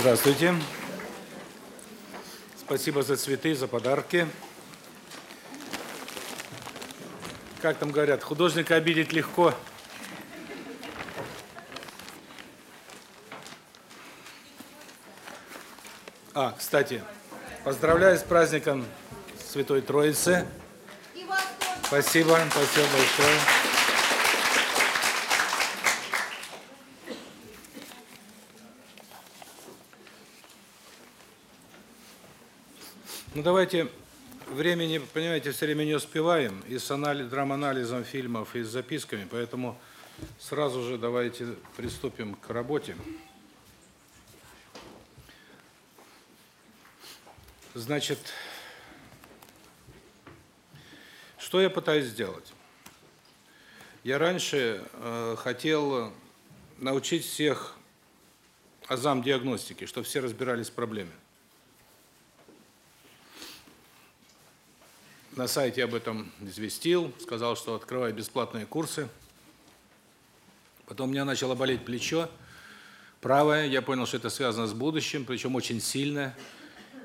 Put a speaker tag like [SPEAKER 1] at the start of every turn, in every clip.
[SPEAKER 1] Здравствуйте. Спасибо за цветы, за подарки. Как там говорят, художника обидеть легко. А, кстати, поздравляю с праздником Святой Троицы. Спасибо, спасибо большое. Ну давайте времени, понимаете, все время не успеваем и с анализ, драманализом фильмов, и с записками, поэтому сразу же давайте приступим к работе. Значит, что я пытаюсь сделать? Я раньше э, хотел научить всех азам диагностики, чтобы все разбирались в проблеме. На сайте об этом известил, сказал, что открываю бесплатные курсы. Потом у меня начало болеть плечо правое, я понял, что это связано с будущим, причем очень сильно.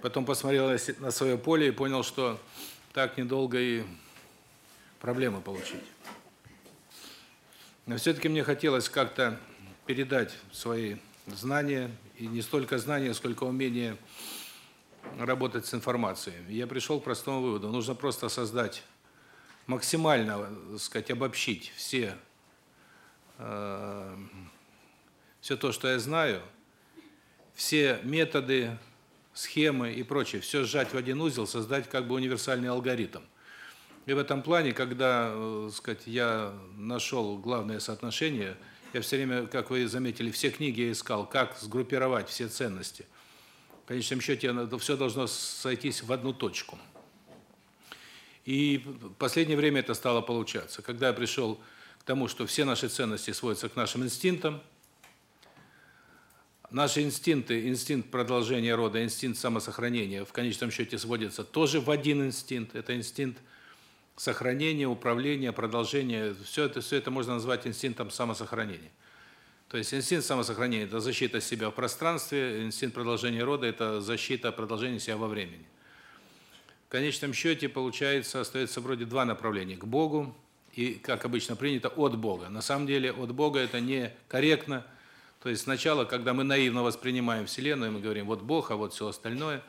[SPEAKER 1] Потом посмотрел на свое поле и понял, что так недолго и проблемы получить. Но все таки мне хотелось как-то передать свои знания, и не столько знания, сколько умение работать с информацией. Я пришел к простому выводу: нужно просто создать максимально, так сказать, обобщить все э все то, что я знаю, все методы, схемы и прочее, все сжать в один узел, создать как бы универсальный алгоритм. И в этом плане, когда, э, сказать, я нашел главное соотношение, я все время, как вы заметили, все книги я искал, как сгруппировать все ценности. В конечном счете все должно сойтись в одну точку. И в последнее время это стало получаться. Когда я пришел к тому, что все наши ценности сводятся к нашим инстинктам, наши инстинкты, инстинкт продолжения рода, инстинкт самосохранения в конечном счете сводятся тоже в один инстинкт. Это инстинкт сохранения, управления, продолжения. Все это все это можно назвать инстинктом самосохранения. То есть инстинкт самосохранения это защита себя в пространстве, инстинкт продолжения рода это защита продолжения себя во времени. В конечном счете получается остается вроде два направления: к Богу и, как обычно принято, от Бога. На самом деле от Бога это не корректно. То есть сначала, когда мы наивно воспринимаем вселенную, мы говорим: вот Бог, а вот все остальное.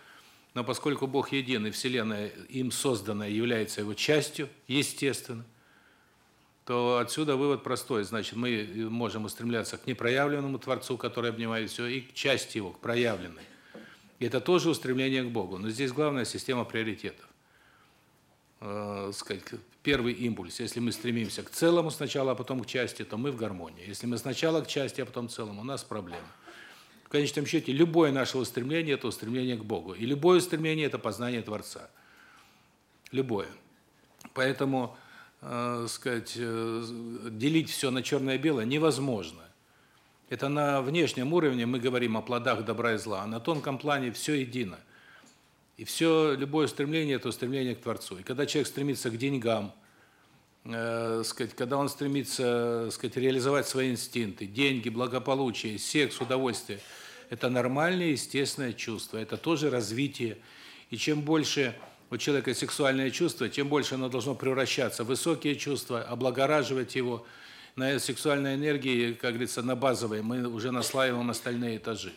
[SPEAKER 1] Но поскольку Бог един и вселенная им созданная является его частью, естественно, то отсюда вывод простой. Значит, мы можем устремляться к непроявленному Творцу, который обнимает все, и к части его, к проявленной. И это тоже устремление к Богу. Но здесь главная система приоритетов. Э, сказать, первый импульс. Если мы стремимся к целому сначала, а потом к части, то мы в гармонии. Если мы сначала к части, а потом к целому, у нас проблемы. В конечном счете, любое наше устремление – это устремление к Богу. И любое устремление – это познание Творца. Любое. Поэтому э, сказать, э, делить все на черное и белое невозможно. Это на внешнем уровне мы говорим о плодах добра и зла, а на тонком плане все едино. И все любое стремление это стремление к Творцу. И когда человек стремится к деньгам, э, сказать, когда он стремится, сказать, реализовать свои инстинкты, деньги, благополучие, секс, удовольствие это нормальное, естественное чувство. Это тоже развитие. И чем больше у человека сексуальное чувство, тем больше оно должно превращаться в высокие чувства, облагораживать его. На сексуальной энергии, как говорится, на базовой мы уже наслаиваем остальные этажи.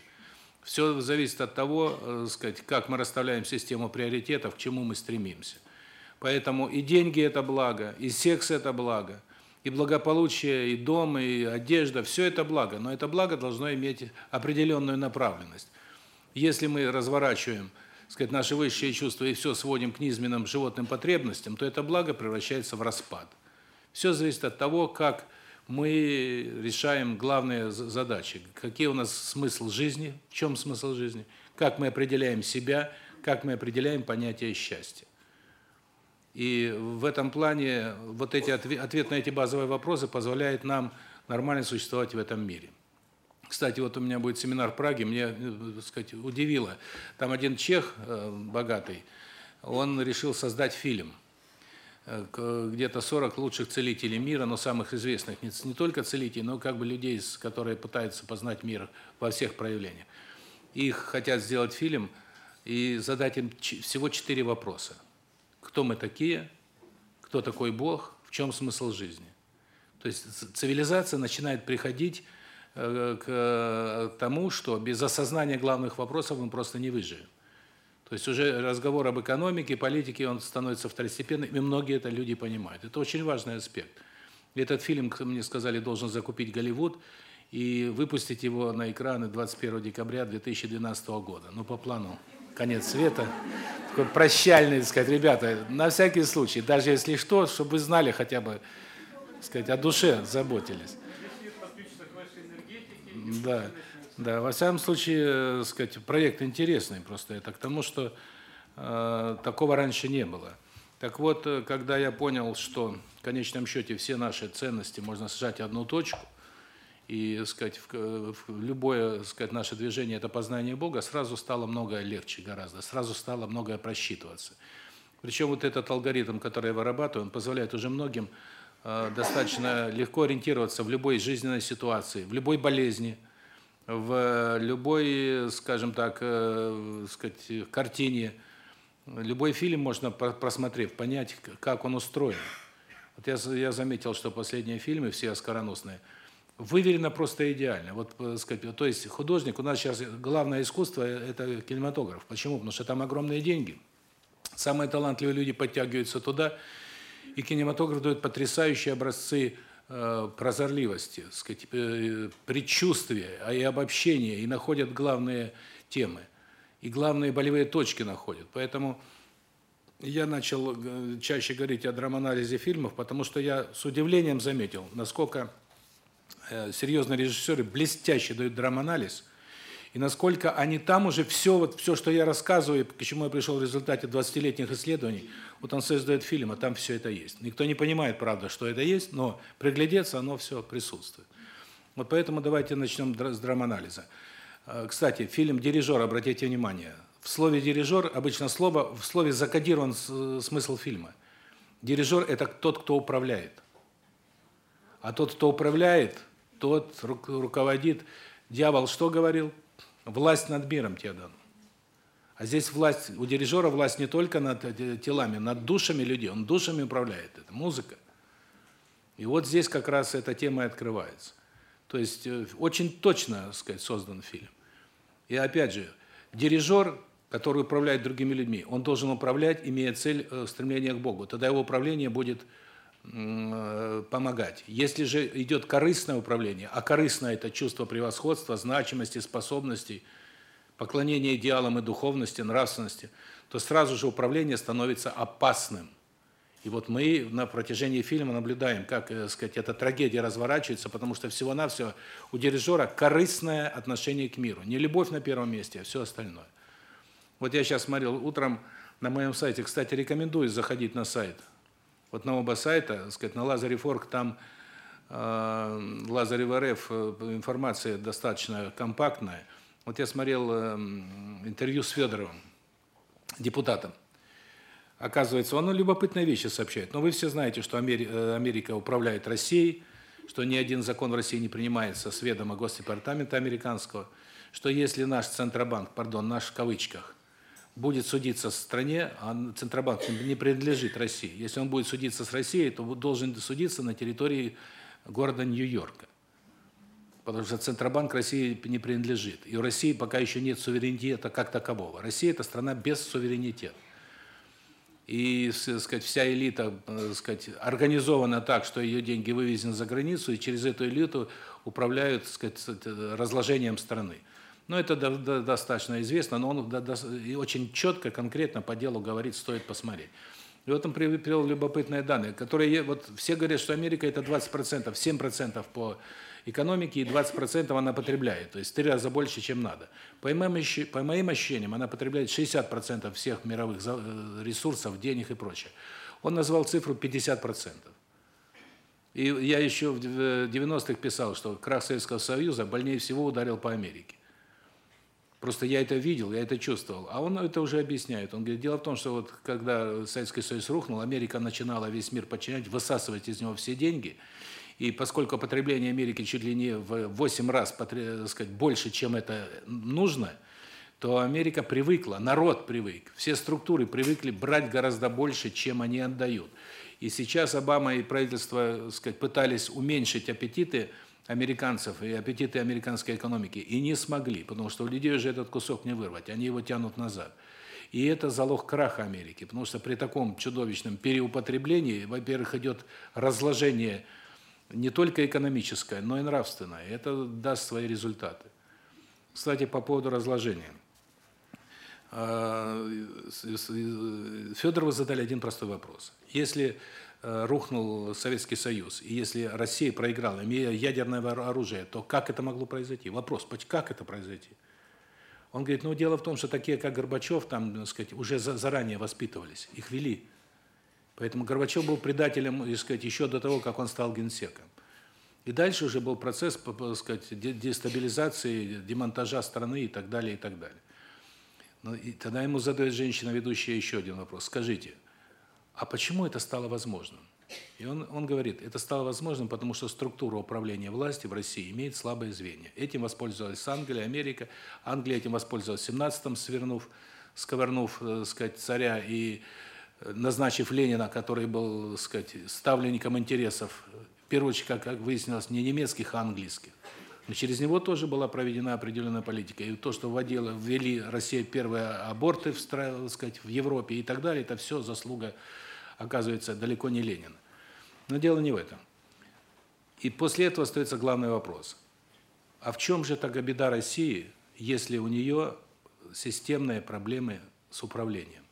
[SPEAKER 1] Все зависит от того, э, сказать, как мы расставляем систему приоритетов, к чему мы стремимся. Поэтому и деньги это благо, и секс это благо, и благополучие, и дом, и одежда все это благо, но это благо должно иметь определенную направленность. Если мы разворачиваем сказать, наши высшие чувства и все сводим к низменным животным потребностям, то это благо превращается в распад. Все зависит от того, как мы решаем главные задачи. Какие у нас смысл жизни, в чем смысл жизни, как мы определяем себя, как мы определяем понятие счастья. И в этом плане вот эти ответ на эти базовые вопросы позволяет нам нормально существовать в этом мире. Кстати, вот у меня будет семинар в Праге, мне, э, так сказать, удивило. Там один чех э, богатый, он решил создать фильм. Э, где-то 40 лучших целителей мира, но самых известных, не, не только целителей, но как бы людей, которые пытаются познать мир во всех проявлениях. их хотят сделать фильм и задать им всего четыре вопроса. Кто мы такие? Кто такой Бог? В чем смысл жизни? То есть цивилизация начинает приходить к тому, что без осознания главных вопросов мы просто не выживем. То есть уже разговор об экономике, политике, он становится второстепенным, и многие это люди понимают. Это очень важный аспект. Этот фильм, мне сказали, должен закупить Голливуд и выпустить его на экраны 21 декабря 2012 года. Ну, по плану конец света. Такой прощальный, так сказать, ребята, на всякий случай, даже если что, чтобы вы знали хотя бы, так сказать, о душе заботились. Да. Да, во всяком случае, э, сказать, проект интересный просто это к тому, что э, такого раньше не было. Так вот, э, когда я понял, что в конечном счете все наши ценности можно сжать в одну точку, и, сказать, в, э, в любое, сказать, наше движение это познание Бога, сразу стало многое легче гораздо, сразу стало многое просчитываться. Причем вот этот алгоритм, который я вырабатываю, он позволяет уже многим достаточно легко ориентироваться в любой жизненной ситуации, в любой болезни, в любой, скажем так, э, сказать, картине, любой фильм можно просмотрев понять, как он устроен. Вот я я заметил, что последние фильмы все оскароносные выверено просто идеально. Вот, э, сказать, то есть художник, у нас сейчас главное искусство это кинематограф. Почему? Потому что там огромные деньги. Самые талантливые люди подтягиваются туда, и кинематограф дает потрясающие образцы Э, прозорливости, сказать, э, предчувствия, а и обобщения, и находят главные темы, и главные болевые точки находят. Поэтому я начал э, чаще говорить о драманализе фильмов, потому что я с удивлением заметил, насколько серьезные режиссеры блестяще дают драманализ, и насколько они там уже все вот все, что я рассказываю, к чему я пришел в результате 20-летних исследований, вот он создает фильм, а там все это есть. Никто не понимает, правда, что это есть, но приглядеться, оно все присутствует. Вот поэтому давайте начнем с драманализа. А, кстати, фильм «Дирижер», обратите внимание, в слове «дирижер» обычно слово, в слове закодирован смысл фильма. Дирижер – это тот, кто управляет. А тот, кто управляет, тот руководит. Дьявол что говорил? Власть над миром тебе дана. А здесь власть, у дирижера власть не только над э, телами, над душами людей, он душами управляет, это музыка. И вот здесь как раз эта тема и открывается. То есть э, очень точно, так сказать, создан фильм. И опять же, дирижер, который управляет другими людьми, он должен управлять, имея цель э, стремления к Богу. Тогда его управление будет помогать. Если же идет корыстное управление, а корыстное это чувство превосходства, значимости, способностей – поклонение идеалам и духовности, нравственности, то сразу же управление становится опасным. И вот мы на протяжении фильма наблюдаем, как, так э, сказать, эта трагедия разворачивается, потому что всего-навсего у дирижера корыстное отношение к миру. Не любовь на первом месте, а все остальное. Вот я сейчас смотрел утром на моем сайте, кстати, рекомендую заходить на сайт. Вот на оба сайта, так сказать, на Лазарев.орг там э, Лазарев э, информация достаточно компактная. Вот я смотрел эм, интервью с Федоровым, депутатом. Оказывается, он любопытные вещи сообщает. Но вы все знаете, что э, Америка управляет Россией, что ни один закон в России не принимается с ведома Госдепартамента американского, что если наш Центробанк, пардон, наш в кавычках, будет судиться с стране, а Центробанк не принадлежит России. Если он будет судиться с Россией, то должен судиться на территории города Нью-Йорка потому что Центробанк России не принадлежит. И у России пока еще нет суверенитета как такового. Россия – это страна без суверенитета. И, сказать, вся элита, э, сказать, организована так, что ее деньги вывезены за границу, и через эту элиту управляют, сказать, разложением страны. Но это достаточно известно, но он и очень четко, конкретно по делу говорит, стоит посмотреть. И вот он привел любопытные данные, которые вот все говорят, что Америка это 20%, 7% по экономики и 20% она потребляет, то есть в три раза больше, чем надо. По моим, по моим ощущениям, она потребляет 60% всех мировых э, ресурсов, денег и прочее. Он назвал цифру 50%. И я еще в 90-х писал, что крах Советского Союза больнее всего ударил по Америке. Просто я это видел, я это чувствовал. А он это уже объясняет. Он говорит, дело в том, что вот когда Советский Союз рухнул, Америка начинала весь мир подчинять, высасывать из него все деньги – и поскольку потребление Америки чуть ли не в 8 раз, сказать, больше, чем это нужно, то Америка привыкла, народ привык, все структуры привыкли брать гораздо больше, чем они отдают. И сейчас Обама и правительство, сказать, пытались уменьшить аппетиты американцев и аппетиты американской экономики и не смогли, потому что у людей уже этот кусок не вырвать, они его тянут назад. И это залог краха Америки, потому что при таком чудовищном переупотреблении, во-первых, идет разложение не только экономическое, но и нравственное. Это даст свои результаты. Кстати, по поводу разложения. А, Федорову задали один простой вопрос. Если рухнул Советский Союз, и если Россия проиграла, имея ядерное оружие, то как это могло произойти? Вопрос, как это произойти? Он говорит, ну дело в том, что такие, как Горбачев, там, так сказать, уже заранее воспитывались, их вели. Поэтому Горбачев был предателем, так сказать, еще до того, как он стал генсеком. И дальше уже был процесс, так сказать, дестабилизации, демонтажа страны и так далее, и так далее. Ну, и тогда ему задает женщина, ведущая еще один вопрос. Скажите, а почему это стало возможным? И он, он говорит, это стало возможным, потому что структура управления властью в России имеет слабое звенья. Этим воспользовалась Англия, Америка. Англия этим воспользовалась в 17-м, свернув, сковырнув, так э, сказать, царя и э, назначив Ленина, который был, сказать, ставленником интересов, в как, как выяснилось, не немецких, а английских. Но через него тоже была проведена определенная политика. И то, что вводила, ввели Россия первые аборты в, так сказать, в Европе и так далее, это все заслуга, оказывается, далеко не Ленина. Но дело не в этом. И после этого остается главный вопрос. А в чем же тогда беда России, если у нее системные проблемы с управлением?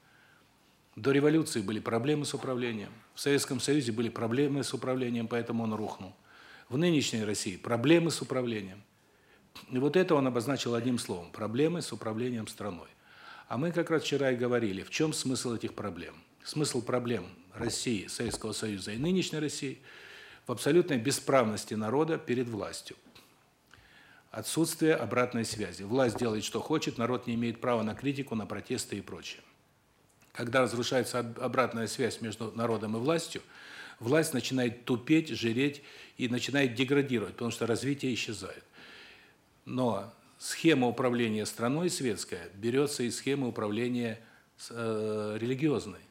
[SPEAKER 1] До революции были проблемы с управлением, в Советском Союзе были проблемы с управлением, поэтому он рухнул в нынешней России проблемы с управлением. И вот это он обозначил одним словом проблемы с управлением страной. А мы как раз вчера и говорили, в чем смысл этих проблем. Смысл проблем России, Советского Союза и нынешней России в абсолютной бесправности народа перед властью. Отсутствие обратной связи. Власть делает, что хочет, народ не имеет права на критику, на протесты и прочее. Когда разрушается обратная связь между народом и властью, власть начинает тупеть, жиреть и начинает деградировать, потому что развитие исчезает. Но схема управления страной светская берется из схемы управления э, религиозной.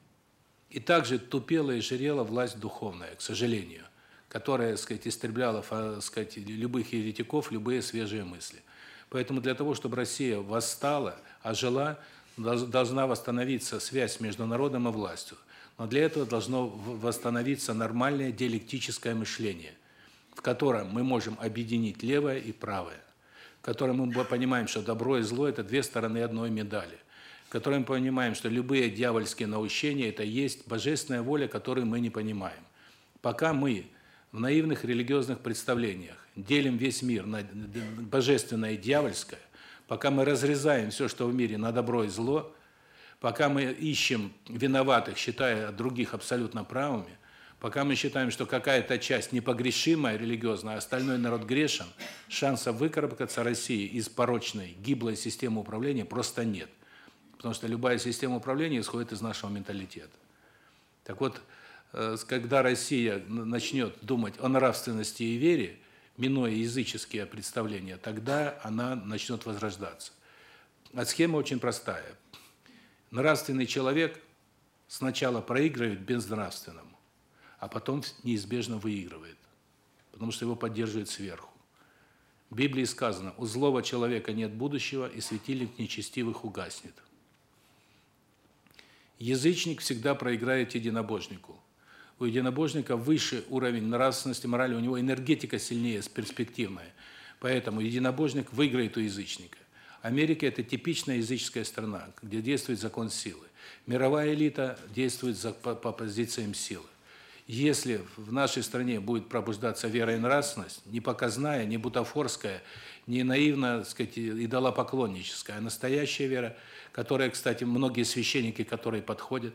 [SPEAKER 1] И также тупела и жирела власть духовная, к сожалению, которая, так сказать, истребляла, так сказать, любых еретиков, любые свежие мысли. Поэтому для того, чтобы Россия восстала, ожила, должна восстановиться связь между народом и властью. Но для этого должно восстановиться нормальное диалектическое мышление, в котором мы можем объединить левое и правое, в котором мы понимаем, что добро и зло – это две стороны одной медали, в котором мы понимаем, что любые дьявольские наущения – это есть божественная воля, которую мы не понимаем. Пока мы в наивных религиозных представлениях делим весь мир на божественное и дьявольское, пока мы разрезаем все, что в мире, на добро и зло – пока мы ищем виноватых, считая других абсолютно правыми, пока мы считаем, что какая-то часть непогрешимая религиозная, а остальной народ грешен, шансов выкарабкаться России из порочной, гиблой системы управления просто нет. Потому что любая система управления исходит из нашего менталитета. Так вот, э, когда Россия начнет думать о нравственности и вере, минуя языческие представления, тогда она начнет возрождаться. А схема очень простая. Нравственный человек сначала проигрывает безнравственному, а потом неизбежно выигрывает, потому что его поддерживает сверху. В Библии сказано: "У злого человека нет будущего, и светильник нечестивых угаснет". Язычник всегда проиграет единобожнику. У единобожника выше уровень нравственности, морали, у него энергетика сильнее, перспективная. Поэтому единобожник выиграет у язычника. Америка – это типичная языческая страна, где действует закон силы. Мировая элита действует по, по позициям силы. Если в нашей стране будет пробуждаться вера и нравственность, не показная, не бутафорская, не наивно, так сказать, идолопоклонническая, а настоящая вера, которая, кстати, многие священники, которые подходят,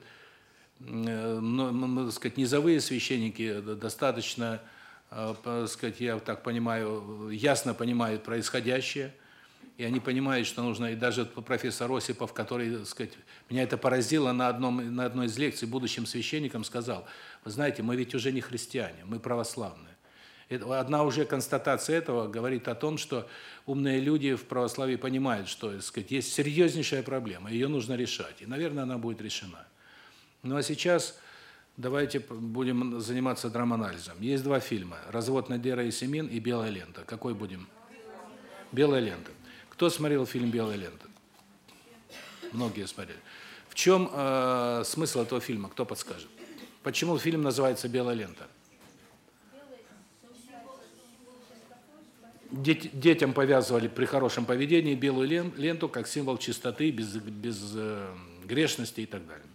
[SPEAKER 1] э, но, так сказать, низовые священники достаточно, э, сказать, я так понимаю, ясно понимают происходящее – и они понимают, что нужно, и даже профессор Осипов, который, сказать, меня это поразило на одном на одной из лекций будущим священникам сказал: "Вы знаете, мы ведь уже не христиане, мы православные. Одна уже констатация этого говорит о том, что умные люди в православии понимают, что, так сказать, есть серьезнейшая проблема, ее нужно решать. И, наверное, она будет решена. Ну а сейчас давайте будем заниматься драманализом. Есть два фильма: Развод Надера и Семин и Белая лента. Какой будем? Белая лента. Кто смотрел фильм Белая лента? Многие смотрели. В чем э, смысл этого фильма? Кто подскажет? Почему фильм называется Белая лента? Детям повязывали при хорошем поведении белую ленту как символ чистоты, без без э, грешности и так далее.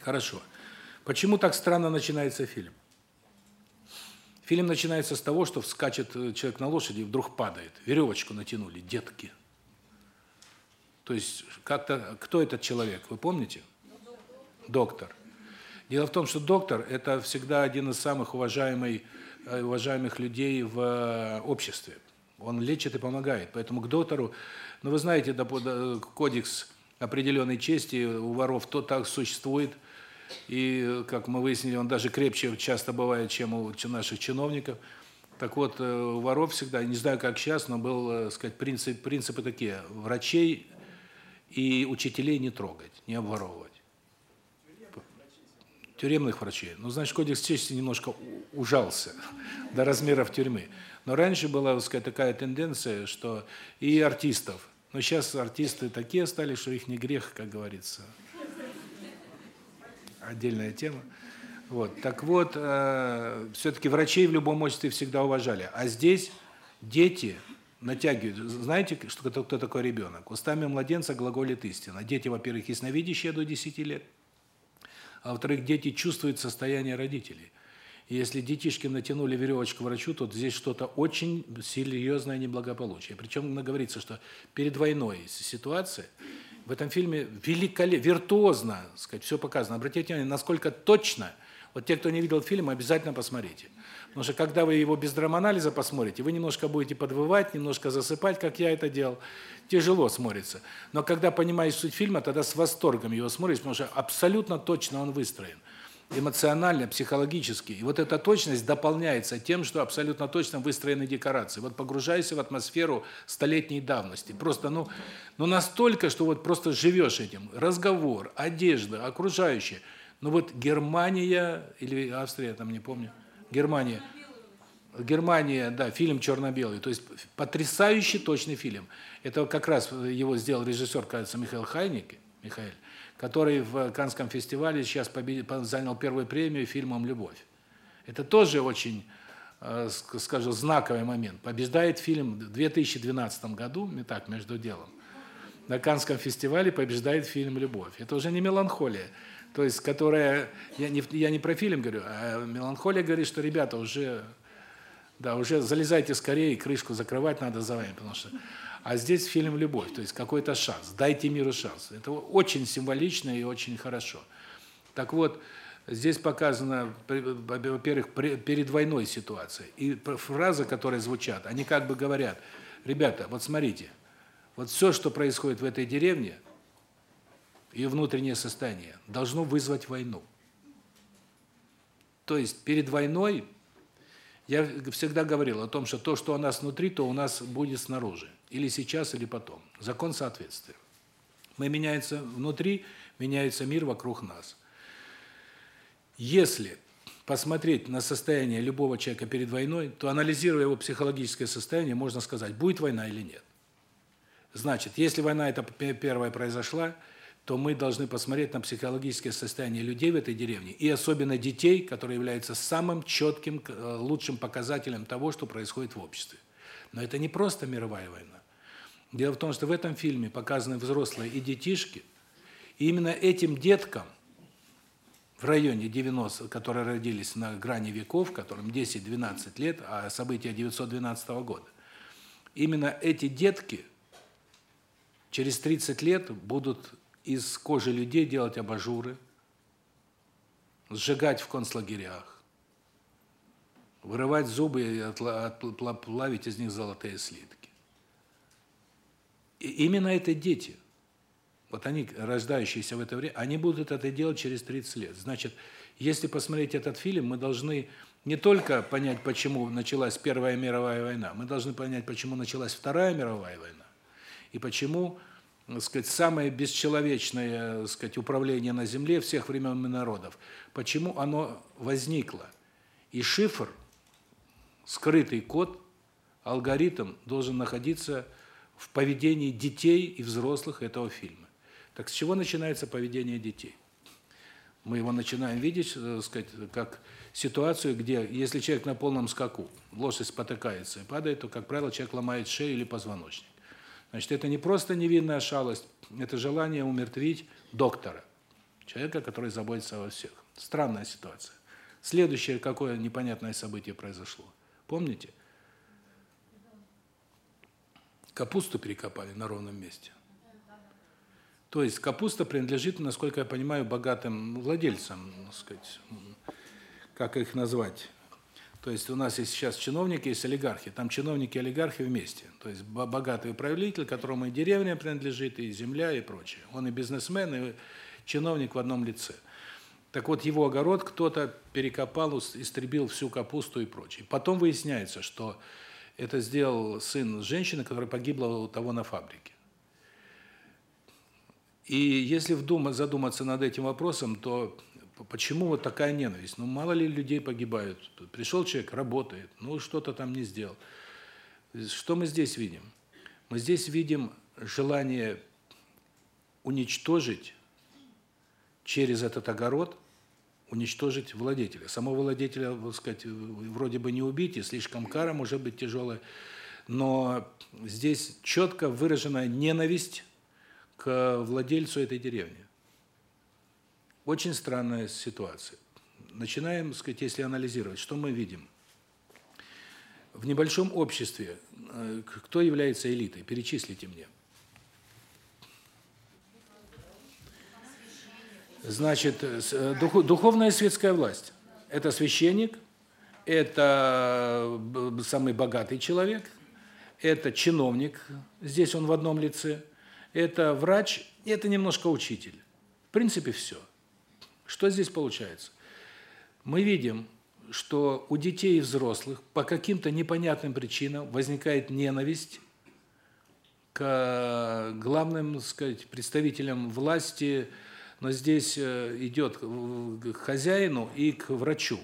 [SPEAKER 1] Хорошо. Почему так странно начинается фильм? Фильм начинается с того, что вскачет э, человек на лошади и вдруг падает. Веревочку натянули, детки. То есть как-то кто этот человек, вы помните? Доктор. Дело в том, что доктор это всегда один из самых уважаемых Э, уважаемых людей в обществе. Он лечит и помогает. Поэтому к доктору, ну вы знаете, кодекс определенной чести у воров то так существует. И, как мы выяснили, он даже крепче часто бывает, чем у наших чиновников. Так вот, э, у воров всегда, не знаю, как сейчас, но был, сказать, принцип принципы такие: врачей и учителей не трогать, не обворовывать тюремных врачей. Ну, значит, кодекс чести немножко ужался до размеров тюрьмы. Но раньше была, так такая тенденция, что и артистов. Но сейчас артисты такие стали, что их не грех, как говорится. Отдельная тема. Вот. Так вот, э все таки врачей в любом обществе всегда уважали. А здесь дети натягивают. Знаете, что кто, кто такой ребенок? Устами младенца глаголит истина. Дети, во-первых, ясновидящие до 10 лет а во-вторых, дети чувствуют состояние родителей. Если детишки натянули веревочку врачу, то здесь что-то очень серьезное неблагополучие. Причем говорится, что перед войной ситуация в этом фильме великолепно, виртуозно, сказать, все показано. Обратите внимание, насколько точно. Вот те, кто не видел фильм, обязательно посмотрите. Потому что когда вы его без драманализа посмотрите, вы немножко будете подвывать, немножко засыпать, как я это делал. Тяжело смотрится. Но когда понимаешь суть фильма, тогда с восторгом его смотришь, потому что абсолютно точно он выстроен. Эмоционально, психологически. И вот эта точность дополняется тем, что абсолютно точно выстроены декорации. Вот погружаешься в атмосферу столетней давности. Просто, ну, ну настолько, что вот просто живешь этим. Разговор, одежда, окружающее. Ну вот Германия или Австрия, там не помню Германия. Германия, да, фильм черно-белый. То есть потрясающий точный фильм. Это как раз его сделал режиссер, кажется, Михаил Хайник, Михаил, который в Каннском фестивале сейчас победил, занял первую премию фильмом Любовь. Это тоже очень, э, скажу, знаковый момент. Побеждает фильм в 2012 году, не так между делом. На Каннском фестивале побеждает фильм Любовь. Это уже не меланхолия. То есть, которая я не я не про фильм говорю, а меланхолия говорит, что ребята уже да, уже залезайте скорее, крышку закрывать надо за вами, потому что а здесь фильм любовь, то есть какой-то шанс. Дайте миру шанс. Это очень символично и очень хорошо. Так вот, здесь показано, во-первых, перед войной ситуация. И фразы, которые звучат, они как бы говорят: "Ребята, вот смотрите. Вот все, что происходит в этой деревне, ее внутреннее состояние должно вызвать войну. То есть перед войной я всегда говорил о том, что то, что у нас внутри, то у нас будет снаружи, или сейчас, или потом. Закон соответствия. Мы меняется внутри, меняется мир вокруг нас. Если посмотреть на состояние любого человека перед войной, то анализируя его психологическое состояние, можно сказать, будет война или нет. Значит, если война эта первая произошла, то мы должны посмотреть на психологическое состояние людей в этой деревне, и особенно детей, которые являются самым четким, э, лучшим показателем того, что происходит в обществе. Но это не просто мировая война. Дело в том, что в этом фильме показаны взрослые и детишки, и именно этим деткам в районе 90, которые родились на грани веков, которым 10-12 лет, а события 912 года, именно эти детки через 30 лет будут из кожи людей делать абажуры, сжигать в концлагерях, вырывать зубы и плавить из них золотые слитки. И именно это дети. Вот они, рождающиеся в это время, они будут это делать через 30 лет. Значит, если посмотреть этот фильм, мы должны не только понять, почему началась Первая мировая война, мы должны понять, почему началась Вторая мировая война, и почему, так сказать, самое бесчеловечное, так сказать, управление на земле всех времен и народов, почему оно возникло. И шифр, скрытый код, алгоритм должен находиться в поведении детей и взрослых этого фильма. Так с чего начинается поведение детей? Мы его начинаем видеть, так э, сказать, как ситуацию, где если человек на полном скаку, лошадь спотыкается и падает, то, как правило, человек ломает шею или позвоночник. Значит, это не просто невинная шалость, это желание умертвить доктора, человека, который заботится о всех. Странная ситуация. Следующее какое непонятное событие произошло. Помните? Капусту перекопали на ровном месте. То есть капуста принадлежит, насколько я понимаю, богатым владельцам, так сказать, как их назвать. То есть у нас есть сейчас чиновники, есть олигархи. Там чиновники и олигархи вместе. То есть богатый управляющий, которому и деревня принадлежит, и земля, и прочее. Он и бизнесмен, и чиновник в одном лице. Так вот, его огород кто-то перекопал, истребил всю капусту и прочее. Потом выясняется, что это сделал сын женщины, которая погибла у того на фабрике. И если вдуматься, задуматься над этим вопросом, то почему вот такая ненависть? Ну, мало ли людей погибают. Пришел человек, работает, ну, что-то там не сделал. Что мы здесь видим? Мы здесь видим желание уничтожить через этот огород, уничтожить владельца. Самого владельца, так сказать, вроде бы не убить, и слишком кара может быть тяжелая, но здесь четко выраженная ненависть к владельцу этой деревни. Очень странная ситуация. Начинаем, сказать, если анализировать, что мы видим? В небольшом обществе э, кто является элитой? Перечислите мне. Значит, э, духовная светская власть это священник, это самый богатый человек, это чиновник, здесь он в одном лице, это врач, это немножко учитель. В принципе, все. Что здесь получается? Мы видим, что у детей и взрослых по каким-то непонятным причинам возникает ненависть к главным, так сказать, представителям власти, но здесь э, идет к хозяину и к врачу.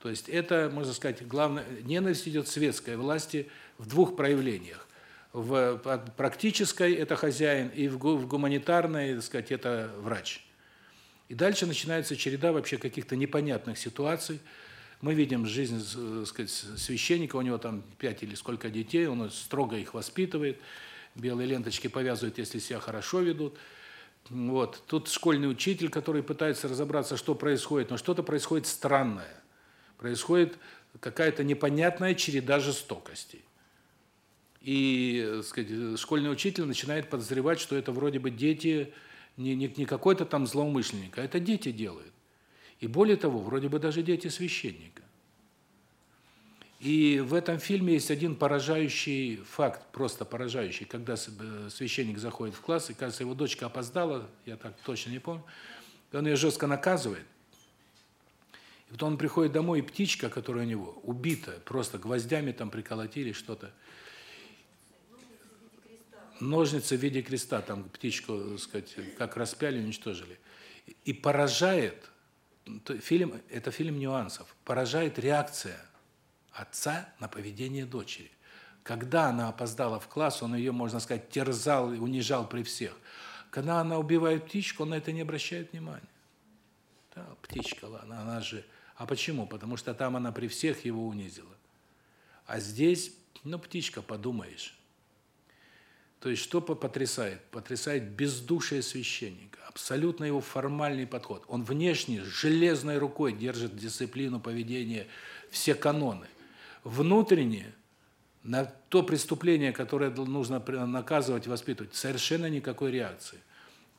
[SPEAKER 1] То есть это, можно сказать, главное ненависть идет светской власти в двух проявлениях в практической это хозяин и в гуманитарной, так сказать, это врач. И дальше начинается череда вообще каких-то непонятных ситуаций. Мы видим жизнь, так сказать, священника, у него там пять или сколько детей, он строго их воспитывает, белые ленточки повязывает, если себя хорошо ведут. Вот. Тут школьный учитель, который пытается разобраться, что происходит, но что-то происходит странное. Происходит какая-то непонятная череда жестокостей. И, так сказать, школьный учитель начинает подозревать, что это вроде бы дети не не не какой-то там злоумышленник, а это дети делают. И более того, вроде бы даже дети священника. И в этом фильме есть один поражающий факт, просто поражающий, когда э, священник заходит в класс, и, кажется, его дочка опоздала, я так точно не помню, он ее жестко наказывает. И потом он приходит домой, и птичка, которая у него убита, просто гвоздями там приколотили что-то ножницы в виде креста, там птичку, так сказать, как распяли, уничтожили. И поражает, фильм, это фильм нюансов, поражает реакция отца на поведение дочери. Когда она опоздала в класс, он ее, можно сказать, терзал и унижал при всех. Когда она убивает птичку, он на это не обращает внимания. Да, птичка, ладно, она же... А почему? Потому что там она при всех его унизила. А здесь, ну, птичка, подумаешь. То есть что потрясает? Потрясает бездушие священника, абсолютно его формальный подход. Он внешне железной рукой держит дисциплину поведения, все каноны. Внутренне на то преступление, которое нужно наказывать, воспитывать, совершенно никакой реакции.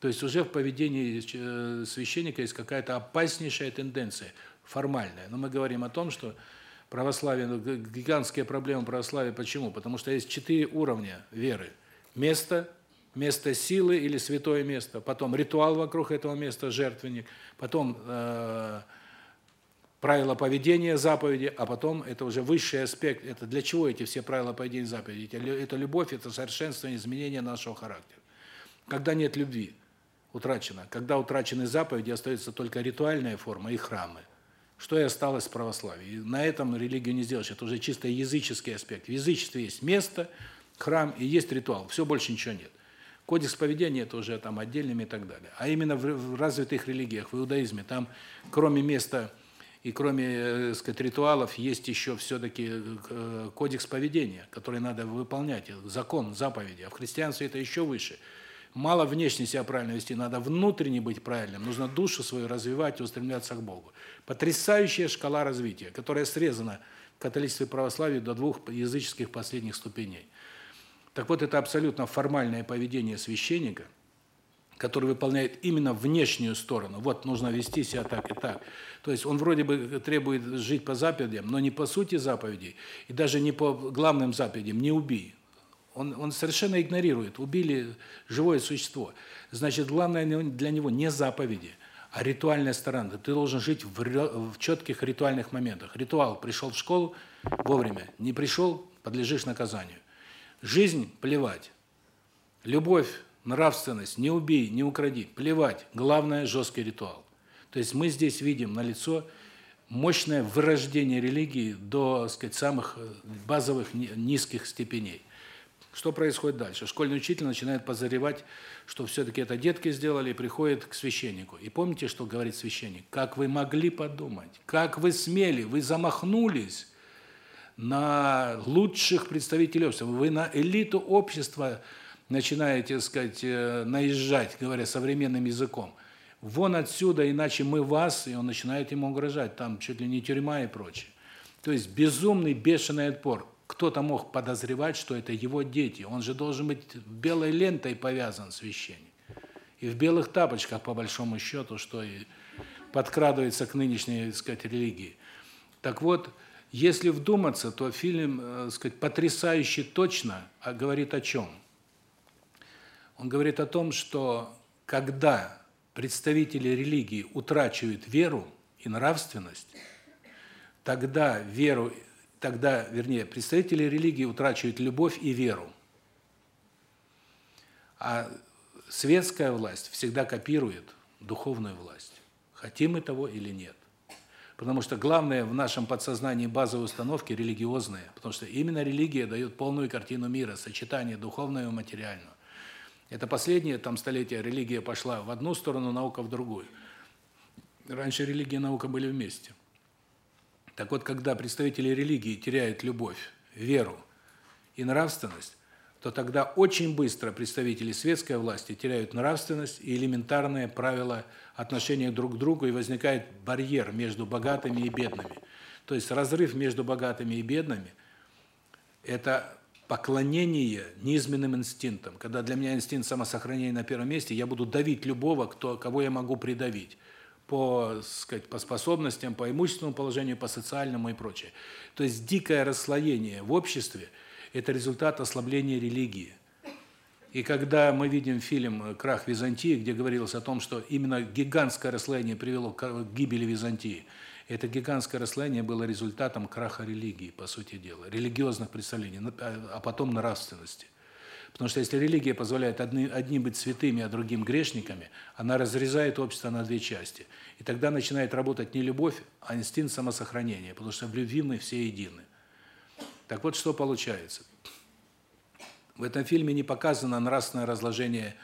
[SPEAKER 1] То есть уже в поведении э, священника есть какая-то опаснейшая тенденция, формальная. Но мы говорим о том, что православие, ну, гигантские проблемы православия, почему? Потому что есть четыре уровня веры – место, место силы или святое место, потом ритуал вокруг этого места, жертвенник, потом э, правила поведения, заповеди, а потом это уже высший аспект. Это для чего эти все правила поведения, заповеди? Это любовь, это совершенствование, изменение нашего характера. Когда нет любви, утрачено. Когда утрачены заповеди, остается только ритуальная форма и храмы. Что и осталось в православии. И на этом религию не сделаешь. Это уже чисто языческий аспект. В язычестве есть место, храм и есть ритуал. Все больше ничего нет. Кодекс поведения это уже там отдельными и так далее. А именно в развитых религиях, в иудаизме, там кроме места и кроме, э, так сказать, ритуалов есть еще все таки э, кодекс поведения, который надо выполнять, закон, заповеди. А в христианстве это еще выше. Мало внешне себя правильно вести, надо внутренне быть правильным. Нужно душу свою развивать устремляться к Богу. Потрясающая шкала развития, которая срезана в католичестве и православии до двух языческих последних ступеней. Так вот, это абсолютно формальное поведение священника, который выполняет именно внешнюю сторону. Вот нужно вести себя так и так. То есть он вроде бы требует жить по заповедям, но не по сути заповедей, и даже не по главным заповедям «не убий». Он он совершенно игнорирует. Убили живое существо. Значит, главное для него не заповеди, а ритуальная сторона. Ты должен жить в в четких ритуальных моментах. Ритуал пришел в школу вовремя, не пришел подлежишь наказанию. Жизнь плевать. Любовь, нравственность, не убей, не укради, плевать. Главное жесткий ритуал. То есть мы здесь видим на лицо мощное вырождение религии до, сказать, самых э, базовых низких степеней. Что происходит дальше? Школьный учитель начинает подозревать, что все таки это детки сделали, и приходит к священнику. И помните, что говорит священник? Как вы могли подумать? Как вы смели? Вы замахнулись на лучших представителей общества. Вы на элиту общества начинаете, сказать, э, наезжать, говоря современным языком. Вон отсюда, иначе мы вас, и он начинает ему угрожать, там чуть ли не тюрьма и прочее. То есть безумный, бешеный отпор. Кто-то мог подозревать, что это его дети. Он же должен быть белой лентой повязан, священник. И в белых тапочках, по большому счету, что и подкрадывается к нынешней, так сказать, религии. Так вот, если вдуматься, то фильм, э, так сказать, потрясающе точно а говорит о чем? Он говорит о том, что когда представители религии утрачивают веру и нравственность, тогда веру, тогда, вернее, представители религии утрачивают любовь и веру. А светская власть всегда копирует духовную власть. Хотим мы того или нет. Потому что главное в нашем подсознании базовые установки религиозные, потому что именно религия дает полную картину мира, сочетание духовного и материального. Это последнее там столетие религия пошла в одну сторону, наука в другую. Раньше религия и наука были вместе. Так вот, когда представители религии теряют любовь, веру и нравственность, то тогда очень быстро представители светской власти теряют нравственность и элементарные правила отношения друг к другу, и возникает барьер между богатыми и бедными. То есть разрыв между богатыми и бедными это поклонение низменным инстинктам. Когда для меня инстинкт самосохранения на первом месте, я буду давить любого, кто кого я могу придавить по, сказать, по способностям, по имущественному положению, по социальному и прочее. То есть дикое расслоение в обществе – это результат ослабления религии. И когда мы видим фильм Крах Византии, где говорилось о том, что именно гигантское расслоение привело к гибели Византии, это гигантское расслоение было результатом краха религии, по сути дела, религиозных представлений, а потом нравственности. Потому что если религия позволяет одни, одним быть святыми, а другим грешниками, она разрезает общество на две части. И тогда начинает работать не любовь, а инстинкт самосохранения, потому что в любви мы все едины. Так вот, что получается. В этом фильме не показано нравственное разложение,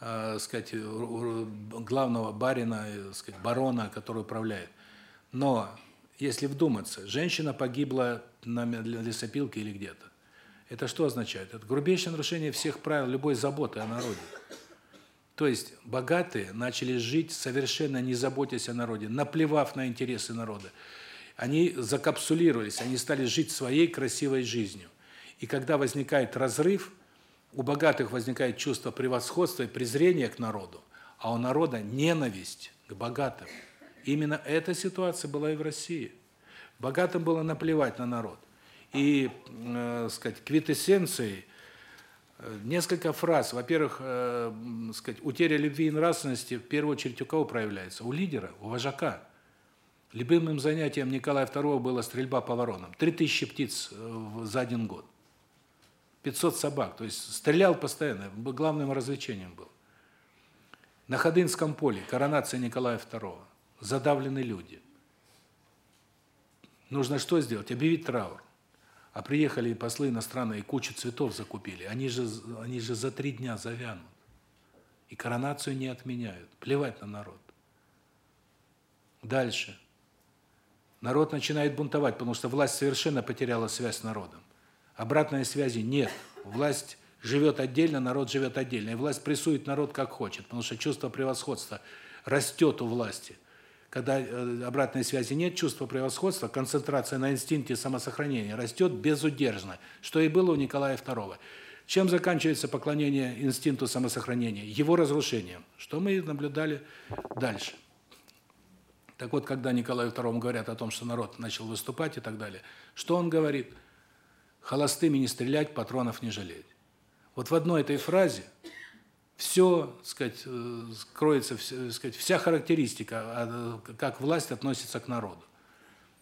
[SPEAKER 1] э, сказать, главного барина, э, сказать, барона, который управляет. Но если вдуматься, женщина погибла на лесопилке или где-то. Это что означает? Это грубейшее нарушение всех правил любой заботы о народе. То есть богатые начали жить совершенно не заботясь о народе, наплевав на интересы народа они закапсулировались, они стали жить своей красивой жизнью. И когда возникает разрыв, у богатых возникает чувство превосходства и презрения к народу, а у народа ненависть к богатым. Именно эта ситуация была и в России. Богатым было наплевать на народ. И, э, сказать, квитэссенцией э, несколько фраз. Во-первых, э, сказать, утеря любви и нравственности в первую очередь у кого проявляется? У лидера, у вожака. Любимым занятием Николая II была стрельба по воронам. 3000 птиц э, за один год. 500 собак, то есть стрелял постоянно, главным развлечением был. На Ходынском поле коронация Николая II. Задавлены люди. Нужно что сделать? Объявить траур. А приехали послы иностранные, кучу цветов закупили. Они же они же за три дня завянут. И коронацию не отменяют. Плевать на народ. Дальше. Народ начинает бунтовать, потому что власть совершенно потеряла связь с народом. Обратной связи нет. Власть живет отдельно, народ живет отдельно. И власть прессует народ как хочет, потому что чувство превосходства растет у власти. Когда э, обратной связи нет, чувство превосходства, концентрация на инстинкте самосохранения растет безудержно, что и было у Николая II. Чем заканчивается поклонение инстинкту самосохранения? Его разрушением, что мы наблюдали дальше. Так вот, когда Николаю II говорят о том, что народ начал выступать и так далее, что он говорит? Холостыми не стрелять, патронов не жалеть. Вот в одной этой фразе все, сказать, э, кроется, сказать, вся характеристика, а, как власть относится к народу.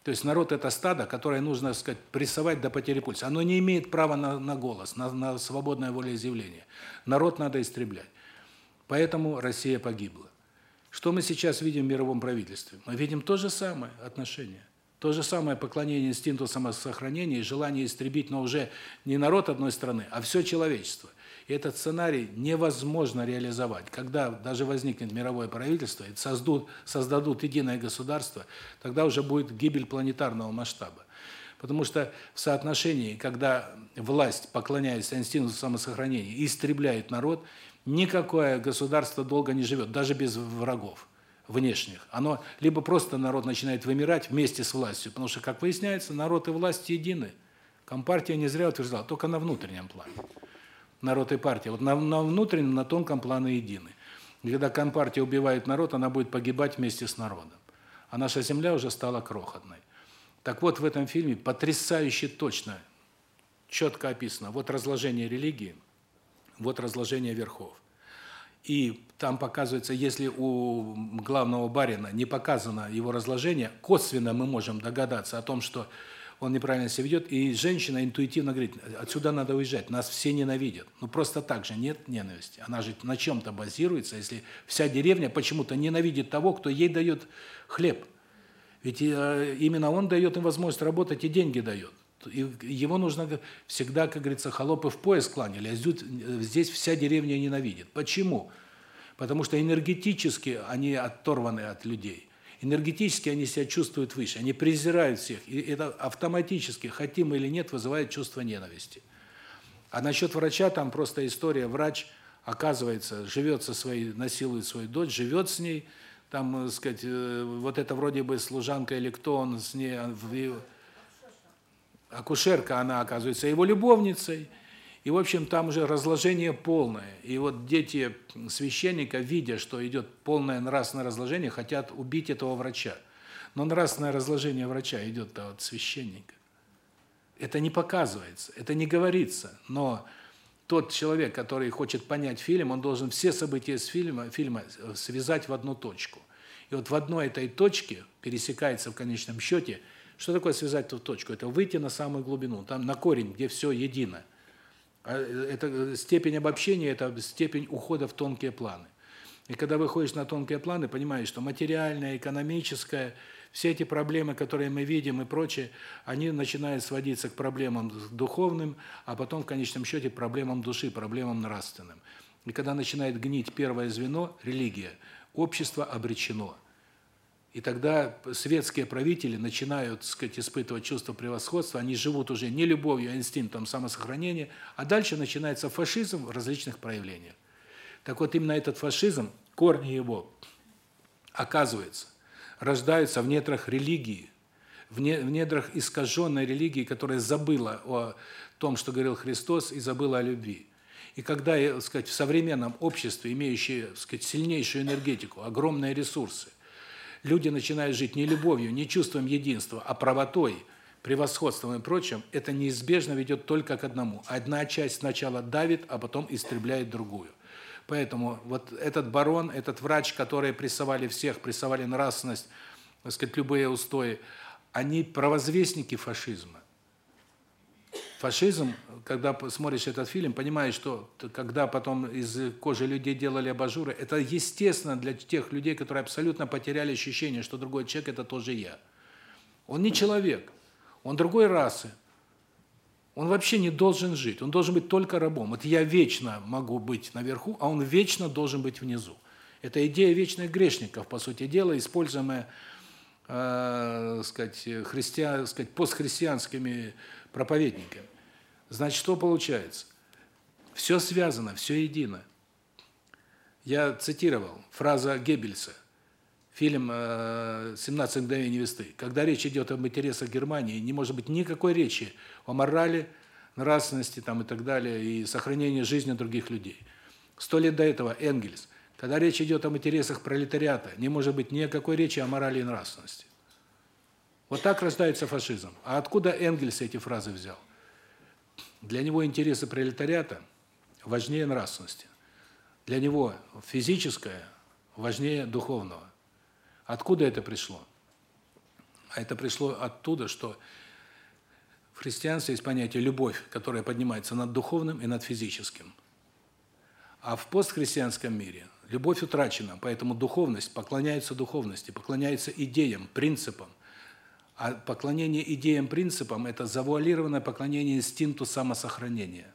[SPEAKER 1] То есть народ это стадо, которое нужно, сказать, прессовать до потери пульса. Оно не имеет права на на голос, на на свободное волеизъявление. Народ надо истреблять. Поэтому Россия погибла. Что мы сейчас видим в мировом правительстве? Мы видим то же самое отношение. То же самое поклонение инстинкту самосохранения и желание истребить, но уже не народ одной страны, а все человечество. И этот сценарий невозможно реализовать. Когда даже возникнет мировое правительство и создадут, создадут единое государство, тогда уже будет гибель планетарного масштаба. Потому что в соотношении, когда власть, поклоняясь инстинкту самосохранения, истребляет народ, никакое государство долго не живет, даже без врагов внешних. Оно либо просто народ начинает вымирать вместе с властью, потому что, как выясняется, народ и власть едины. Компартия не зря утверждала, только на внутреннем плане. Народ и партия. Вот на, на внутреннем, на тонком плане едины. Когда компартия убивает народ, она будет погибать вместе с народом. А наша земля уже стала крохотной. Так вот, в этом фильме потрясающе точно, четко описано. Вот разложение религии, вот разложение верхов. И там показывается, если у главного барина не показано его разложение, косвенно мы можем догадаться о том, что он неправильно себя ведет, и женщина интуитивно говорит: "Отсюда надо уезжать, нас все ненавидят". Ну просто так же нет ненависти. Она же на чем то базируется, если вся деревня почему-то ненавидит того, кто ей дает хлеб. Ведь э, именно он дает им возможность работать и деньги дает. Его нужно всегда, как говорится, холопы в пояс кланяли, а здесь, здесь вся деревня ненавидит. Почему? Потому что энергетически они оторваны от людей. Энергетически они себя чувствуют выше, они презирают всех. И это автоматически, хотим или нет, вызывает чувство ненависти. А насчет врача, там просто история, врач, оказывается, живет со своей, насилует свою дочь, живет с ней, там, так сказать, э, вот это вроде бы служанка или кто он с ней, в акушерка, она оказывается его любовницей. И, в общем, там уже разложение полное. И вот дети священника, видя, что идет полное нравственное разложение, хотят убить этого врача. Но нравственное разложение врача идет от священника. Это не показывается, это не говорится, но тот человек, который хочет понять фильм, он должен все события из фильма, фильма связать в одну точку. И вот в одной этой точке пересекается в конечном счете – что такое связать эту точку? Это выйти на самую глубину, там на корень, где все едино. А, это степень обобщения это степень ухода в тонкие планы. И когда выходишь на тонкие планы, понимаешь, что материальное, экономическое, все эти проблемы, которые мы видим и прочее, они начинают сводиться к проблемам духовным, а потом в конечном счете проблемам души, проблемам нравственным. И когда начинает гнить первое звено религия, общество обречено. И тогда светские правители начинают, так сказать, испытывать чувство превосходства, они живут уже не любовью, а инстинктом самосохранения, а дальше начинается фашизм в различных проявлениях. Так вот именно этот фашизм, корни его оказывается рождаются в недрах религии, в недрах искаженной религии, которая забыла о том, что говорил Христос, и забыла о любви. И когда, так сказать, в современном обществе, имеющее, так сказать, сильнейшую энергетику, огромные ресурсы, люди начинают жить не любовью, не чувством единства, а правотой, превосходством и прочим, это неизбежно ведет только к одному. Одна часть сначала давит, а потом истребляет другую. Поэтому вот этот барон, этот врач, которые прессовали всех, прессовали нравственность, так сказать, любые устои, они провозвестники фашизма. Фашизм, когда смотришь этот фильм, понимаешь, что когда потом из кожи людей делали абажуры, это естественно для тех людей, которые абсолютно потеряли ощущение, что другой человек это тоже я. Он не человек, он другой расы. Он вообще не должен жить, он должен быть только рабом. Вот я вечно могу быть наверху, а он вечно должен быть внизу. Это идея вечных грешников, по сути дела, используемая, э, сказать, христиан, сказать, постхристианскими проповедниками. Значит, что получается? Все связано, все едино. Я цитировал фраза Геббельса, фильм «17 мгновений весны». Когда речь идет об интересах Германии, не может быть никакой речи о морали, нравственности там, и так далее, и сохранении жизни других людей. Сто лет до этого Энгельс. Когда речь идет о интересах пролетариата, не может быть никакой речи о морали и нравственности. Вот так рождается фашизм. А откуда Энгельс эти фразы взял? Для него интересы пролетариата важнее нравственности. Для него физическое важнее духовного. Откуда это пришло? А это пришло оттуда, что в христианстве есть понятие любовь, которая поднимается над духовным и над физическим. А в постхристианском мире любовь утрачена, поэтому духовность поклоняется духовности, поклоняется идеям, принципам. А поклонение идеям, принципам это завуалированное поклонение инстинкту самосохранения.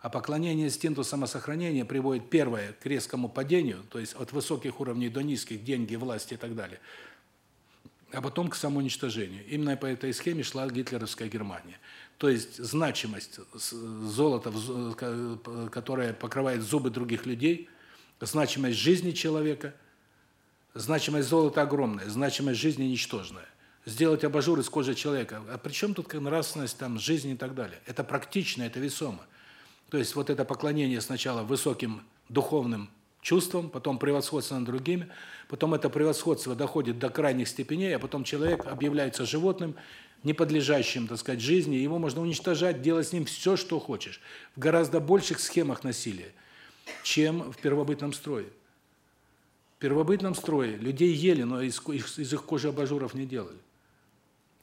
[SPEAKER 1] А поклонение инстинкту самосохранения приводит первое к резкому падению, то есть от высоких уровней до низких, деньги, власть и так далее. А потом к самоуничтожению. Именно по этой схеме шла гитлеровская Германия. То есть значимость золота, которое покрывает зубы других людей, значимость жизни человека, значимость золота огромная, значимость жизни ничтожная сделать абажур из кожи человека. А при чем тут нравственность, там, жизнь и так далее? Это практично, это весомо. То есть вот это поклонение сначала высоким духовным чувствам, потом превосходство над другими, потом это превосходство доходит до крайних степеней, а потом человек объявляется животным, не подлежащим, так сказать, жизни, его можно уничтожать, делать с ним все, что хочешь, в гораздо больших схемах насилия, чем в первобытном строе. В первобытном строе людей ели, но из, из их кожи абажуров не делали.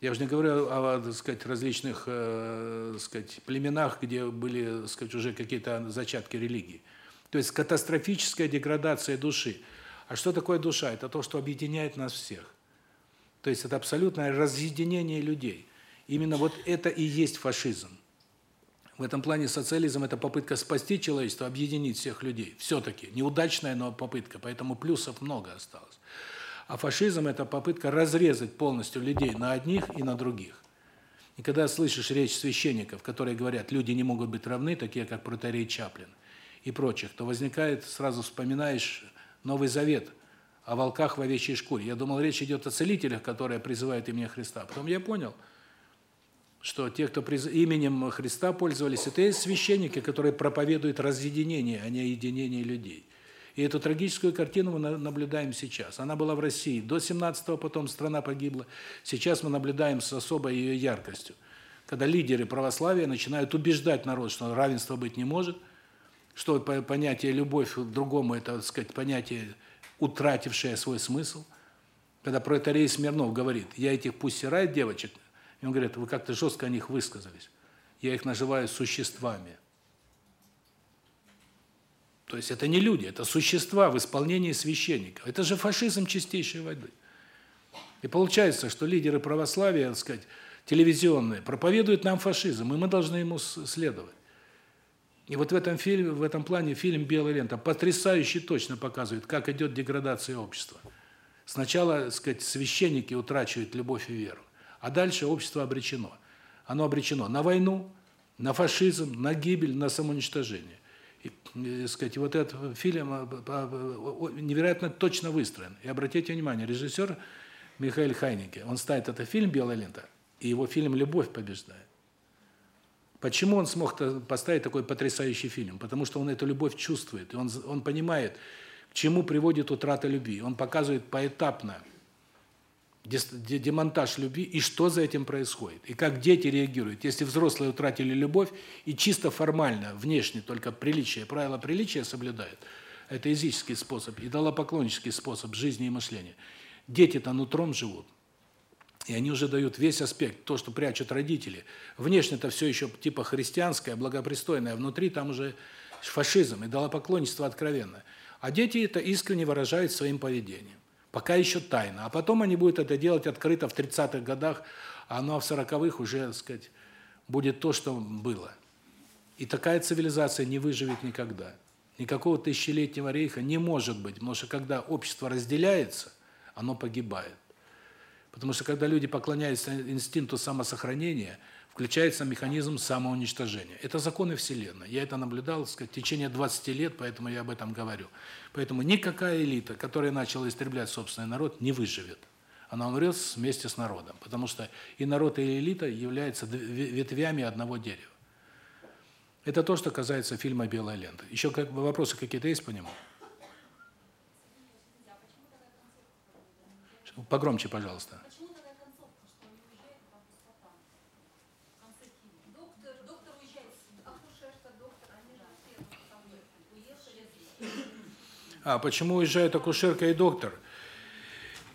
[SPEAKER 1] Я уже не говорю о, так сказать, различных, э, так сказать, племенах, где были, сказать, уже какие-то зачатки религии. То есть катастрофическая деградация души. А что такое душа? Это то, что объединяет нас всех. То есть это абсолютное разъединение людей. Именно вот это и есть фашизм. В этом плане социализм это попытка спасти человечество, объединить всех людей. все таки неудачная, но попытка, поэтому плюсов много осталось. А фашизм это попытка разрезать полностью людей на одних и на других. И когда слышишь речь священников, которые говорят, люди не могут быть равны, такие как протоиерей Чаплин и прочих, то возникает сразу вспоминаешь Новый Завет о волках в овечьей шкуре. Я думал, речь идет о целителях, которые призывают имя Христа. Потом я понял, что те, кто приз... именем Христа пользовались, это и священники, которые проповедуют разъединение, а не единение людей. И эту трагическую картину мы наблюдаем сейчас. Она была в России до 17-го, потом страна погибла. Сейчас мы наблюдаем с особой ее яркостью. Когда лидеры православия начинают убеждать народ, что равенства быть не может, что понятие любовь к другому это, так сказать, понятие утратившее свой смысл. Когда протоиерей Смирнов говорит: "Я этих пусть сирает девочек", и он говорит: "Вы как-то жестко о них высказались. Я их называю существами". То есть это не люди, это существа в исполнении священников. Это же фашизм чистейшей воды. И получается, что лидеры православия, так сказать, телевизионные, проповедуют нам фашизм, и мы должны ему следовать. И вот в этом фильме, в этом плане фильм Белая лента потрясающе точно показывает, как идет деградация общества. Сначала, так сказать, священники утрачивают любовь и веру, а дальше общество обречено. Оно обречено на войну, на фашизм, на гибель, на самоуничтожение. И, сказать, вот этот фильм э, невероятно точно выстроен. И обратите внимание, режиссер Михаил Хайнеке, он ставит этот фильм «Белая лента», и его фильм «Любовь побеждает». Почему он смог поставить такой потрясающий фильм? Потому что он эту любовь чувствует, и он, он понимает, к чему приводит утрата любви. Он показывает поэтапно, демонтаж любви и что за этим происходит. И как дети реагируют. Если взрослые утратили любовь и чисто формально, внешне только приличие, правила приличия соблюдают, это языческий способ, идолопоклоннический способ жизни и мышления. Дети-то нутром живут. И они уже дают весь аспект, то, что прячут родители. Внешне это все еще типа христианское, благопристойное, а внутри там уже фашизм идолопоклонничество откровенное. А дети это искренне выражают своим поведением. Пока еще тайно. А потом они будут это делать открыто в 30-х годах, а ну а в 40-х уже, так сказать, будет то, что было. И такая цивилизация не выживет никогда. Никакого тысячелетнего рейха не может быть, потому что когда общество разделяется, оно погибает. Потому что когда люди поклоняются инстинкту самосохранения, включается механизм самоуничтожения. Это законы Вселенной. Я это наблюдал, сказать, в течение 20 лет, поэтому я об этом говорю. Поэтому никакая элита, которая начала истреблять собственный народ, не выживет. Она умрет вместе с народом, потому что и народ, и элита являются ветвями одного дерева. Это то, что касается фильма «Белая лента». Еще как вопросы какие-то есть по нему? Погромче, пожалуйста. А почему уезжают акушерка и доктор?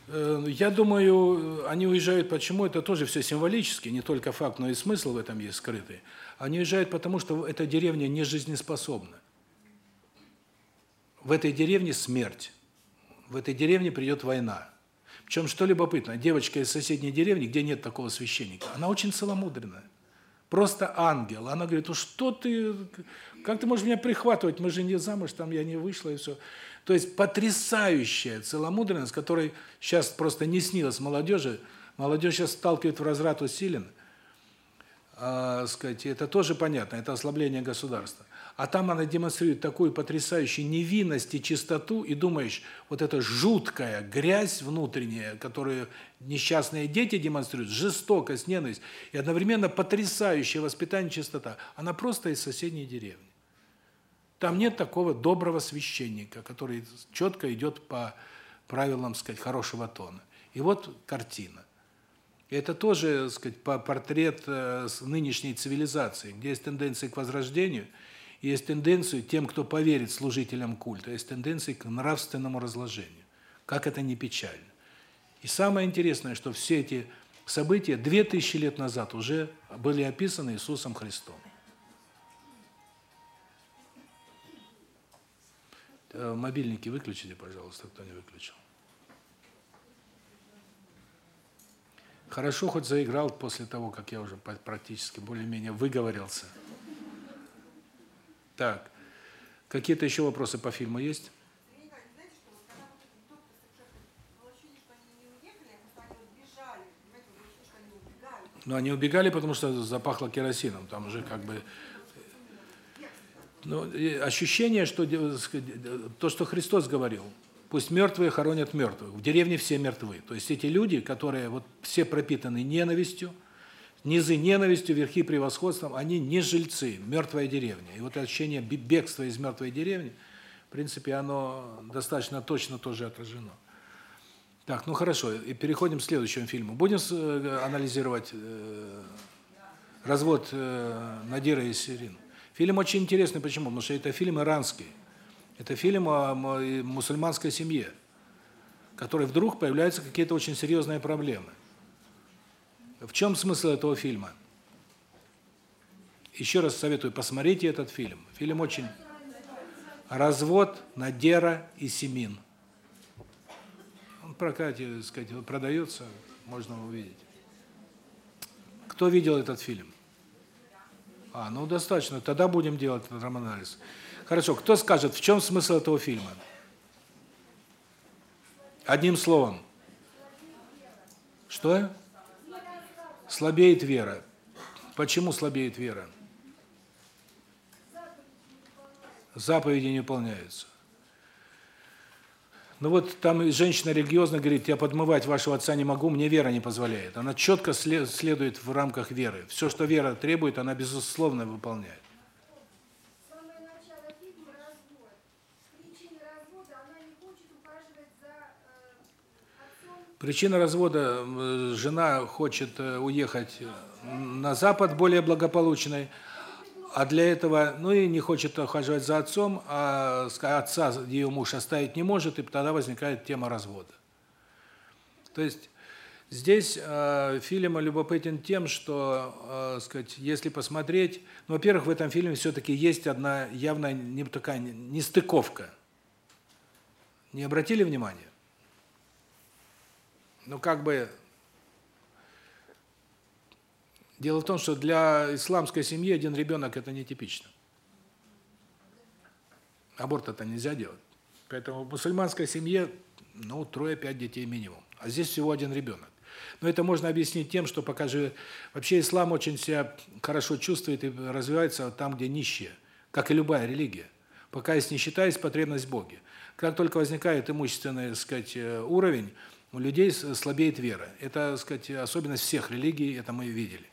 [SPEAKER 1] Э, я думаю, они уезжают почему? Это тоже все символически, не только факт, но и смысл в этом есть скрытый. Они уезжают потому, что эта деревня не жизнеспособна. В этой деревне смерть. В этой деревне придет война. Причем, что любопытно, девочка из соседней деревни, где нет такого священника, она очень целомудренная. Просто ангел. Она говорит, ну что ты, как ты можешь меня прихватывать, мы же не замуж, там я не вышла и все. То есть потрясающая целомудренность, которой сейчас просто не снилось молодежи. Молодежь сейчас сталкивает в разряд усилен. А, сказать, это тоже понятно, это ослабление государства. А там она демонстрирует такую потрясающую невинность и чистоту, и думаешь, вот эта жуткая грязь внутренняя, которую несчастные дети демонстрируют, жестокость, ненависть, и одновременно потрясающее воспитание чистота, она просто из соседней деревни. Там нет такого доброго священника, который четко идет по правилам, сказать, хорошего тона. И вот картина. Это тоже, сказать, по портрет э, нынешней цивилизации, где есть тенденции к возрождению, есть тенденции тем, кто поверит служителям культа, есть тенденции к нравственному разложению. Как это не печально. И самое интересное, что все эти события 2000 лет назад уже были описаны Иисусом Христом. Мобильники выключите, пожалуйста, кто не выключил. Хорошо хоть заиграл после того, как я уже практически более-менее выговорился. Так. Какие-то еще вопросы по фильму есть? Но они убегали, потому что запахло керосином. Там уже как бы ну, ощущение, что то, что Христос говорил, пусть мертвые хоронят мертвых. В деревне все мертвы. То есть эти люди, которые вот все пропитаны ненавистью, низы ненавистью, верхи превосходством, они не жильцы, мертвая деревня. И вот ощущение бегства из мертвой деревни, в принципе, оно достаточно точно тоже отражено. Так, ну хорошо, и переходим к следующему фильму. Будем э, анализировать э, развод э, Надира и Сирин. Фильм очень интересный, почему? Потому что это фильм иранский. Это фильм о мусульманской семье, в которой вдруг появляются какие-то очень серьезные проблемы. В чем смысл этого фильма? Еще раз советую, посмотрите этот фильм. Фильм очень... «Развод Надера и Семин». Он в прокате, сказать, продается, можно увидеть. Кто видел этот фильм? А, ну достаточно. Тогда будем делать романализ. Хорошо, кто скажет, в чем смысл этого фильма? Одним словом. Что? Слабеет вера. Почему слабеет вера? Заповеди не выполняются. Ну вот там женщина религиозно говорит, я подмывать вашего отца не могу, мне вера не позволяет. Она четко следует в рамках веры. Все, что вера требует, она безусловно выполняет. Причина развода жена хочет э, уехать на запад более благополучной, а для этого, ну и не хочет ухаживать за отцом, а отца ее муж оставить не может, и тогда возникает тема развода. То есть здесь э, фильм любопытен тем, что, э, сказать, если посмотреть, ну, во-первых, в этом фильме все таки есть одна явная не такая нестыковка. Не обратили внимания? Ну, как бы Дело в том, что для исламской семьи один ребенок это нетипично. Аборт это нельзя делать. Поэтому в мусульманской семье, ну, трое-пять детей минимум. А здесь всего один ребенок. Но это можно объяснить тем, что пока же вообще ислам очень себя хорошо чувствует и развивается там, где нищие, как и любая религия. Пока есть нищета, есть потребность в Боге. Как только возникает имущественный, так сказать, э, уровень, у людей слабеет вера. Это, так сказать, особенность всех религий, это мы видели.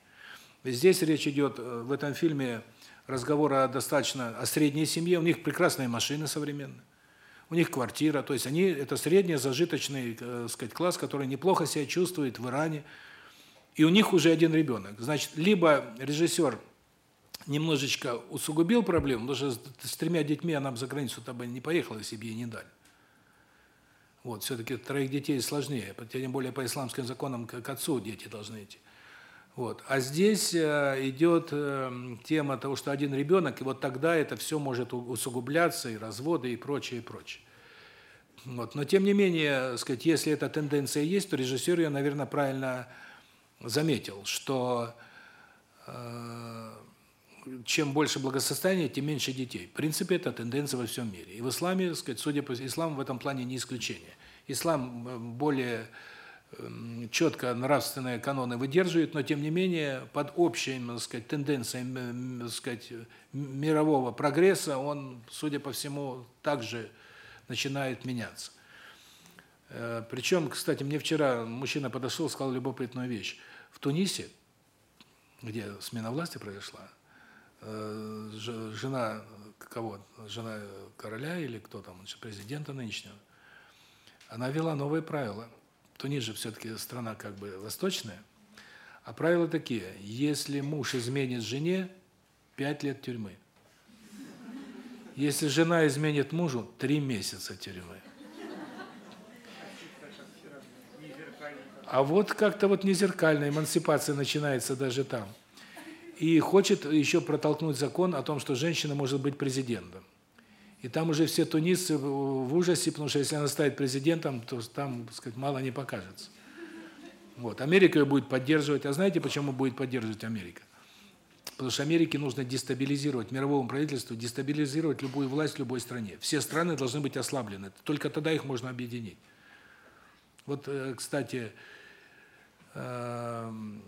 [SPEAKER 1] Здесь речь идет э, в этом фильме разговор о достаточно о средней семье, у них прекрасные машины современные. У них квартира, то есть они это средний зажиточный, э, сказать, класс, который неплохо себя чувствует в Иране. И у них уже один ребенок. Значит, либо режиссер немножечко усугубил проблему, потому что с тремя детьми она бы за границу-то бы не поехала, если бы ей не дали. Вот, все таки троих детей сложнее, тем более по исламским законам к отцу дети должны идти. Вот. А здесь э, идет э, тема того, что один ребенок, и вот тогда это все может усугубляться, и разводы, и прочее, и прочее. Вот. Но тем не менее, сказать, если эта тенденция есть, то режиссер ее, наверное, правильно заметил, что э, чем больше благосостояния, тем меньше детей. В принципе, это тенденция во всем мире. И в исламе, сказать, судя по ислам в этом плане не исключение. Ислам э, более четко нравственные каноны выдерживает, но тем не менее под общим, так сказать, тенденцией, так сказать, мирового прогресса он, судя по всему, также начинает меняться. Э, Причем, кстати, мне вчера мужчина подошел, сказал любопытную вещь. В Тунисе, где смена власти произошла, э, жена кого? Жена короля или кто там, президента нынешнего, она ввела новые правила – Тунис же все-таки страна как бы восточная. А правила такие: если муж изменит жене, 5 лет тюрьмы. Если жена изменит мужу, 3 месяца тюрьмы. А вот как-то вот незеркальная эмансипация начинается даже там. И хочет еще протолкнуть закон о том, что женщина может быть президентом. И там уже все тунисцы в ужасе, потому что если она станет президентом, то там, так сказать, мало не покажется. Вот. Америка ее будет поддерживать. А знаете, почему будет поддерживать Америка? Потому что Америке нужно дестабилизировать, мировому правительству дестабилизировать любую власть в любой стране. Все страны должны быть ослаблены. Только тогда их можно объединить. Вот, э, кстати, эм,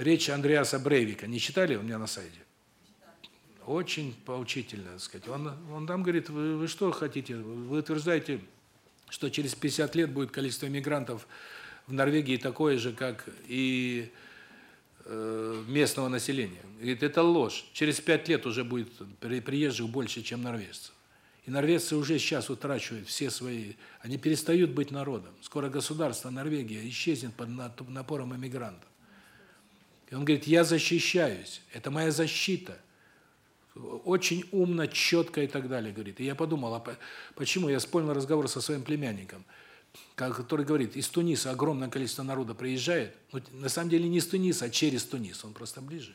[SPEAKER 1] речь Андреаса Брейвика не читали у меня на сайте? Очень поучительно, так сказать. Он он там говорит: "Вы вы что хотите? Вы утверждаете, что через 50 лет будет количество мигрантов в Норвегии такое же, как и э местного населения". Говорит: "Это ложь. Через 5 лет уже будет приезжих больше, чем норвежцев". И норвежцы уже сейчас утрачивают все свои, они перестают быть народом. Скоро государство Норвегия исчезнет под напором иммигрантов. И он говорит: "Я защищаюсь. Это моя защита" очень умно, четко и так далее говорит. И я подумал, а почему я вспомнил разговор со своим племянником, который говорит, из Туниса огромное количество народа приезжает, ну, на самом деле не из Туниса, а через Тунис, он просто ближе.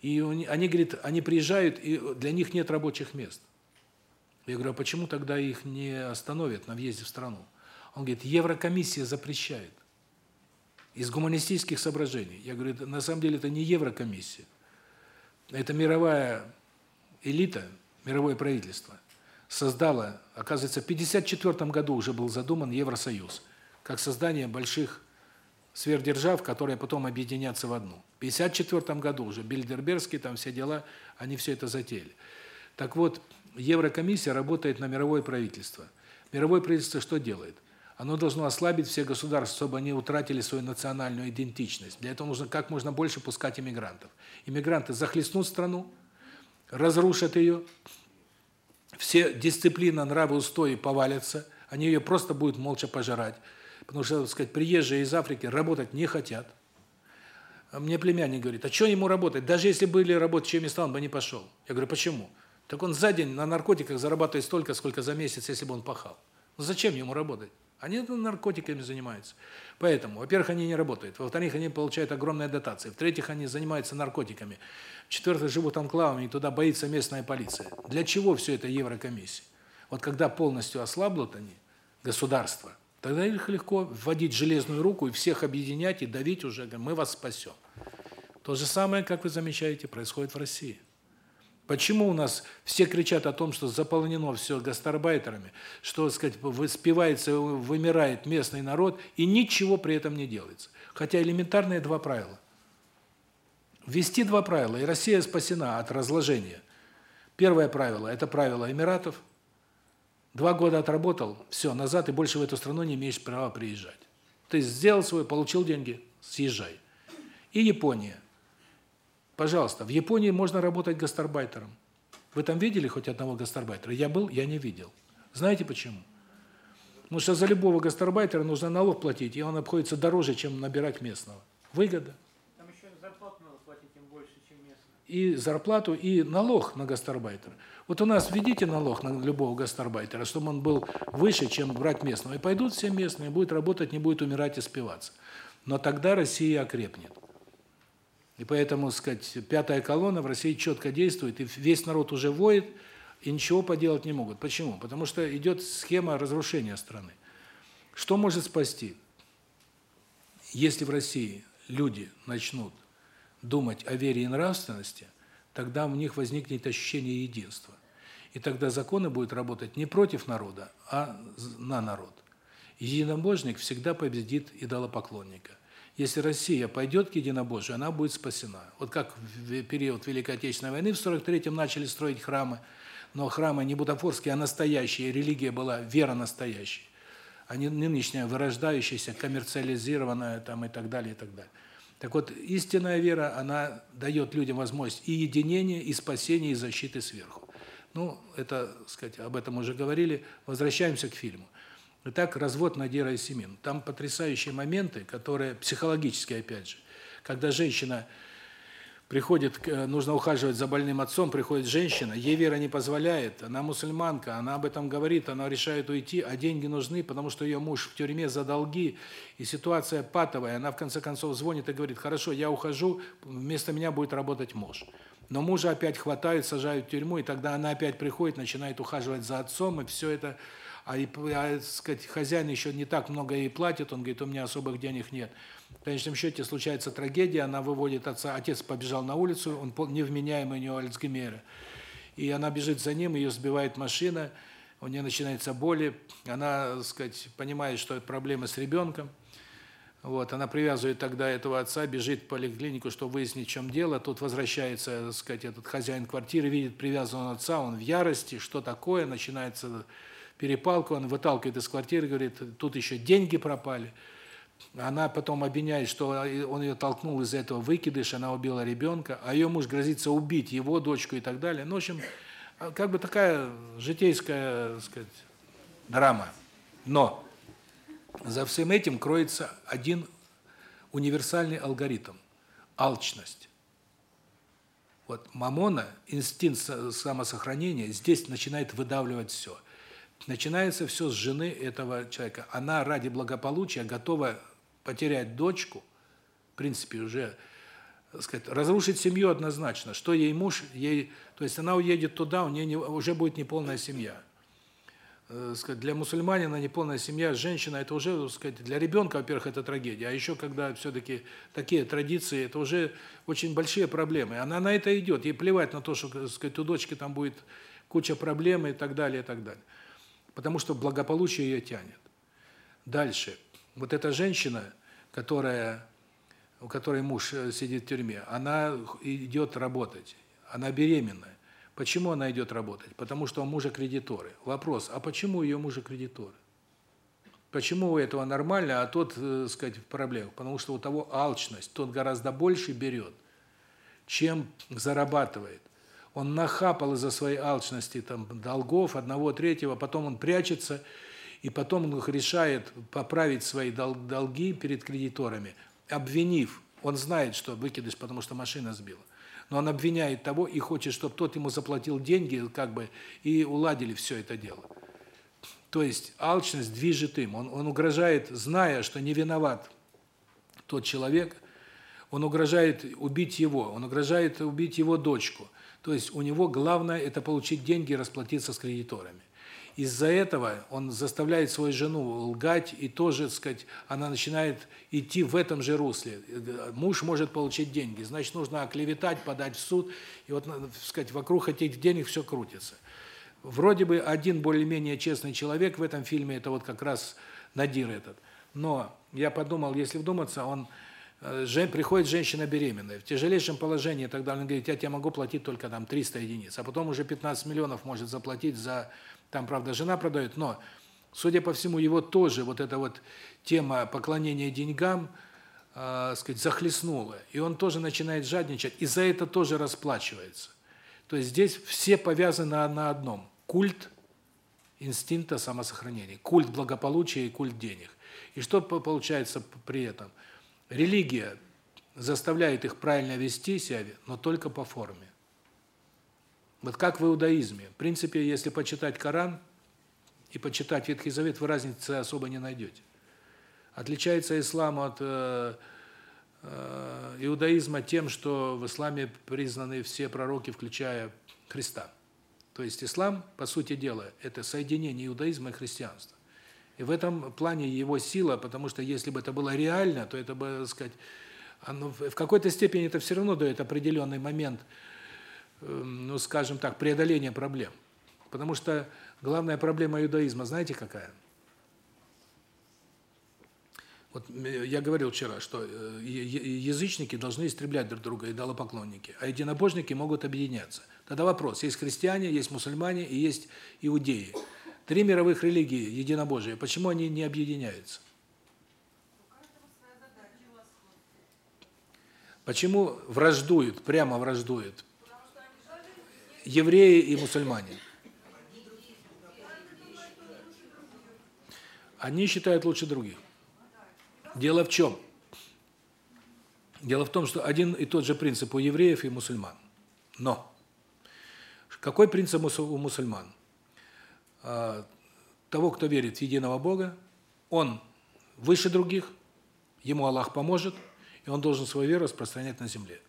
[SPEAKER 1] И они, говорит, они приезжают, и для них нет рабочих мест. Я говорю, а почему тогда их не остановят на въезде в страну? Он говорит, Еврокомиссия запрещает. Из гуманистических соображений. Я говорю, на самом деле это не Еврокомиссия. Это мировая элита, мировое правительство создало, оказывается, в 54 году уже был задуман Евросоюз, как создание больших сверхдержав, которые потом объединятся в одну. В 54 году уже Бильдербергский, там все дела, они все это затеяли. Так вот, Еврокомиссия работает на мировое правительство. Мировое правительство что делает? Оно должно ослабить все государства, чтобы они утратили свою национальную идентичность. Для этого нужно как можно больше пускать иммигрантов. Иммигранты захлестнут страну, разрушат ее, все дисциплина, нравы, устои повалятся, они ее просто будут молча пожирать. Потому что, так сказать, приезжие из Африки работать не хотят. А мне племянник говорит, а что ему работать? Даже если были рабочие места, он бы не пошел. Я говорю, почему? Так он за день на наркотиках зарабатывает столько, сколько за месяц, если бы он пахал. Ну зачем ему работать? Они наркотиками занимаются. Поэтому, во-первых, они не работают. Во-вторых, они получают огромные дотации. В-третьих, они занимаются наркотиками. В-четвертых, живут анклавами, и туда боится местная полиция. Для чего все это Еврокомиссия? Вот когда полностью ослаблут они, государство, тогда их легко вводить железную руку и всех объединять и давить уже, мы вас спасем. То же самое, как вы замечаете, происходит в России. Почему у нас все кричат о том, что заполнено все гастарбайтерами, что, так сказать, воспевается, вымирает местный народ, и ничего при этом не делается? Хотя элементарные два правила. Ввести два правила, и Россия спасена от разложения. Первое правило – это правило Эмиратов – Два года отработал, все, назад и больше в эту страну не имеешь права приезжать. Ты сделал свой, получил деньги, съезжай. И Япония. Пожалуйста, в Японии можно работать гастарбайтером. Вы там видели хоть одного гастарбайтера? Я был, я не видел. Знаете почему? Потому что за любого гастарбайтера нужно налог платить, и он обходится дороже, чем набирать местного. Выгода.
[SPEAKER 2] Там еще зарплату надо платить им больше, чем местного.
[SPEAKER 1] И зарплату, и налог на гастарбайтера. Вот у нас введите налог на любого гастарбайтера, чтобы он был выше, чем брать местного. И пойдут все местные, будет работать, не будет умирать и спиваться. Но тогда Россия окрепнет. И поэтому, сказать, пятая колонна в России четко действует, и весь народ уже воет, и ничего поделать не могут. Почему? Потому что идет схема разрушения страны. Что может спасти? Если в России люди начнут думать о вере и нравственности – тогда в них возникнет ощущение единства. И тогда законы будут работать не против народа, а на народ. Единобожник всегда победит идолопоклонника. Если Россия пойдет к единобожию, она будет спасена. Вот как в период Великой Отечественной войны в 43-м начали строить храмы, но храмы не бутафорские, а настоящие, религия была вера настоящая, а не нынешняя вырождающаяся, коммерциализированная там и так далее, и так далее. Так вот, истинная вера, она дает людям возможность и единения, и спасения, и защиты сверху. Ну, это, сказать, об этом уже говорили. Возвращаемся к фильму. Итак, развод Надира и Семин. Там потрясающие моменты, которые психологические, опять же. Когда женщина приходит, э, нужно ухаживать за больным отцом, приходит женщина, ей вера не позволяет, она мусульманка, она об этом говорит, она решает уйти, а деньги нужны, потому что ее муж в тюрьме за долги, и ситуация патовая, она в конце концов звонит и говорит, хорошо, я ухожу, вместо меня будет работать муж. Но мужа опять хватают, сажают в тюрьму, и тогда она опять приходит, начинает ухаживать за отцом, и все это, а, а сказать, хозяин еще не так много ей платит, он говорит, у меня особых денег нет. В конечном счете случается трагедия, она выводит отца, отец побежал на улицу, он невменяемый, у него Альцгеймера. И она бежит за ним, ее сбивает машина, у нее начинается боли, она, так сказать, понимает, что проблема с ребенком. Вот, она привязывает тогда этого отца, бежит в поликлинику, чтобы выяснить, в чем дело. Тут возвращается, так сказать, этот хозяин квартиры, видит привязанного отца, он в ярости, что такое, начинается перепалка, он выталкивает из квартиры, говорит, тут еще деньги пропали. Она потом обвиняет, что он ее толкнул из-за этого выкидыш, она убила ребенка, а ее муж грозится убить его дочку и так далее. Ну, в общем, как бы такая житейская, так сказать, драма. Но за всем этим кроется один универсальный алгоритм алчность. Вот мамона, инстинкт самосохранения здесь начинает выдавливать все. Начинается все с жены этого человека. Она ради благополучия готова потерять дочку, в принципе, уже, сказать, разрушить семью однозначно. Что ей муж, ей, то есть она уедет туда, у нее не, уже будет неполная семья. Э, сказать, для мусульманина неполная семья, женщина это уже, сказать, для ребенка, во-первых, это трагедия, а еще когда все таки такие традиции, это уже очень большие проблемы. Она на это идет, ей плевать на то, что, сказать, у дочки там будет куча проблем и так далее, и так далее. Потому что благополучие ее тянет. Дальше. Вот эта женщина, которая у которой муж э, сидит в тюрьме, она идет работать. Она беременная. Почему она идет работать? Потому что у мужа кредиторы. Вопрос: а почему у ее мужа кредиторы? Почему у этого нормально, а тот, э, сказать, в проблемах? Потому что у того алчность, тот гораздо больше берет, чем зарабатывает. Он нахапал из-за своей алчности там долгов одного третьего, потом он прячется и потом он решает поправить свои долги перед кредиторами, обвинив, он знает, что выкидыш, потому что машина сбила. Но он обвиняет того и хочет, чтобы тот ему заплатил деньги, как бы, и уладили все это дело. То есть алчность движет им. Он он угрожает, зная, что не виноват тот человек, он угрожает убить его, он угрожает убить его дочку. То есть у него главное это получить деньги и расплатиться с кредиторами. Из-за этого он заставляет свою жену лгать, и тоже, так сказать, она начинает идти в этом же русле. Муж может получить деньги, значит, нужно оклеветать, подать в суд, и вот, так сказать, вокруг этих денег все крутится. Вроде бы один более-менее честный человек в этом фильме, это вот как раз Надир этот. Но я подумал, если вдуматься, он приходит женщина беременная, в тяжелейшем положении, тогда он говорит, я тебе могу платить только там 300 единиц, а потом уже 15 миллионов может заплатить за там, правда, жена продает, но, судя по всему, его тоже вот эта вот тема поклонения деньгам, э, сказать, захлестнула. И он тоже начинает жадничать, и за это тоже расплачивается. То есть здесь все повязаны на одном. Культ инстинкта самосохранения, культ благополучия и культ денег. И что получается при этом? Религия заставляет их правильно вести себя, но только по форме. Вот как в иудаизме. В принципе, если почитать Коран и почитать Ветхий Завет, вы разницы особо не найдете. Отличается ислам от э, э, иудаизма тем, что в исламе признаны все пророки, включая Христа. То есть ислам, по сути дела, это соединение иудаизма и христианства. И в этом плане его сила, потому что если бы это было реально, то это бы, так сказать, оно в какой-то степени это все равно дает определенный момент Эм, ну, скажем так, преодоления проблем. Потому что главная проблема иудаизма, знаете, какая? Вот я говорил вчера, что э, язычники должны истреблять друг друга, идолопоклонники, а единобожники могут объединяться. Тогда вопрос: есть христиане, есть мусульмане и есть иудеи. Три мировых религии единобожия. Почему они не объединяются? Почему враждуют, прямо враждуют? евреи и мусульмане. Они считают лучше других. Дело в чем? Дело в том, что один и тот же принцип у евреев и мусульман. Но какой принцип у мусульман? А, того, кто верит в единого Бога, он выше других, ему Аллах поможет, и он должен свою веру распространять на земле.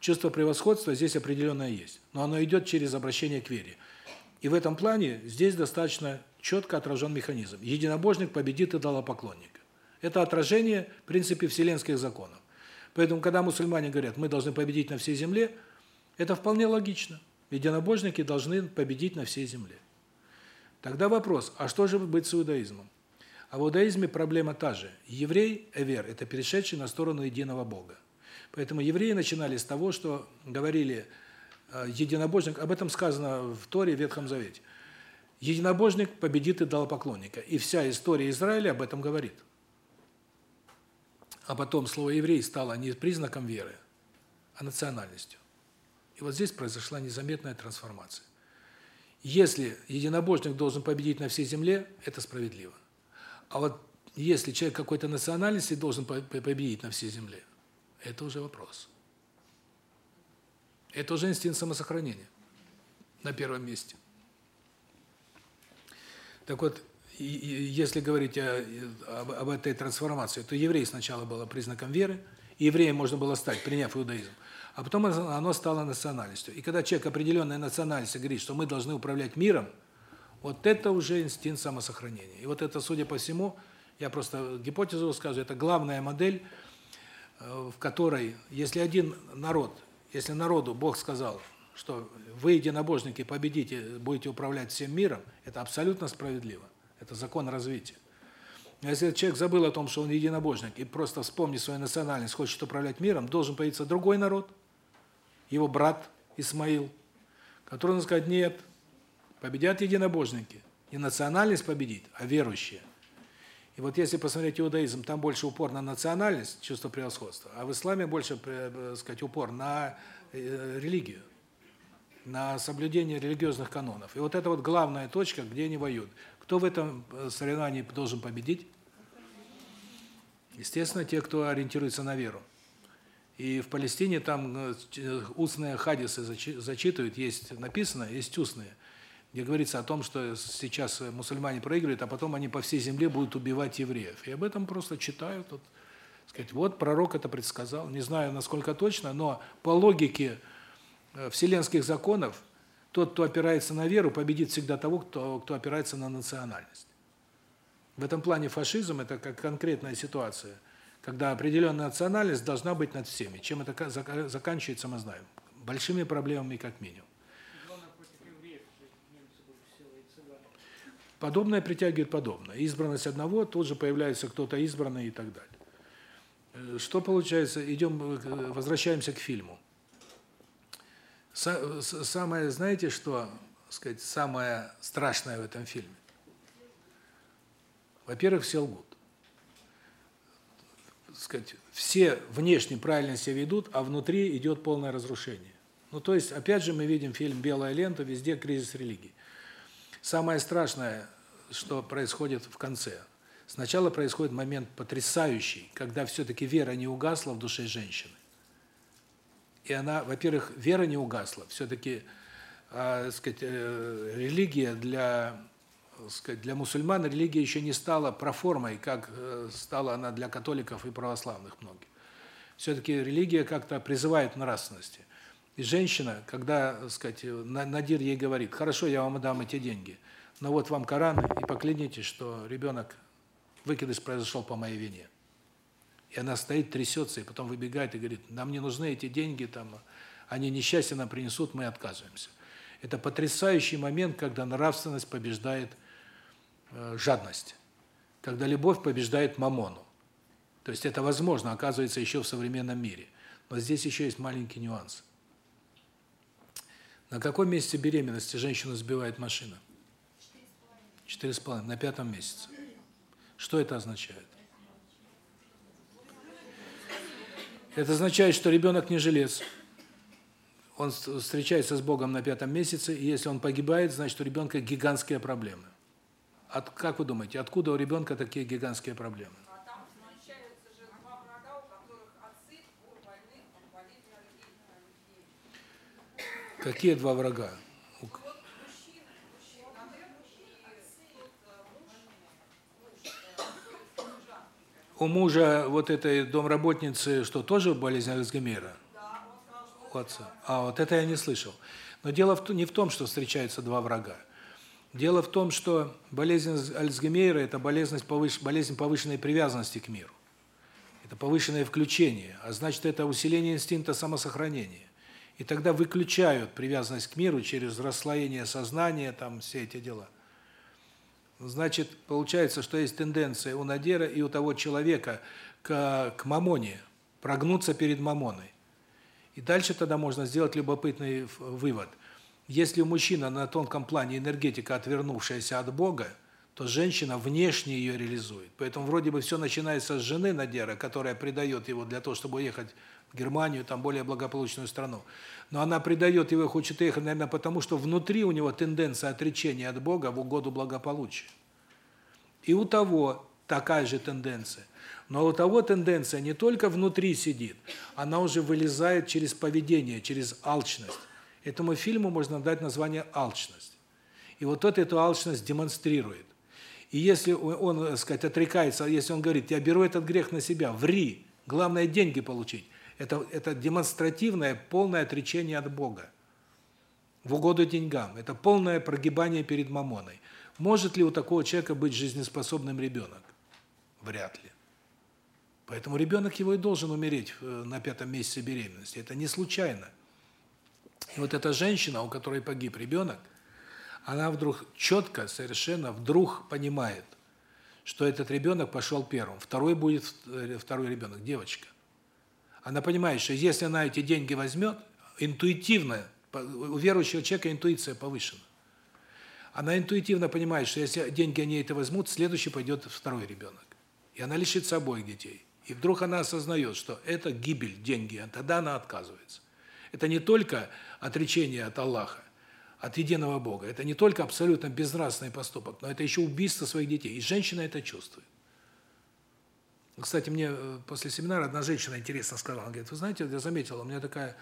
[SPEAKER 1] Чувство превосходства здесь определенное есть, но оно идет через обращение к вере. И в этом плане здесь достаточно четко отражен механизм. Единобожник победит идолопоклонника. Это отражение в принципе вселенских законов. Поэтому когда мусульмане говорят: "Мы должны победить на всей земле", это вполне логично. Единобожники должны победить на всей земле. Тогда вопрос: а что же быть с иудаизмом? А в иудаизме проблема та же. Еврей, эвер это перешедший на сторону единого Бога. Поэтому евреи начинали с того, что говорили э, единобожник, об этом сказано в Торе, в Ветхом Завете. Единобожник победит идолопоклонника. И вся история Израиля об этом говорит. А потом слово еврей стало не признаком веры, а национальностью. И вот здесь произошла незаметная трансформация. Если единобожник должен победить на всей земле, это справедливо. А вот если человек какой-то национальности должен победить на всей земле, это уже вопрос. Это уже инстинкт самосохранения на первом месте. Так вот, если говорить о, об, об этой трансформации, то еврей сначала было признаком веры, и евреем можно было стать, приняв иудаизм. А потом оно стало национальностью. И когда человек определенной национальности говорит, что мы должны управлять миром, вот это уже инстинкт самосохранения. И вот это, судя по всему, я просто гипотезу скажу, это главная модель Э, в которой, если один народ, если народу Бог сказал, что вы, единобожники, победите, будете управлять всем миром, это абсолютно справедливо. Это закон развития. Но если человек забыл о том, что он единобожник, и просто вспомнит свою национальность, хочет управлять миром, должен появиться другой народ, его брат Исмаил, который он сказать, нет, победят единобожники. Не национальность победит, а верующие. И вот если посмотреть иудаизм, там больше упор на национальность, чувство превосходства, а в исламе больше, э, так сказать, упор на э, религию, на соблюдение религиозных канонов. И вот это вот главная точка, где они воюют. Кто в этом э, соревновании должен победить? Естественно, те, кто ориентируется на веру. И в Палестине там устные хадисы зачитывают, есть написано, есть устные. где говорится о том, что сейчас мусульмане проигрывают, а потом они по всей земле будут убивать евреев. И об этом просто читают. Вот, сказать, вот пророк это предсказал. Не знаю, насколько точно, но по логике э, вселенских законов, тот, кто опирается на веру, победит всегда того, кто, кто опирается на национальность. В этом плане фашизм – это как конкретная ситуация, когда определенная национальность должна быть над всеми. Чем это заканчивается, мы знаем. Большими проблемами как минимум. Подобное притягивает подобное. Избранность одного, тут же появляется кто-то избранный и так далее. Э, что получается? Идем, э, возвращаемся к фильму. Самое, знаете, что, сказать, самое страшное в этом фильме? Во-первых, все лгут. Сказать, все внешне правильно себя ведут, а внутри идет полное разрушение. Ну, то есть, опять же, мы видим фильм «Белая лента», везде кризис религии. Самое страшное, что происходит в конце. Сначала происходит момент потрясающий, когда все-таки вера не угасла в душе женщины. И она, во-первых, вера не угасла, все-таки, э, сказать, э, религия для, сказать, для мусульман религия еще не стала проформой, как э, стала она для католиков и православных многих. Все-таки религия как-то призывает нравственности. И женщина, когда, сказать, Надир ей говорит: "Хорошо, я вам дам эти деньги, но вот вам Коран и поклянитесь, что ребенок выкидыш произошел по моей вине". И она стоит, трясется, и потом выбегает и говорит: "Нам не нужны эти деньги там, они несчастье нам принесут, мы отказываемся". Это потрясающий момент, когда нравственность побеждает э, жадность. Когда любовь побеждает мамону. То есть это возможно, оказывается, еще в современном мире. Но здесь еще есть маленький нюанс. На каком месяце беременности женщину сбивает машина? Четыре с половиной. На пятом месяце. Что это означает? Это означает, что ребенок не жилец. Он встречается с Богом на пятом месяце, и если он погибает, значит, у ребенка гигантские проблемы. От, как вы думаете, откуда у ребенка такие гигантские проблемы? Какие два врага? У мужа вот этой домработницы что, тоже болезнь Альцгеймера? У отца. А, вот это я не слышал. Но дело в, не в том, что встречаются два врага. Дело в том, что болезнь Альцгеймера – это болезнь, повыш, болезнь повышенной привязанности к миру. Это повышенное включение, а значит, это усиление инстинкта самосохранения. И тогда выключают привязанность к миру через расслоение сознания, там все эти дела. Значит, получается, что есть тенденция у Надера и у того человека к, к мамоне, прогнуться перед мамоной. И дальше тогда можно сделать любопытный вывод. Если у мужчины на тонком плане энергетика, отвернувшаяся от Бога, то женщина внешне ее реализует. Поэтому вроде бы все начинается с жены Надера, которая предает его для того, чтобы уехать Германию, там более благополучную страну. Но она предает его, хочет ехать, наверное, потому что внутри у него тенденция отречения от Бога в угоду благополучию. И у того такая же тенденция. Но у того тенденция не только внутри сидит, она уже вылезает через поведение, через алчность. Этому фильму можно дать название «Алчность». И вот тот эту алчность демонстрирует. И если он, так сказать, отрекается, если он говорит, я беру этот грех на себя, ври, главное деньги получить, это это демонстративное полное отречение от Бога. В угоду деньгам. Это полное прогибание перед мамоной. Может ли у такого человека быть жизнеспособным ребенок? Вряд ли. Поэтому ребенок его и должен умереть э, на пятом месяце беременности. Это не случайно. И вот эта женщина, у которой погиб ребенок, она вдруг четко, совершенно вдруг понимает, что этот ребенок пошел первым. Второй будет э, второй ребенок, девочка. Она понимает, что если она эти деньги возьмет, интуитивно, у верующего человека интуиция повышена. Она интуитивно понимает, что если деньги они это возьмут, следующий пойдет второй ребенок. И она лишится обоих детей. И вдруг она осознает, что это гибель, деньги, а тогда она отказывается. Это не только отречение от Аллаха, от единого Бога. Это не только абсолютно безнравственный поступок, но это еще убийство своих детей. И женщина это чувствует. Кстати, мне э, после семинара одна женщина интересно сказала, она говорит, вы знаете, я заметила, у меня такое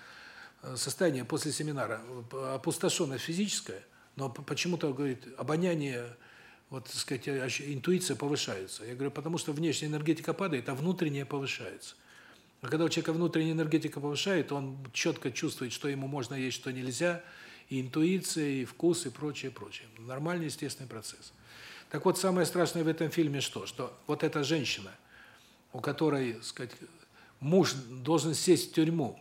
[SPEAKER 1] э, состояние после семинара, э, опустошенность физическая, Но почему-то, говорит, обоняние, вот, так сказать, интуиция повышается. Я говорю, потому что внешняя энергетика падает, а внутренняя повышается. А когда у человека внутренняя энергетика повышает, он четко чувствует, что ему можно есть, что нельзя, и интуиция, и вкус, и прочее, прочее. Нормальный, естественный процесс. Так вот, самое страшное в этом фильме что? Что вот эта женщина, у которой, сказать, муж должен сесть в тюрьму,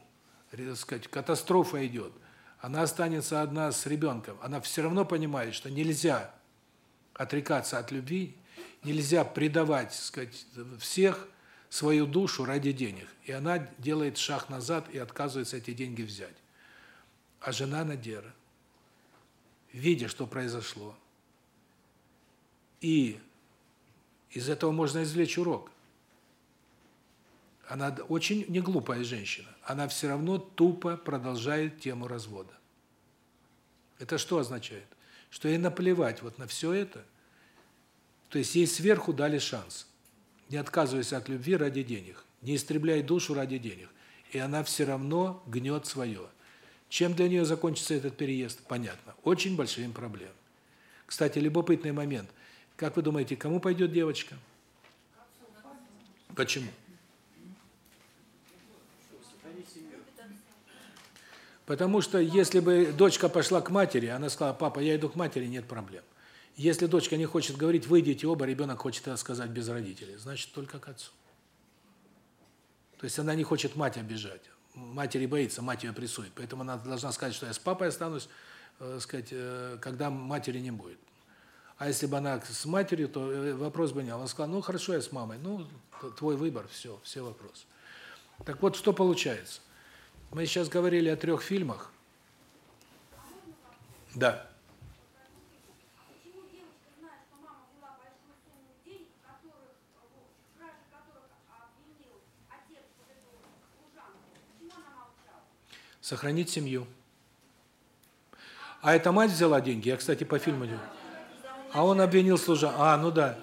[SPEAKER 1] сказать, катастрофа идет, она останется одна с ребенком, она все равно понимает, что нельзя отрекаться от любви, нельзя предавать, сказать, всех свою душу ради денег. И она делает шаг назад и отказывается эти деньги взять. А жена Надера, видя, что произошло, и из этого можно извлечь урок. Она очень не глупая женщина. Она все равно тупо продолжает тему развода. Это что означает? Что ей наплевать вот на все это. То есть ей сверху дали шанс. Не отказывайся от любви ради денег. Не истребляй душу ради денег. И она все равно гнет свое. Чем для нее закончится этот переезд? Понятно. Очень большими проблемами. Кстати, любопытный момент. Как вы думаете, кому пойдет девочка? Почему? Потому что если бы дочка пошла к матери, она сказала: "Папа, я иду к матери, нет проблем". Если дочка не хочет говорить: "Выйдите оба", ребенок хочет это сказать без родителей, значит, только к отцу. То есть она не хочет мать обижать. Матери боится, мать ее прессует. Поэтому она должна сказать, что я с папой останусь, э, сказать, э, когда матери не будет. А если бы она с матерью, то э, вопрос бы не был. Она сказала: "Ну, хорошо, я с мамой". Ну, твой выбор, все, все вопросы. Так вот, что получается? Мы сейчас говорили о трех фильмах. Да. Сохранить семью. А эта мать взяла деньги. Я, кстати, по фильму. А он обвинил служанку. А, ну да.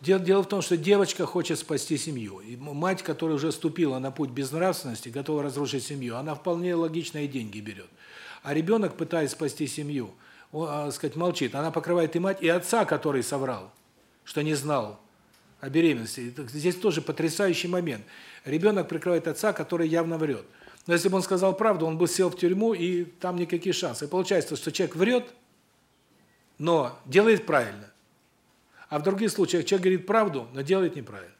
[SPEAKER 1] Дело, в том, что девочка хочет спасти семью. И мать, которая уже ступила на путь безнравственности, готова разрушить семью, она вполне логичные деньги берет. А ребенок, пытаясь спасти семью, он, а, сказать, молчит. Она покрывает и мать, и отца, который соврал, что не знал о беременности. Здесь тоже потрясающий момент. Ребенок прикрывает отца, который явно врет. Но если бы он сказал правду, он бы сел в тюрьму, и там никаких шансов. И получается, что человек врет, но делает правильно. А в других случаях человек говорит правду, но делает неправильно.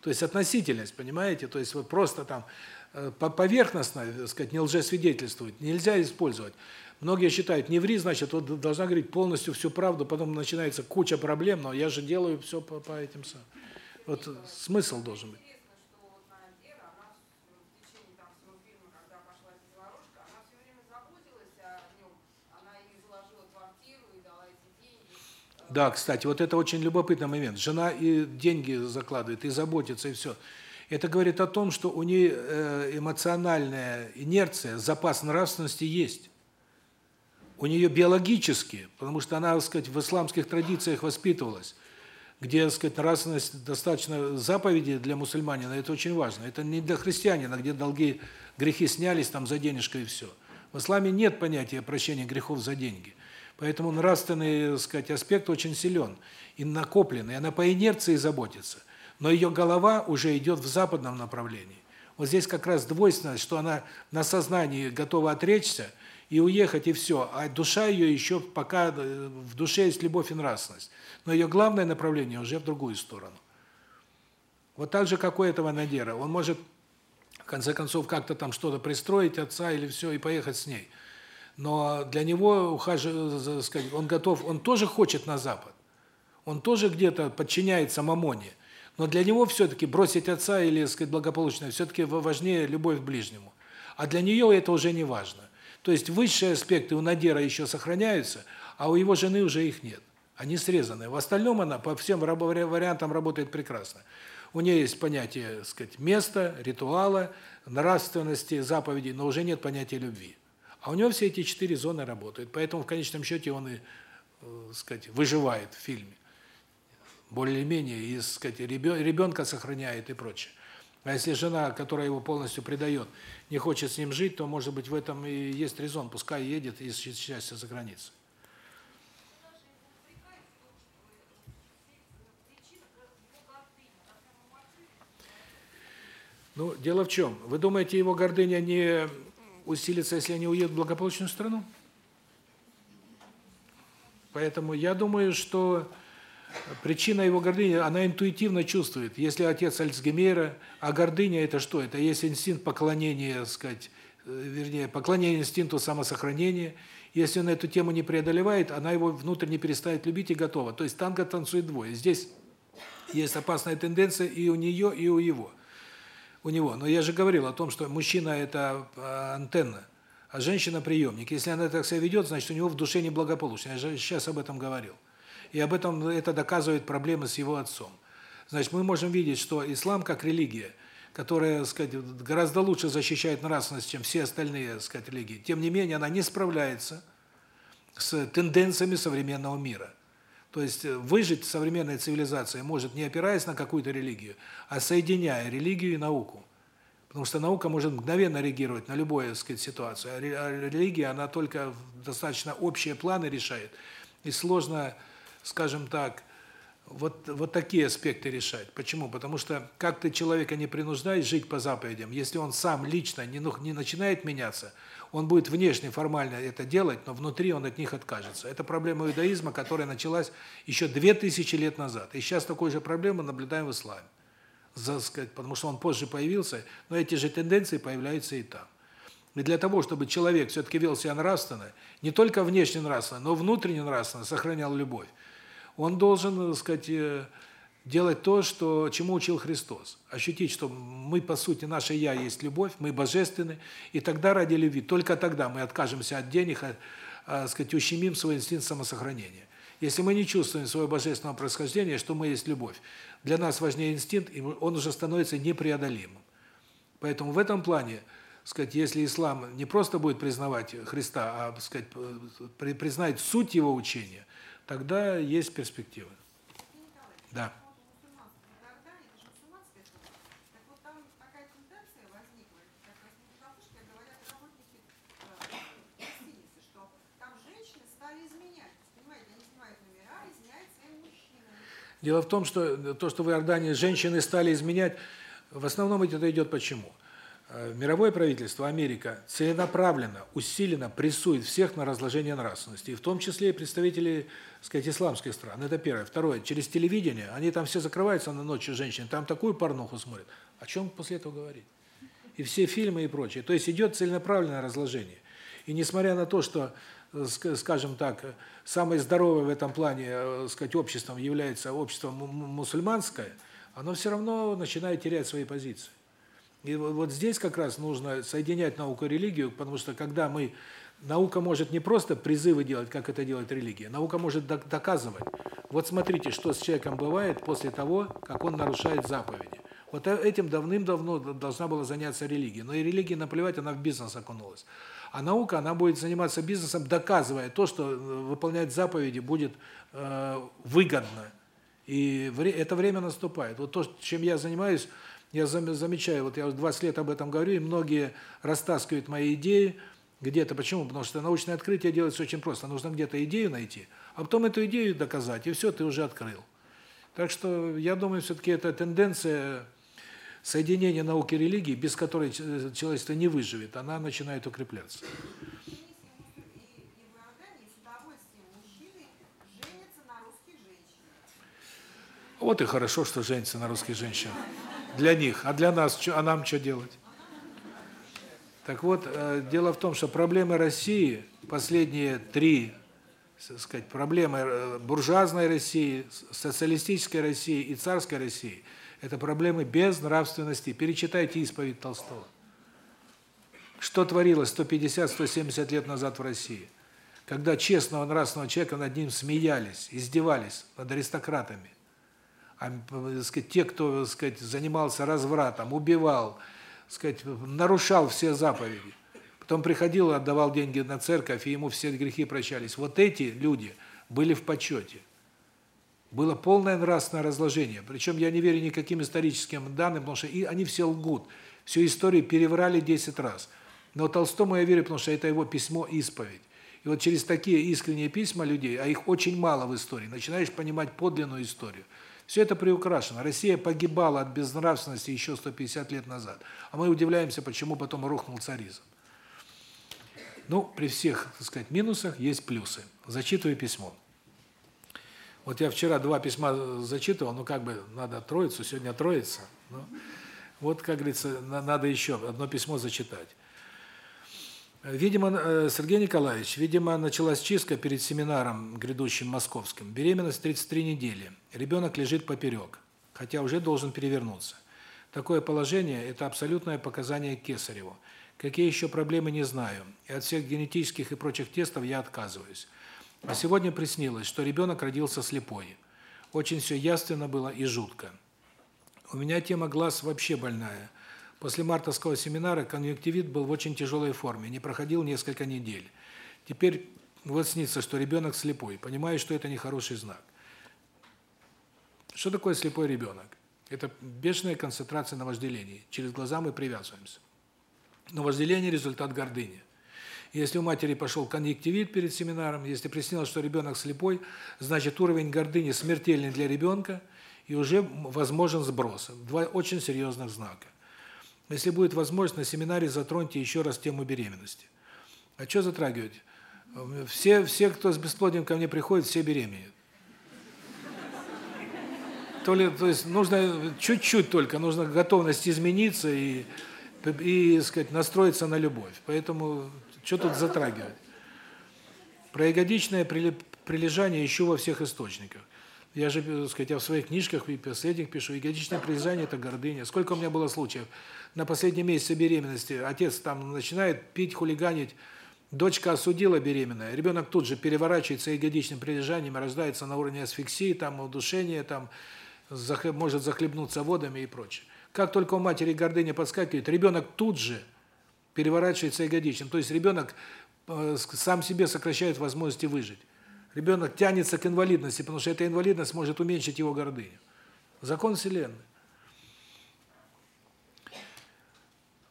[SPEAKER 1] То есть относительность, понимаете? То есть вот просто там э, поверхностно, так сказать, не лжесвидетельствовать нельзя использовать. Многие считают, не ври, значит, вот должна говорить полностью всю правду, потом начинается куча проблем, но я же делаю все по, по этим самым. Вот смысл должен быть. Да, кстати, вот это очень любопытный момент. Жена и деньги закладывает, и заботится, и все. Это говорит о том, что у нее э, эмоциональная инерция, запас нравственности есть. У нее биологически, потому что она, так сказать, в исламских традициях воспитывалась, где, так сказать, нравственность достаточно заповеди для мусульманина, это очень важно. Это не для христианина, где долги, грехи снялись там за денежкой и все. В исламе нет понятия прощения грехов за деньги. Поэтому нравственный, так сказать, аспект очень силен и накопленный. Она по инерции заботится, но ее голова уже идет в западном направлении. Вот здесь как раз двойственность, что она на сознании готова отречься и уехать и все, а душа ее еще пока э, в душе есть любовь и нравственность. Но ее главное направление уже в другую сторону. Вот так же как у этого Надера, он может в конце концов как-то там что-то пристроить отца или все и поехать с ней но для него ухаживать, сказать, он готов, он тоже хочет на запад. Он тоже где-то подчиняется мамоне. Но для него все таки бросить отца или, сказать, благополучно, все таки важнее любовь к ближнему. А для нее это уже не важно. То есть высшие аспекты у Надера еще сохраняются, а у его жены уже их нет. Они срезаны. В остальном она по всем вариантам работает прекрасно. У нее есть понятие, сказать, места, ритуала, нравственности, заповедей, но уже нет понятия любви. А у него все эти четыре зоны работают. Поэтому в конечном счете он и, э, сказать, выживает в фильме. Более-менее, и, сказать, ребенка сохраняет и прочее. А если жена, которая его полностью предает, не хочет с ним жить, то, может быть, в этом и есть резон. Пускай едет из счастья за границу. Ну, дело в чем? Вы думаете, его гордыня не усилится, если они уедут в благополучную страну? Поэтому я думаю, что причина его гордыни, она интуитивно чувствует. Если отец Альцгеймера, а гордыня это что? Это есть инстинкт поклонения, сказать, э, вернее, поклонение инстинкту самосохранения. Если он эту тему не преодолевает, она его внутренне перестает любить и готова. То есть танго танцует двое. Здесь есть опасная тенденция и у нее, и у его. У него. Но я же говорил о том, что мужчина это а, антенна, а женщина приемник. Если она так себя ведет, значит, у него в душе неблагополучно. Я же сейчас об этом говорил. И об этом это доказывает проблемы с его отцом. Значит, мы можем видеть, что ислам как религия, которая, так сказать, гораздо лучше защищает нравственность, чем все остальные, так сказать, религии. Тем не менее, она не справляется с тенденциями современного мира. То есть э, выжить современная цивилизация может не опираясь на какую-то религию, а соединяя религию и науку. Потому что наука может мгновенно реагировать на любую, так сказать, ситуацию, а, а религия, она только достаточно общие планы решает. И сложно, скажем так, вот вот такие аспекты решать. Почему? Потому что как ты человека не принуждаешь жить по заповедям, если он сам лично не не начинает меняться, он будет внешне формально это делать, но внутри он от них откажется. Это проблема иудаизма, которая началась еще 2000 лет назад. И сейчас такую же проблему наблюдаем в исламе. За, сказать, потому что он позже появился, но эти же тенденции появляются и там. И для того, чтобы человек все-таки вел себя нравственно, не только внешне нравственно, но внутренне нравственно, сохранял любовь, он должен, так сказать, э, делать то, что чему учил Христос. Ощутить, что мы по сути наше я есть любовь, мы божественны, и тогда ради любви, только тогда мы откажемся от денег, от, а, сказать, ущемим свой инстинкт самосохранения. Если мы не чувствуем своего божественного происхождения, что мы есть любовь, для нас важнее инстинкт, и он уже становится непреодолимым. Поэтому в этом плане, сказать, если ислам не просто будет признавать Христа, а, сказать, признать суть его учения, тогда есть перспективы. Да. Дело в том, что то, что в Иордании женщины стали изменять, в основном это идет почему? Э, мировое правительство, Америка, целенаправленно, усиленно прессует всех на разложение нравственности, в том числе и представители, так сказать, исламских стран. Это первое. Второе, через телевидение, они там все закрываются на ночью женщины, там такую порнуху смотрят. О чем после этого говорить? И все фильмы и прочее. То есть идет целенаправленное разложение. И несмотря на то, что Э, скажем так, самое здоровое в этом плане, э, сказать, обществом является общество мусульманское, оно все равно начинает терять свои позиции. И вот здесь как раз нужно соединять науку и религию, потому что когда мы наука может не просто призывы делать, как это делает религия, наука может доказывать. Вот смотрите, что с человеком бывает после того, как он нарушает заповеди. Вот э, этим давным-давно должна была заняться религия. Но и религия наплевать, она в бизнес окунулась. А наука, она будет заниматься бизнесом, доказывая то, что э, выполнять заповеди будет э, выгодно. И это время наступает. Вот то, чем я занимаюсь, я замечаю, вот я уже 20 лет об этом говорю, и многие растаскивают мои идеи где-то. Почему? Потому что научное открытие делается очень просто. Нужно где-то идею найти, а потом эту идею доказать, и все, ты уже открыл. Так что я думаю, все-таки эта тенденция соединение науки и религии, без которой человечество не выживет, она начинает укрепляться. Вот и хорошо, что женятся на русских женщинах. Для них. А для нас, а нам что делать? Так вот, э, дело в том, что проблемы России, последние три, так сказать, проблемы э, буржуазной России, социалистической России и царской России – это проблемы безнравственности. Перечитайте исповедь Толстого. Что творилось 150-170 лет назад в России? Когда честного нравственного человека над ним смеялись, издевались над аристократами. А, сказать, те, кто, сказать, занимался развратом, убивал, сказать, нарушал все заповеди. Потом приходил, отдавал деньги на церковь, и ему все грехи прощались. Вот эти люди были в почете. Было полное нравственное разложение. Причем я не верю никаким историческим данным, потому что и они все лгут. Всю историю переврали 10 раз. Но Толстому я верю, потому что это его письмо-исповедь. И вот через такие искренние письма людей, а их очень мало в истории, начинаешь понимать подлинную историю. Все это приукрашено. Россия погибала от безнравственности еще 150 лет назад. А мы удивляемся, почему потом рухнул царизм. Ну, при всех, так сказать, минусах есть плюсы. Зачитываю письмо. Вот я вчера два письма зачитывал, ну как бы надо троицу, сегодня троица. Ну, вот, как говорится, надо еще одно письмо зачитать. Видимо, э, Сергей Николаевич, видимо, началась чистка перед семинаром грядущим московским. Беременность 33 недели. Ребенок лежит поперек, хотя уже должен перевернуться. Такое положение – это абсолютное показание Кесареву. Какие еще проблемы, не знаю. И от всех генетических и прочих тестов я отказываюсь. А сегодня приснилось, что ребенок родился слепой. Очень все ясно было и жутко. У меня тема глаз вообще больная. После мартовского семинара конъюнктивит был в очень тяжелой форме, не проходил несколько недель. Теперь вот снится, что ребенок слепой. Понимаю, что это не хороший знак. Что такое слепой ребенок? Это бешеная концентрация на вожделении. Через глаза мы привязываемся. Но вожделение – результат гордыни. Если у матери пошел конъюнктивит перед семинаром, если приснилось, что ребенок слепой, значит уровень гордыни смертельный для ребенка, и уже возможен сброс. Два очень серьезных знака. Если будет возможность, на семинаре затроньте еще раз тему беременности. А что затрагивать? Все, все, кто с бесплодием ко мне приходит, все беременеют. То, ли, то есть нужно чуть-чуть только, нужно готовность измениться и, и сказать, настроиться на любовь. Поэтому что тут затрагивать? Про ягодичное прилежание ищу во всех источниках. Я же, так сказать, я в своих книжках и последних пишу, ягодичное прилежание – это гордыня. Сколько у меня было случаев – на последнем месяце беременности отец там начинает пить, хулиганить, дочка осудила беременная, ребенок тут же переворачивается ягодичным прилежанием, рождается на уровне асфиксии, там удушения, там может захлебнуться водами и прочее. Как только у матери гордыня подскакивает, ребенок тут же переворачивается ягодичным. То есть ребенок э, сам себе сокращает возможности выжить. Ребенок тянется к инвалидности, потому что эта инвалидность может уменьшить его гордыню. Закон Вселенной.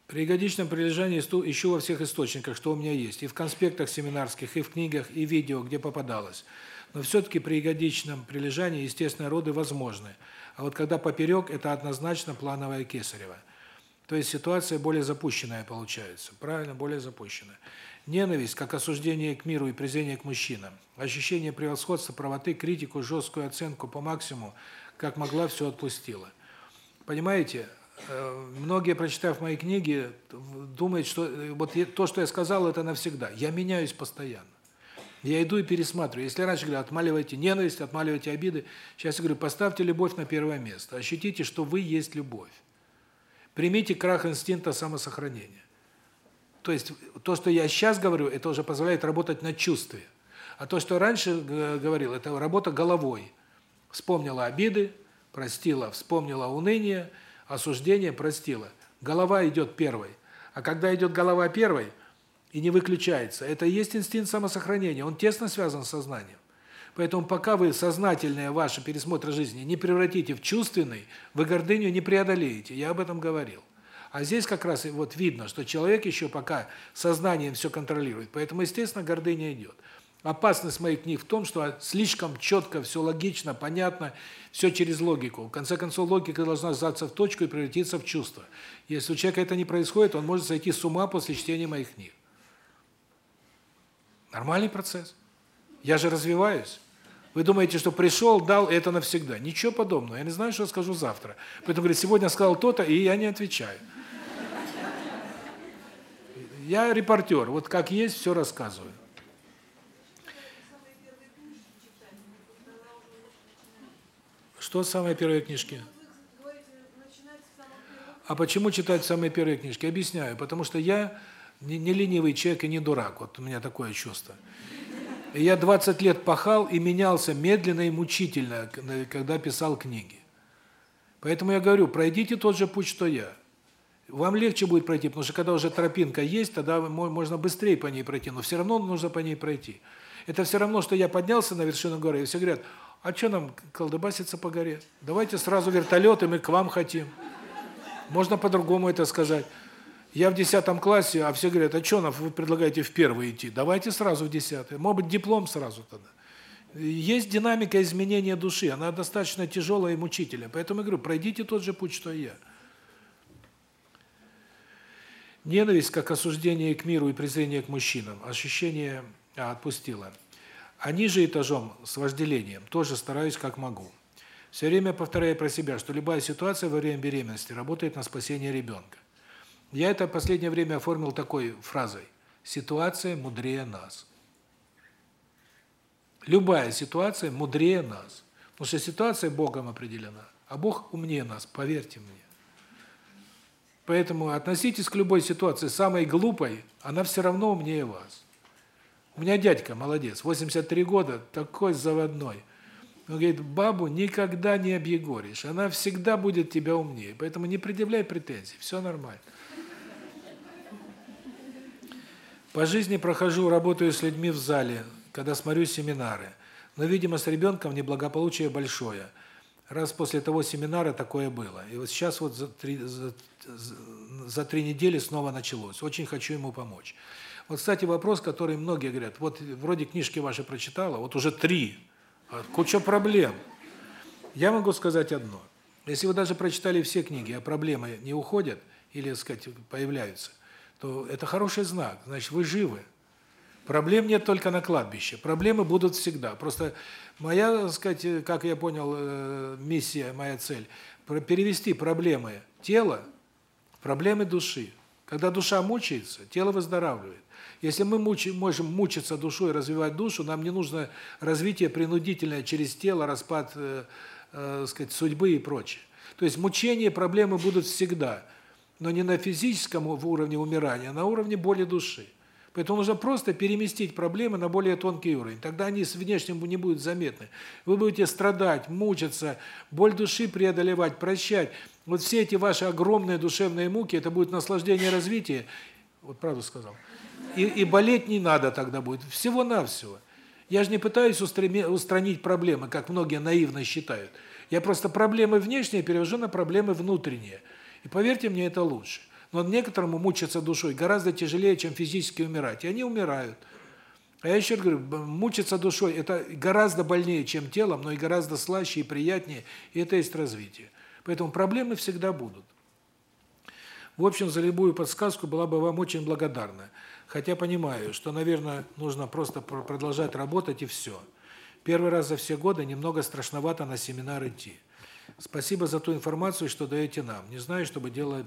[SPEAKER 1] При ягодичном прилежании ищу во всех источниках, что у меня есть, и в конспектах семинарских, и в книгах, и видео, где попадалось. Но все-таки при ягодичном прилежании естественные роды возможны. А вот когда поперек, это однозначно плановая кесарева. То есть ситуация более запущенная получается. Правильно, более запущенная. Ненависть, как осуждение к миру и презрение к мужчинам. Ощущение превосходства, правоты, критику, жесткую оценку по максимуму, как могла, все отпустила. Понимаете, многие, прочитав мои книги, думают, что э, вот то, что я сказал, это навсегда. Я меняюсь постоянно. Я иду и пересматриваю. Если раньше говорили, отмаливайте ненависть, отмаливайте обиды, сейчас я говорю, поставьте любовь на первое место. Ощутите, что вы есть любовь. Примите крах инстинкта самосохранения. То есть то, что я сейчас говорю, это уже позволяет работать на чувстве. А то, что раньше говорил, это работа головой. Вспомнила обиды, простила, вспомнила уныние, осуждение простила. Голова идет первой. А когда идет голова первой и не выключается, это и есть инстинкт самосохранения, он тесно связан с сознанием. Поэтому пока вы сознательные ваши пересмотры жизни не превратите в чувственный, вы гордыню не преодолеете. Я об этом говорил. А здесь как раз вот видно, что человек еще пока сознанием все контролирует. Поэтому, естественно, гордыня идет. Опасность моих книг в том, что слишком четко, все логично, понятно, все через логику. В конце концов, логика должна сдаться в точку и превратиться в чувство. Если у человека это не происходит, он может сойти с ума после чтения моих книг. Нормальный процесс. Я же развиваюсь. Вы думаете, что пришел, дал, это навсегда. Ничего подобного. Я не знаю, что скажу завтра. Поэтому, говорит, сегодня сказал то-то, и я не отвечаю. Я репортер. Вот как есть, все рассказываю. Что самые первые книжки? А почему читать самые первые книжки? Объясняю. Потому что я не, не ленивый человек и не дурак. Вот у меня такое чувство. И я 20 лет пахал и менялся медленно и мучительно, когда писал книги. Поэтому я говорю, пройдите тот же путь, что я. Вам легче будет пройти, потому что когда уже тропинка есть, тогда можно быстрее по ней пройти, но все равно нужно по ней пройти. Это все равно, что я поднялся на вершину горы, и все говорят, а что нам колдобаситься по горе? Давайте сразу вертолеты, мы к вам хотим. Можно по-другому это сказать. Я в 10 классе, а все говорят, а что нам вы предлагаете в первый идти? Давайте сразу в 10. Может быть, диплом сразу тогда. Есть динамика изменения души, она достаточно тяжелая и мучительная. Поэтому я говорю, пройдите тот же путь, что и я. Ненависть как осуждение к миру и презрение к мужчинам, ощущение а, отпустила. А ниже этажом с вожделением тоже стараюсь как могу. Все время повторяю про себя, что любая ситуация во время беременности работает на спасение ребенка. Я это в последнее время оформил такой фразой: ситуация мудрее нас. Любая ситуация мудрее нас. Потому что ситуация Богом определена, а Бог умнее нас, поверьте мне. Поэтому относитесь к любой ситуации самой глупой, она все равно умнее вас. У меня дядька молодец, 83 года, такой заводной. Он говорит: "Бабу никогда не объегоришь, она всегда будет тебя умнее. Поэтому не предъявляй претензий, все нормально". По жизни прохожу, работаю с людьми в зале, когда смотрю семинары. Но, видимо, с ребенком неблагополучие большое. Раз после того семинара такое было. И вот сейчас вот за три за, за три недели снова началось. Очень хочу ему помочь. Вот, кстати, вопрос, который многие говорят: "Вот вроде книжки ваши прочитала, вот уже три, а куча проблем". Я могу сказать одно: если вы даже прочитали все книги, а проблемы не уходят или, так сказать, появляются, то это хороший знак. Значит, вы живы. Проблем нет только на кладбище. Проблемы будут всегда. Просто моя, так сказать, как я понял, э, миссия, моя цель перевести проблемы тела в проблемы души. Когда душа мучается, тело выздоравливает. Если мы можем мучиться душой, развивать душу, нам не нужно развитие принудительное через тело, распад, э, э, сказать, судьбы и прочее. То есть мучения, проблемы будут всегда, но не на физическом уровне умирания, а на уровне боли души. Поэтому нужно просто переместить проблемы на более тонкий уровень. Тогда они с внешним не будут заметны. Вы будете страдать, мучиться, боль души преодолевать, прощать. Вот все эти ваши огромные душевные муки это будет наслаждение развития. Вот правду сказал. И и болеть не надо тогда будет. Всего-навсего. Я же не пытаюсь устранить проблемы, как многие наивно считают. Я просто проблемы внешние перевожу на проблемы внутренние. И поверьте мне, это лучше. Но некоторому мучиться душой гораздо тяжелее, чем физически умирать. И они умирают. А я еще говорю, мучиться душой это гораздо больнее, чем телом, но и гораздо слаще и приятнее, и это есть развитие. Поэтому проблемы всегда будут. В общем, за любую подсказку была бы вам очень благодарна. Хотя понимаю, что, наверное, нужно просто продолжать работать и все. Первый раз за все годы немного страшновато на семинар идти. Спасибо за ту информацию, что даете нам. Не знаю, что бы делать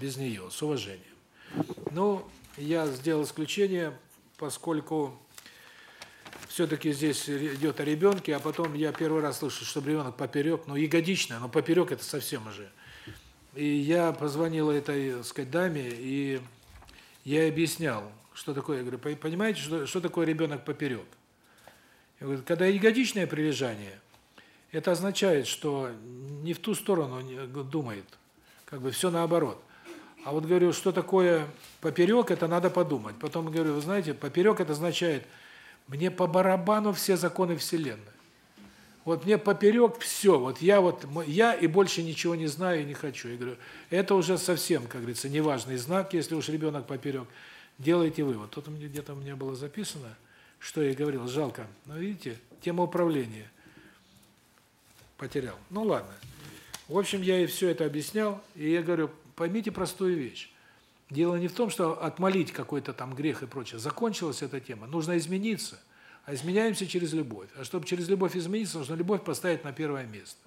[SPEAKER 1] без нее. С уважением. Ну, я сделал исключение, поскольку все-таки здесь идет о ребенке, а потом я первый раз слышу, что ребенок поперек, ну, ягодичная, но поперек это совсем уже. И я позвонил этой, так сказать, даме, и я объяснял, что такое. Я говорю, понимаете, что, что такое ребенок поперек? Я говорю, когда ягодичное прилежание, это означает, что не в ту сторону думает, как бы все наоборот. А вот говорю, что такое поперек, это надо подумать. Потом говорю, вы знаете, поперек это означает, мне по барабану все законы Вселенной. Вот мне поперек все, вот я вот я и больше ничего не знаю и не хочу. Я говорю, это уже совсем, как говорится, неважный знак, если уж ребенок поперек. Делайте вывод. Тут где-то у меня было записано, что я говорил, жалко. Но видите, тема управления потерял. Ну ладно. В общем, я и все это объяснял, и я говорю, поймите простую вещь. Дело не в том, что отмолить какой-то там грех и прочее. Закончилась эта тема. Нужно измениться. А изменяемся через любовь. А чтобы через любовь измениться, нужно любовь поставить на первое место.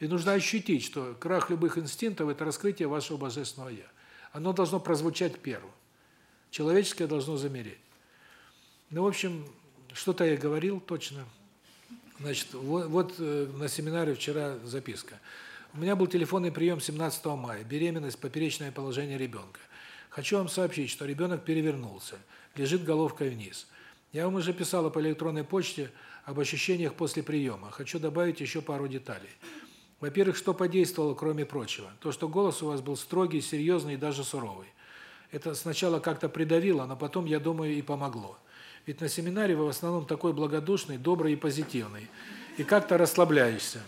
[SPEAKER 1] И нужно ощутить, что крах любых инстинктов – это раскрытие вашего Божественного Я. Оно должно прозвучать первым. Человеческое должно замереть. Ну, в общем, что-то я говорил точно. Значит, вот, вот э, на семинаре вчера записка. У меня был телефонный прием 17 мая. Беременность, поперечное положение ребенка. Хочу вам сообщить, что ребенок перевернулся, лежит головкой вниз. Я вам уже писала по электронной почте об ощущениях после приема. Хочу добавить еще пару деталей. Во-первых, что подействовало, кроме прочего? То, что голос у вас был строгий, серьезный и даже суровый. Это сначала как-то придавило, но потом, я думаю, и помогло. Ведь на семинаре вы в основном такой благодушный, добрый и позитивный. И как-то расслабляешься.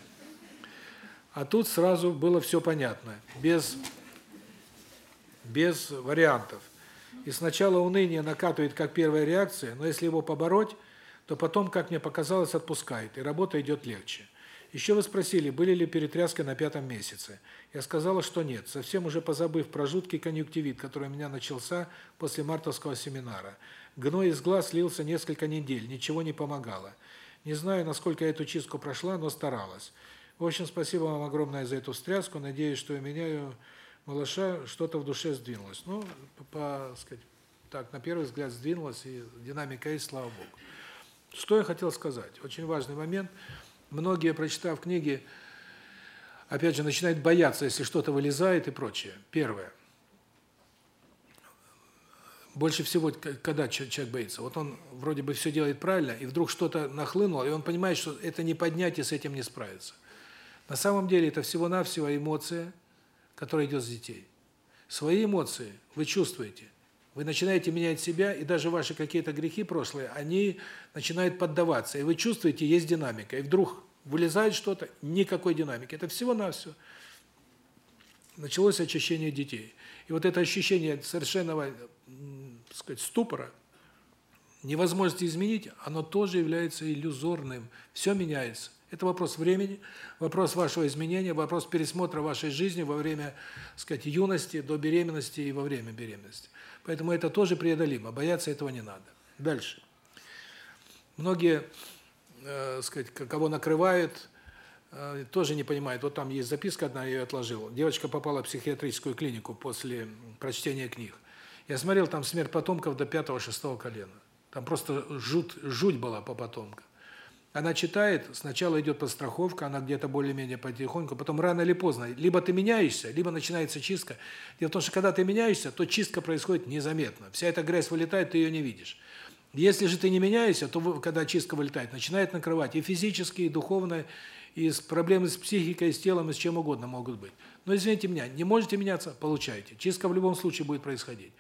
[SPEAKER 1] А тут сразу было все понятно, без без вариантов. И сначала уныние накатывает как первая реакция, но если его побороть, то потом, как мне показалось, отпускает, и работа идет легче. Еще вы спросили, были ли перетряски на пятом месяце. Я сказала, что нет, совсем уже позабыв про жуткий конъюнктивит, который у меня начался после мартовского семинара. Гной из глаз лился несколько недель, ничего не помогало. Не знаю, насколько я эту чистку прошла, но старалась. В общем, спасибо вам огромное за эту встряску. Надеюсь, что у меня малыша что-то в душе сдвинулось. Ну, по, сказать, так, на первый взгляд сдвинулось, и динамика есть, слава Богу. Что я хотел сказать? Очень важный момент – Многие, прочитав книги, опять же, начинают бояться, если что-то вылезает и прочее. Первое. Больше всего, когда человек боится, вот он вроде бы все делает правильно, и вдруг что-то нахлынуло, и он понимает, что это не поднять и с этим не справиться. На самом деле это всего-навсего эмоция, которая идет с детей. Свои эмоции вы чувствуете. Вы начинаете менять себя, и даже ваши какие-то грехи прошлые, они начинают поддаваться. И вы чувствуете, есть динамика. И вдруг вылезает что-то, никакой динамики. Это всего-навсего. Началось очищение детей. И вот это ощущение совершенного, так сказать, ступора, невозможности изменить, оно тоже является иллюзорным. Все меняется. Это вопрос времени, вопрос вашего изменения, вопрос пересмотра вашей жизни во время, так сказать, юности, до беременности и во время беременности. Поэтому это тоже преодолимо, бояться этого не надо. Дальше. Многие, э, сказать, кого накрывает, э, тоже не понимают. Вот там есть записка одна, я ее отложил. Девочка попала в психиатрическую клинику после прочтения книг. Я смотрел, там смерть потомков до пятого-шестого колена. Там просто жуть, жуть была по потомкам. Она читает, сначала идет подстраховка, она где-то более-менее потихоньку, потом рано или поздно, либо ты меняешься, либо начинается чистка. Дело в том, что когда ты меняешься, то чистка происходит незаметно. Вся эта грязь вылетает, ты ее не видишь. Если же ты не меняешься, то когда чистка вылетает, начинает накрывать и физически, и духовно, и с проблемы с психикой, с телом, и с чем угодно могут быть. Но извините меня, не можете меняться, получайте. Чистка в любом случае будет происходить.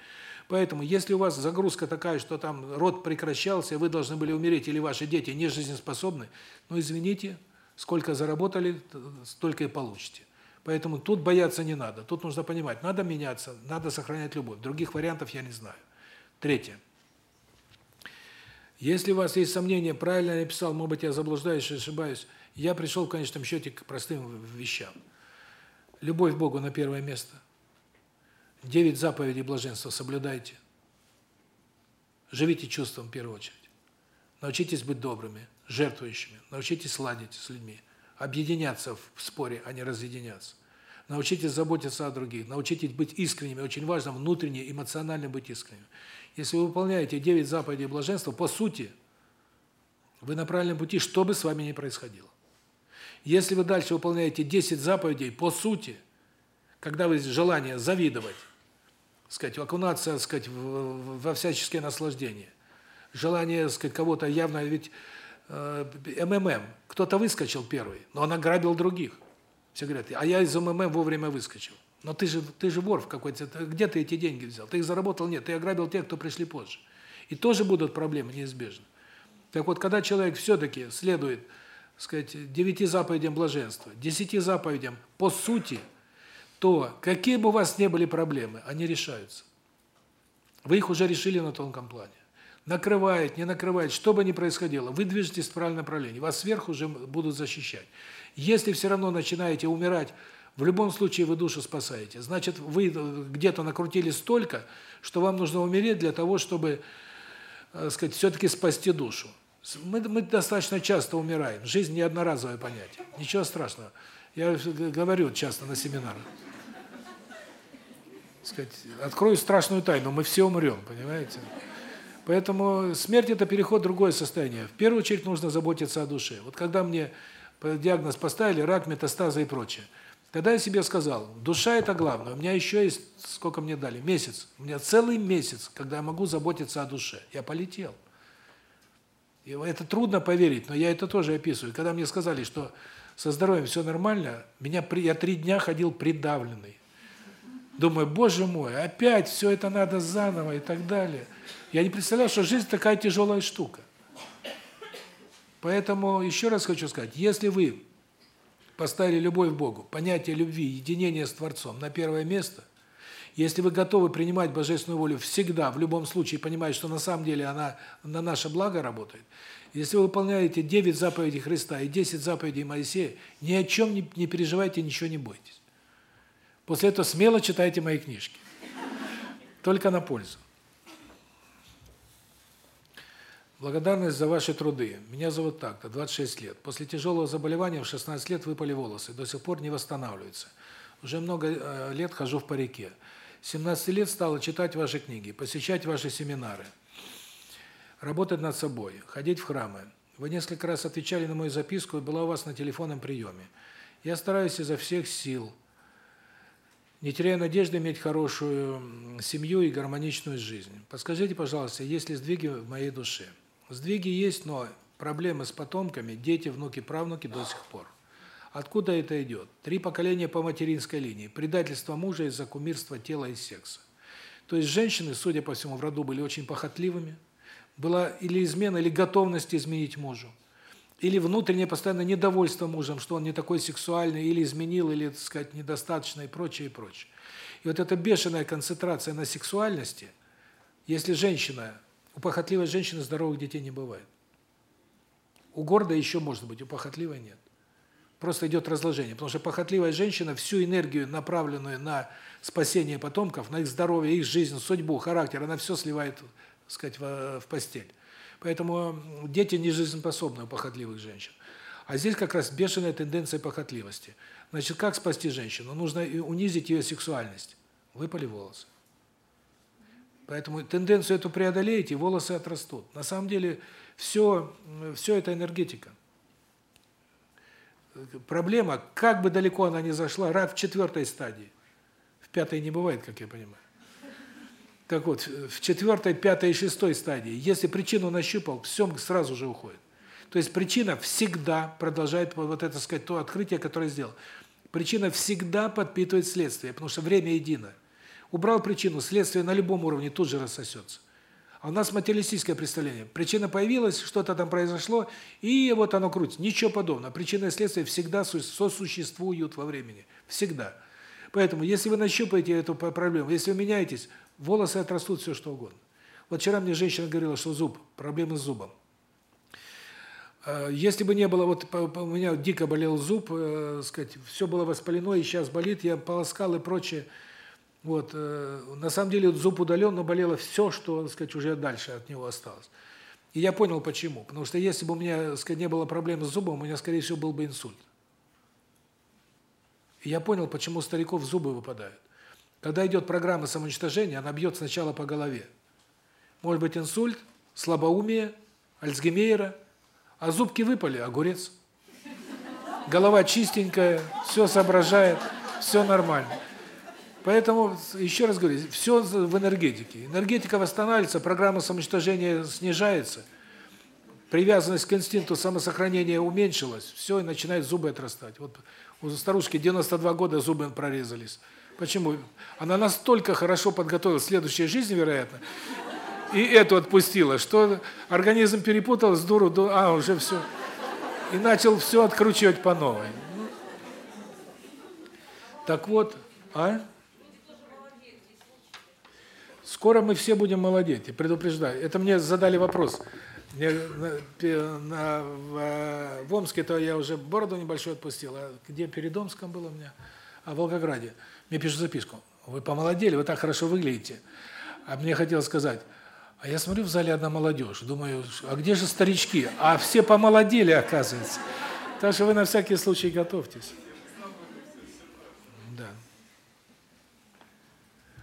[SPEAKER 1] Поэтому, если у вас загрузка такая, что там род прекращался, вы должны были умереть, или ваши дети не жизнеспособны, ну, извините, сколько заработали, столько и получите. Поэтому тут бояться не надо. Тут нужно понимать, надо меняться, надо сохранять любовь. Других вариантов я не знаю. Третье. Если у вас есть сомнения, правильно я написал, может быть, я заблуждаюсь, ошибаюсь, я пришел в конечном счете к простым вещам. Любовь к Богу на первое место – Девять заповедей блаженства соблюдайте. Живите чувством в первую очередь. Научитесь быть добрыми, жертвующими. Научитесь ладить с людьми. Объединяться в споре, а не разъединяться. Научитесь заботиться о других. Научитесь быть искренними. Очень важно внутренне, эмоционально быть искренними. Если вы выполняете девять заповедей блаженства, по сути, вы на правильном пути, что бы с вами ни происходило. Если вы дальше выполняете 10 заповедей, по сути, когда вы желание завидовать, сказать, окунаться, сказать, во всяческие наслаждения. Желание, сказать, кого-то явно ведь э, МММ, кто-то выскочил первый, но он ограбил других. Все говорят: "А я из МММ вовремя выскочил". Но ты же ты же вор в какой-то, где ты эти деньги взял? Ты их заработал? Нет, ты ограбил тех, кто пришли позже. И тоже будут проблемы неизбежно. Так вот, когда человек все таки следует, сказать, девяти заповедям блаженства, десяти заповедям по сути, то какие бы у вас ни были проблемы, они решаются. Вы их уже решили на тонком плане. Накрывает, не накрывает, что бы ни происходило, вы движетесь в правильном направлении, вас сверху уже будут защищать. Если все равно начинаете умирать, в любом случае вы душу спасаете. Значит, вы где-то накрутили столько, что вам нужно умереть для того, чтобы, э, сказать, все таки спасти душу. Мы мы достаточно часто умираем. Жизнь не одноразовое понятие. Ничего страшного. Я говорю часто на семинарах сказать, открою страшную тайну, мы все умрем, понимаете? Поэтому смерть это переход в другое состояние. В первую очередь нужно заботиться о душе. Вот когда мне диагноз поставили рак, метастазы и прочее. Тогда я себе сказал: душа это главное. У меня еще есть сколько мне дали? Месяц. У меня целый месяц, когда я могу заботиться о душе. Я полетел. И это трудно поверить, но я это тоже описываю. Когда мне сказали, что со здоровьем все нормально, меня я три дня ходил придавленный. Думаю, боже мой, опять все это надо заново и так далее. Я не представлял, что жизнь такая тяжелая штука. Поэтому еще раз хочу сказать, если вы поставили любовь Богу, понятие любви, единение с Творцом на первое место, Если вы готовы принимать божественную волю всегда, в любом случае, понимая, что на самом деле она на наше благо работает, если вы выполняете 9 заповедей Христа и 10 заповедей Моисея, ни о чем не переживайте, ничего не бойтесь. После этого смело читайте мои книжки. Только на пользу. Благодарность за ваши труды. Меня зовут так-то, 26 лет. После тяжелого заболевания в 16 лет выпали волосы, до сих пор не восстанавливаются. Уже много э, лет хожу в парике. 17 лет стала читать ваши книги, посещать ваши семинары, работать над собой, ходить в храмы. Вы несколько раз отвечали на мою записку и была у вас на телефонном приеме. Я стараюсь изо всех сил, не теряя надежды иметь хорошую семью и гармоничную жизнь. Подскажите, пожалуйста, есть ли сдвиги в моей душе? Сдвиги есть, но проблемы с потомками, дети, внуки, правнуки до сих пор. Откуда это идет? Три поколения по материнской линии. Предательство мужа из-за кумирства тела и секса. То есть женщины, судя по всему, в роду были очень похотливыми. Была или измена, или готовность изменить мужу. Или внутреннее постоянное недовольство мужем, что он не такой сексуальный, или изменил, или, так сказать, недостаточно и прочее, и прочее. И вот эта бешеная концентрация на сексуальности, если женщина у похотливой женщины здоровых детей не бывает. У гордой еще может быть, у похотливой нет. Просто идет разложение, потому что похотливая женщина всю энергию, направленную на спасение потомков, на их здоровье, их жизнь, судьбу, характер, она все сливает, так сказать, в, в постель. Поэтому дети не жизнеспособны у похотливых женщин. А здесь как раз бешеная тенденция похотливости. Значит, как спасти женщину? Нужно унизить ее сексуальность. Выпали волосы. Поэтому тенденцию эту преодолеете, волосы отрастут. На самом деле все все это энергетика. Проблема, как бы далеко она ни зашла, рак в четвертой стадии. В пятой не бывает, как я понимаю. Так вот, в четвертой, пятой и шестой стадии, если причину нащупал, все сразу же уходит. То есть причина всегда продолжает вот это сказать то открытие, которое сделал. Причина всегда подпитывает следствие, потому что время едино. Убрал причину, следствие на любом уровне тут же рассосется. А у нас материалистическое представление. Причина появилась, что-то там произошло, и вот оно крутится. Ничего подобного. Причина и следствие всегда сосуществуют во времени. Всегда. Поэтому, если вы нащупаете эту проблему, если вы меняетесь, волосы отрастут, все что угодно. Вот вчера мне женщина говорила, что зуб, проблемы с зубом. А, если бы не было, вот у меня дико болел зуб, э, сказать, все было воспалено, и сейчас болит, я полоскал и прочее, вот, э, на самом деле зуб удален, но болело все, что, сказать, уже дальше от него осталось. И я понял почему. Потому что если бы у меня, сказать, не было проблем с зубом, у меня, скорее всего, был бы инсульт. И я понял, почему у стариков зубы выпадают. Когда идет программа самоуничтожения, она бьет сначала по голове. Может быть инсульт, слабоумие, Альцгеймера, а зубки выпали, огурец. Голова чистенькая, все соображает, все нормально. Поэтому, еще раз говорю, все в энергетике. Энергетика восстанавливается, программа самоуничтожения снижается, привязанность к инстинкту самосохранения уменьшилась, все, и начинают зубы отрастать. Вот у старушки 92 года зубы прорезались. Почему? Она настолько хорошо подготовилась к следующей жизни, вероятно, и эту отпустила, что организм перепутал с дуру, а, уже все. И начал все откручивать по новой. Так вот, а? Скоро мы все будем молодеть, предупреждаю. Это мне задали вопрос. Мне на, на, в, в Омске-то я уже бороду небольшую отпустил, а где перед Омском было у меня? А в Волгограде. Мне пишут записку. Вы помолодели, вы так хорошо выглядите. А мне хотелось сказать, а я смотрю в зале одна молодежь, думаю, а где же старички? А все помолодели, оказывается. Так что вы на всякий случай готовьтесь.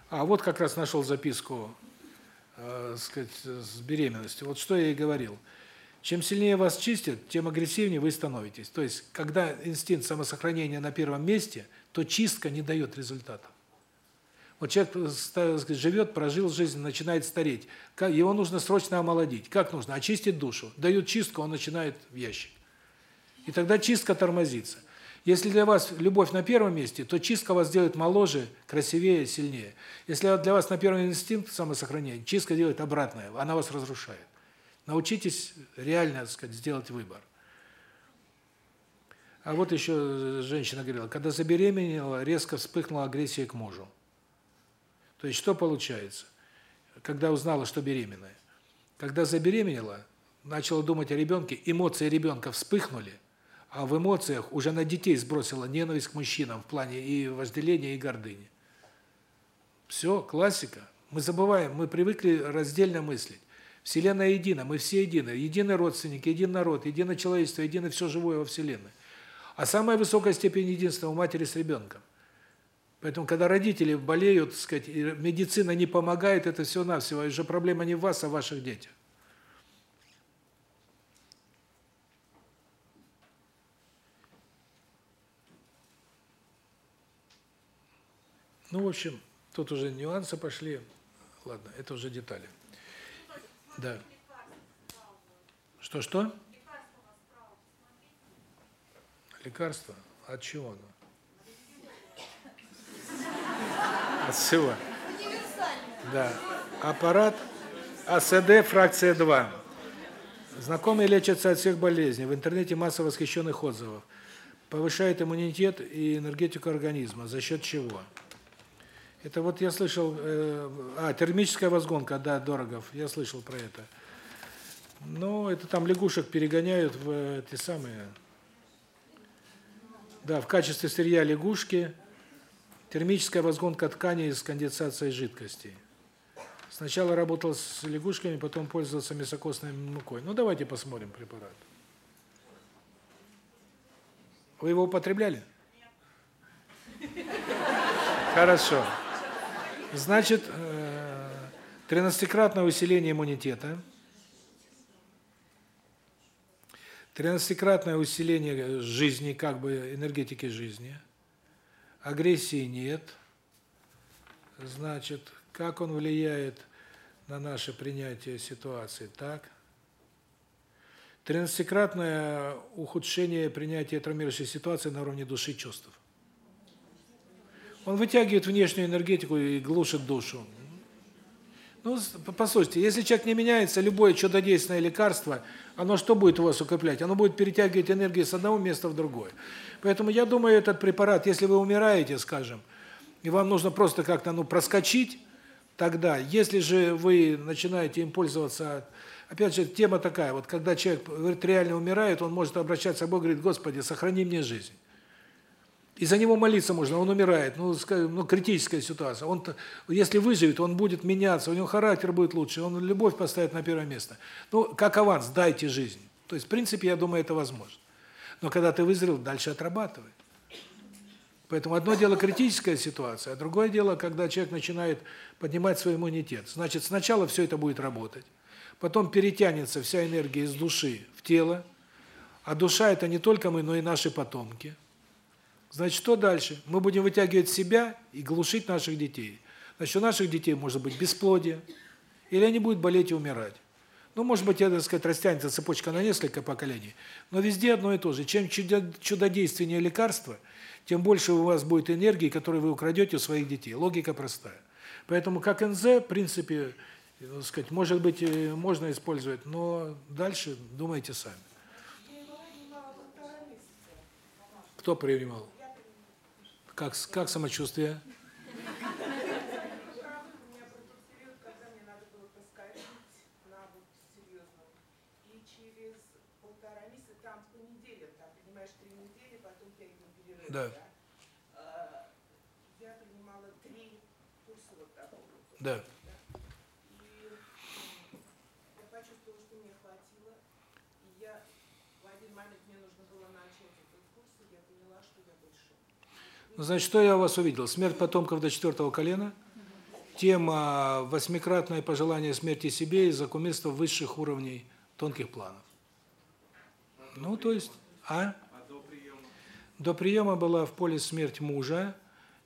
[SPEAKER 1] А вот как раз нашел записку, э, сказать, с беременностью. Вот что я ей говорил. Чем сильнее вас чистят, тем агрессивнее вы становитесь. То есть, когда инстинкт самосохранения на первом месте, то чистка не дает результата. Вот человек э, сказать, живет, прожил жизнь, начинает стареть. Его нужно срочно омолодить. Как нужно? Очистить душу. Дают чистку, он начинает в ящик. И тогда чистка тормозится. Если для вас любовь на первом месте, то чистка вас делает моложе, красивее, сильнее. Если для вас на первом инстинкт самосохранения, чистка делает обратное, она вас разрушает. Научитесь реально, так сказать, сделать выбор. А вот еще женщина говорила, когда забеременела, резко вспыхнула агрессия к мужу. То есть что получается? Когда узнала, что беременная. Когда забеременела, начала думать о ребенке, эмоции ребенка вспыхнули, а в эмоциях уже на детей сбросила ненависть к мужчинам в плане и вожделения, и гордыни. Все, классика. Мы забываем, мы привыкли раздельно мыслить. Вселенная едина, мы все едины, единый родственник, един народ, единое человечество, едино все живое во Вселенной. А самая высокая степень единства у матери с ребенком. Поэтому, когда родители болеют, так сказать, медицина не помогает, это все-навсего, уже проблема не в вас, а в ваших детях. Ну, в общем, тут уже нюансы пошли. Ладно, это уже детали. Да. Что-что? Лекарство? От чего оно? От всего. Да. Аппарат АСД, фракция 2. Знакомые лечатся от всех болезней. В интернете масса восхищенных отзывов. Повышает иммунитет и энергетику организма. За счет чего? Это вот я слышал, э, а, термическая возгонка, да, Дорогов, я слышал про это. Ну, это там лягушек перегоняют в эти самые... Да, в качестве сырья лягушки, термическая возгонка тканей с конденсацией жидкости. Сначала работал с лягушками, потом пользовался мясокостной мукой. Ну, давайте посмотрим препарат. Вы его употребляли? Нет. Хорошо. Значит, э, тринадцатикратное усиление иммунитета, тринадцатикратное усиление жизни, как бы энергетики жизни, агрессии нет, значит, как он влияет на наше принятие ситуации, так? Тринадцатикратное ухудшение принятия травмирующей ситуации на уровне души и чувств. Он вытягивает внешнюю энергетику и глушит душу. Ну, послушайте, если человек не меняется, любое чудодейственное лекарство, оно что будет у вас укреплять? Оно будет перетягивать энергию с одного места в другое. Поэтому я думаю, этот препарат, если вы умираете, скажем, и вам нужно просто как-то ну проскочить, тогда, если же вы начинаете им пользоваться, опять же, тема такая, вот когда человек говорит, реально умирает, он может обращаться к Богу и говорит, Господи, сохрани мне жизнь. И за него молиться можно, он умирает, ну, скажем, ну критическая ситуация. Он если выживет, он будет меняться, у него характер будет лучше, он любовь поставит на первое место. Ну, как аванс, дайте жизнь. То есть, в принципе, я думаю, это возможно. Но когда ты выздоровел, дальше отрабатывай. Поэтому одно дело критическая ситуация, а другое дело, когда человек начинает поднимать свой иммунитет. Значит, сначала все это будет работать, потом перетянется вся энергия из души в тело, а душа это не только мы, но и наши потомки. Значит, что дальше? Мы будем вытягивать себя и глушить наших детей. Значит, у наших детей может быть бесплодие, или они будут болеть и умирать. Ну, может быть, это, так сказать, растянется цепочка на несколько поколений, но везде одно и то же. Чем чудодейственнее лекарство, тем больше у вас будет энергии, которую вы украдете у своих детей. Логика простая. Поэтому как НЗ, в принципе, так сказать, может быть, э, можно использовать, но дальше думайте сами. Кто принимал? Как как самочувствие? Да.
[SPEAKER 3] Я принимала три курса вот такого.
[SPEAKER 1] Да. Ну, значит, что я у вас увидел? Смерть потомков до четвертого колена, тема восьмикратное пожелание смерти себе из-за кумирства высших уровней тонких планов. Ну, то есть, а? До приема была в поле смерть мужа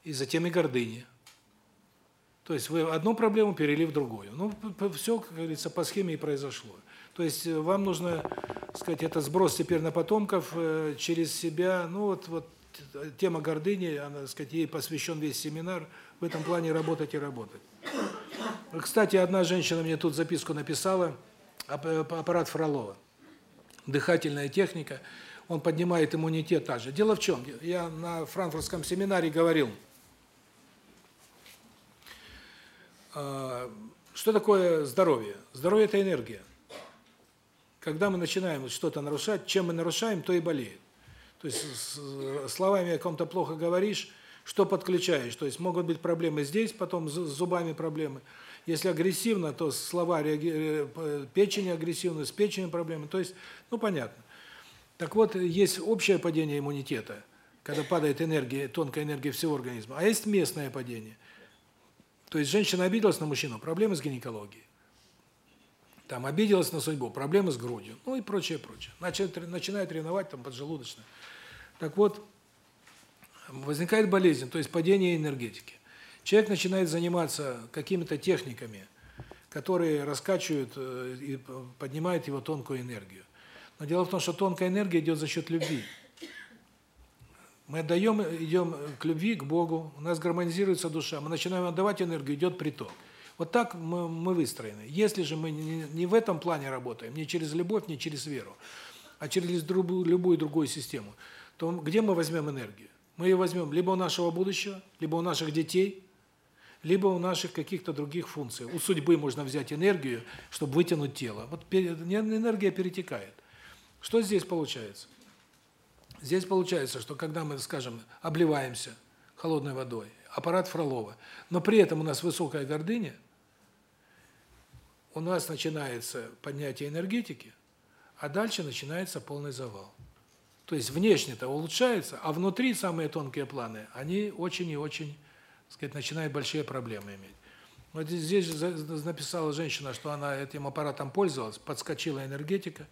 [SPEAKER 1] и затем и гордыня. То есть вы одну проблему перели в другую. Ну, все, как говорится, по схеме и произошло. То есть э, вам нужно, сказать, это сброс теперь на потомков э, через себя, ну вот вот тема гордыни, она, так сказать, ей посвящен весь семинар, в этом плане работать и работать. Кстати, одна женщина мне тут записку написала, аппарат Фролова. Дыхательная техника, он поднимает иммунитет также. Дело в чем? Я на франкфуртском семинаре говорил, А, что такое здоровье? Здоровье – это энергия. Когда мы начинаем что-то нарушать, чем мы нарушаем, то и болеет. То есть словами о ком-то плохо говоришь, что подключаешь. То есть могут быть проблемы здесь, потом с зубами проблемы. Если агрессивно, то слова э, печень агрессивна, с печенью проблемы. То есть, ну понятно. Так вот, есть общее падение иммунитета, когда падает энергия, тонкая энергия всего организма, а есть местное падение. То есть женщина обиделась на мужчину, проблемы с гинекологией. Там обиделась на судьбу, проблемы с грудью, ну и прочее, прочее. Начинает, начинает ревновать там поджелудочно. Так вот, возникает болезнь, то есть падение энергетики. Человек начинает заниматься какими-то техниками, которые раскачивают э, и поднимают его тонкую энергию. Но дело в том, что тонкая энергия идет за счет любви. Мы отдаем, идем к любви, к Богу, у нас гармонизируется душа, мы начинаем отдавать энергию, идет приток. Вот так мы, мы выстроены. Если же мы не, не в этом плане работаем, не через любовь, не через веру, а через любую, любую другую систему, то где мы возьмем энергию? Мы ее возьмем либо у нашего будущего, либо у наших детей, либо у наших каких-то других функций. У судьбы можно взять энергию, чтобы вытянуть тело. Вот энергия перетекает. Что здесь получается? Здесь получается, что когда мы, скажем, обливаемся холодной водой, аппарат Фролова, но при этом у нас высокая гордыня, у нас начинается поднятие энергетики, а дальше начинается полный завал. То есть внешне-то улучшается, а внутри самые тонкие планы, они очень и очень, так сказать, начинают большие проблемы иметь. Вот здесь написала женщина, что она этим аппаратом пользовалась, подскочила энергетика,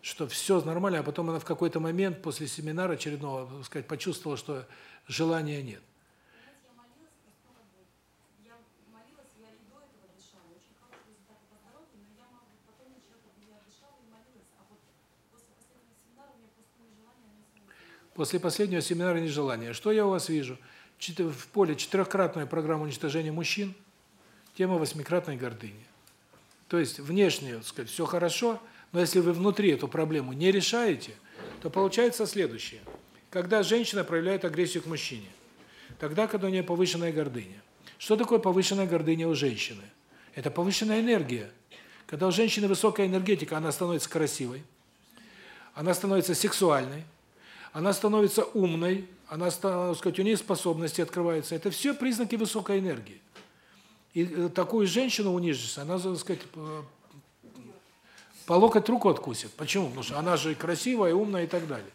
[SPEAKER 1] что все нормально, а потом она в какой-то момент после семинара очередного, так сказать, почувствовала, что желания нет. После последнего семинара нежелания. Что я у вас вижу? В поле четырехкратная программа уничтожения мужчин, тема восьмикратной гордыни. То есть внешне, сказать, все хорошо, но если вы внутри эту проблему не решаете, то получается следующее. Когда женщина проявляет агрессию к мужчине, тогда, когда у нее повышенная гордыня. Что такое повышенная гордыня у женщины? Это повышенная энергия. Когда у женщины высокая энергетика, она становится красивой, она становится сексуальной, она становится умной, она, так сказать, у нее способности открываются. Это все признаки высокой энергии. И э, такую женщину унижишь, она, так сказать, по локоть руку откусит. Почему? Потому что она же красивая, умная и так далее.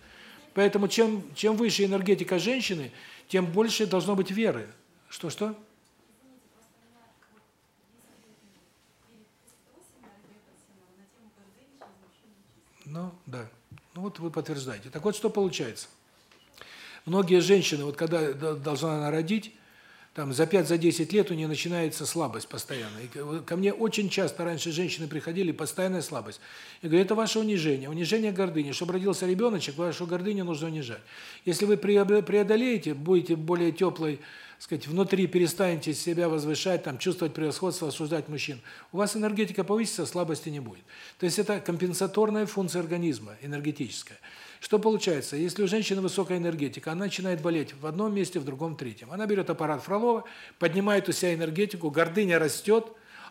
[SPEAKER 1] Поэтому чем чем выше энергетика женщины, тем больше должно быть веры. Что что? Ну, да. Ну вот вы подтверждаете. Так вот, что получается? Многие женщины, вот когда должна она родить, там за 5 за 10 лет у нее начинается слабость постоянно. И ко мне очень часто раньше женщины приходили, постоянная слабость. Я говорю: "Это ваше унижение, унижение гордыни. Чтобы родился ребеночек, вашу гордыню нужно унижать. Если вы преодолеете, будете более теплой сказать, внутри перестанете себя возвышать, там чувствовать превосходство, осуждать мужчин, у вас энергетика повысится, слабости не будет. То есть это компенсаторная функция организма, энергетическая. Что получается? Если у женщины высокая энергетика, она начинает болеть в одном месте, в другом, в третьем. Она берет аппарат Фролова, поднимает у себя энергетику, гордыня растет,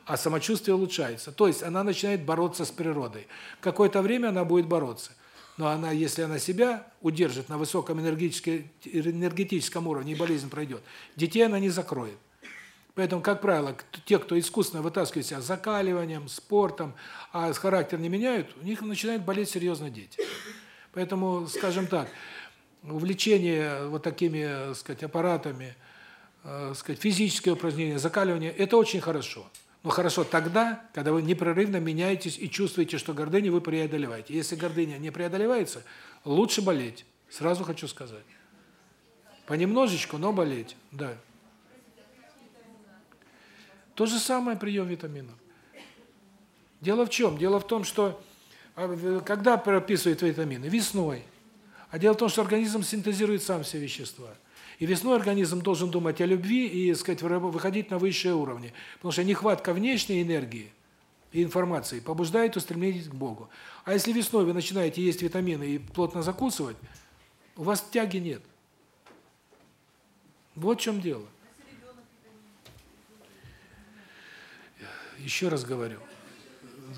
[SPEAKER 1] а самочувствие улучшается. То есть она начинает бороться с природой. Какое-то время она будет бороться. Но она, если она себя удержит на высоком энергетическом уровне, и болезнь пройдет, детей она не закроет. Поэтому, как правило, те, кто искусственно вытаскивает себя закаливанием, спортом, а характер не меняют, у них начинают болеть серьезно дети. Поэтому, скажем так, увлечение вот такими, так сказать, аппаратами, э, сказать, физические упражнения, закаливание это очень хорошо. Но хорошо тогда, когда вы непрерывно меняетесь и чувствуете, что гордыню вы преодолеваете. Если гордыня не преодолевается, лучше болеть. Сразу хочу сказать. Понемножечку, но болеть. Да. То же самое прием витаминов. Дело в чем? Дело в том, что а, когда прописывают витамины? Весной. А дело в том, что организм синтезирует сам все вещества. И весной организм должен думать о любви и, сказать, выходить на высшие уровни. Потому что нехватка внешней энергии и информации побуждает устремление к Богу. А если весной вы начинаете есть витамины и плотно закусывать, у вас тяги нет. Вот в чем дело. Еще раз говорю,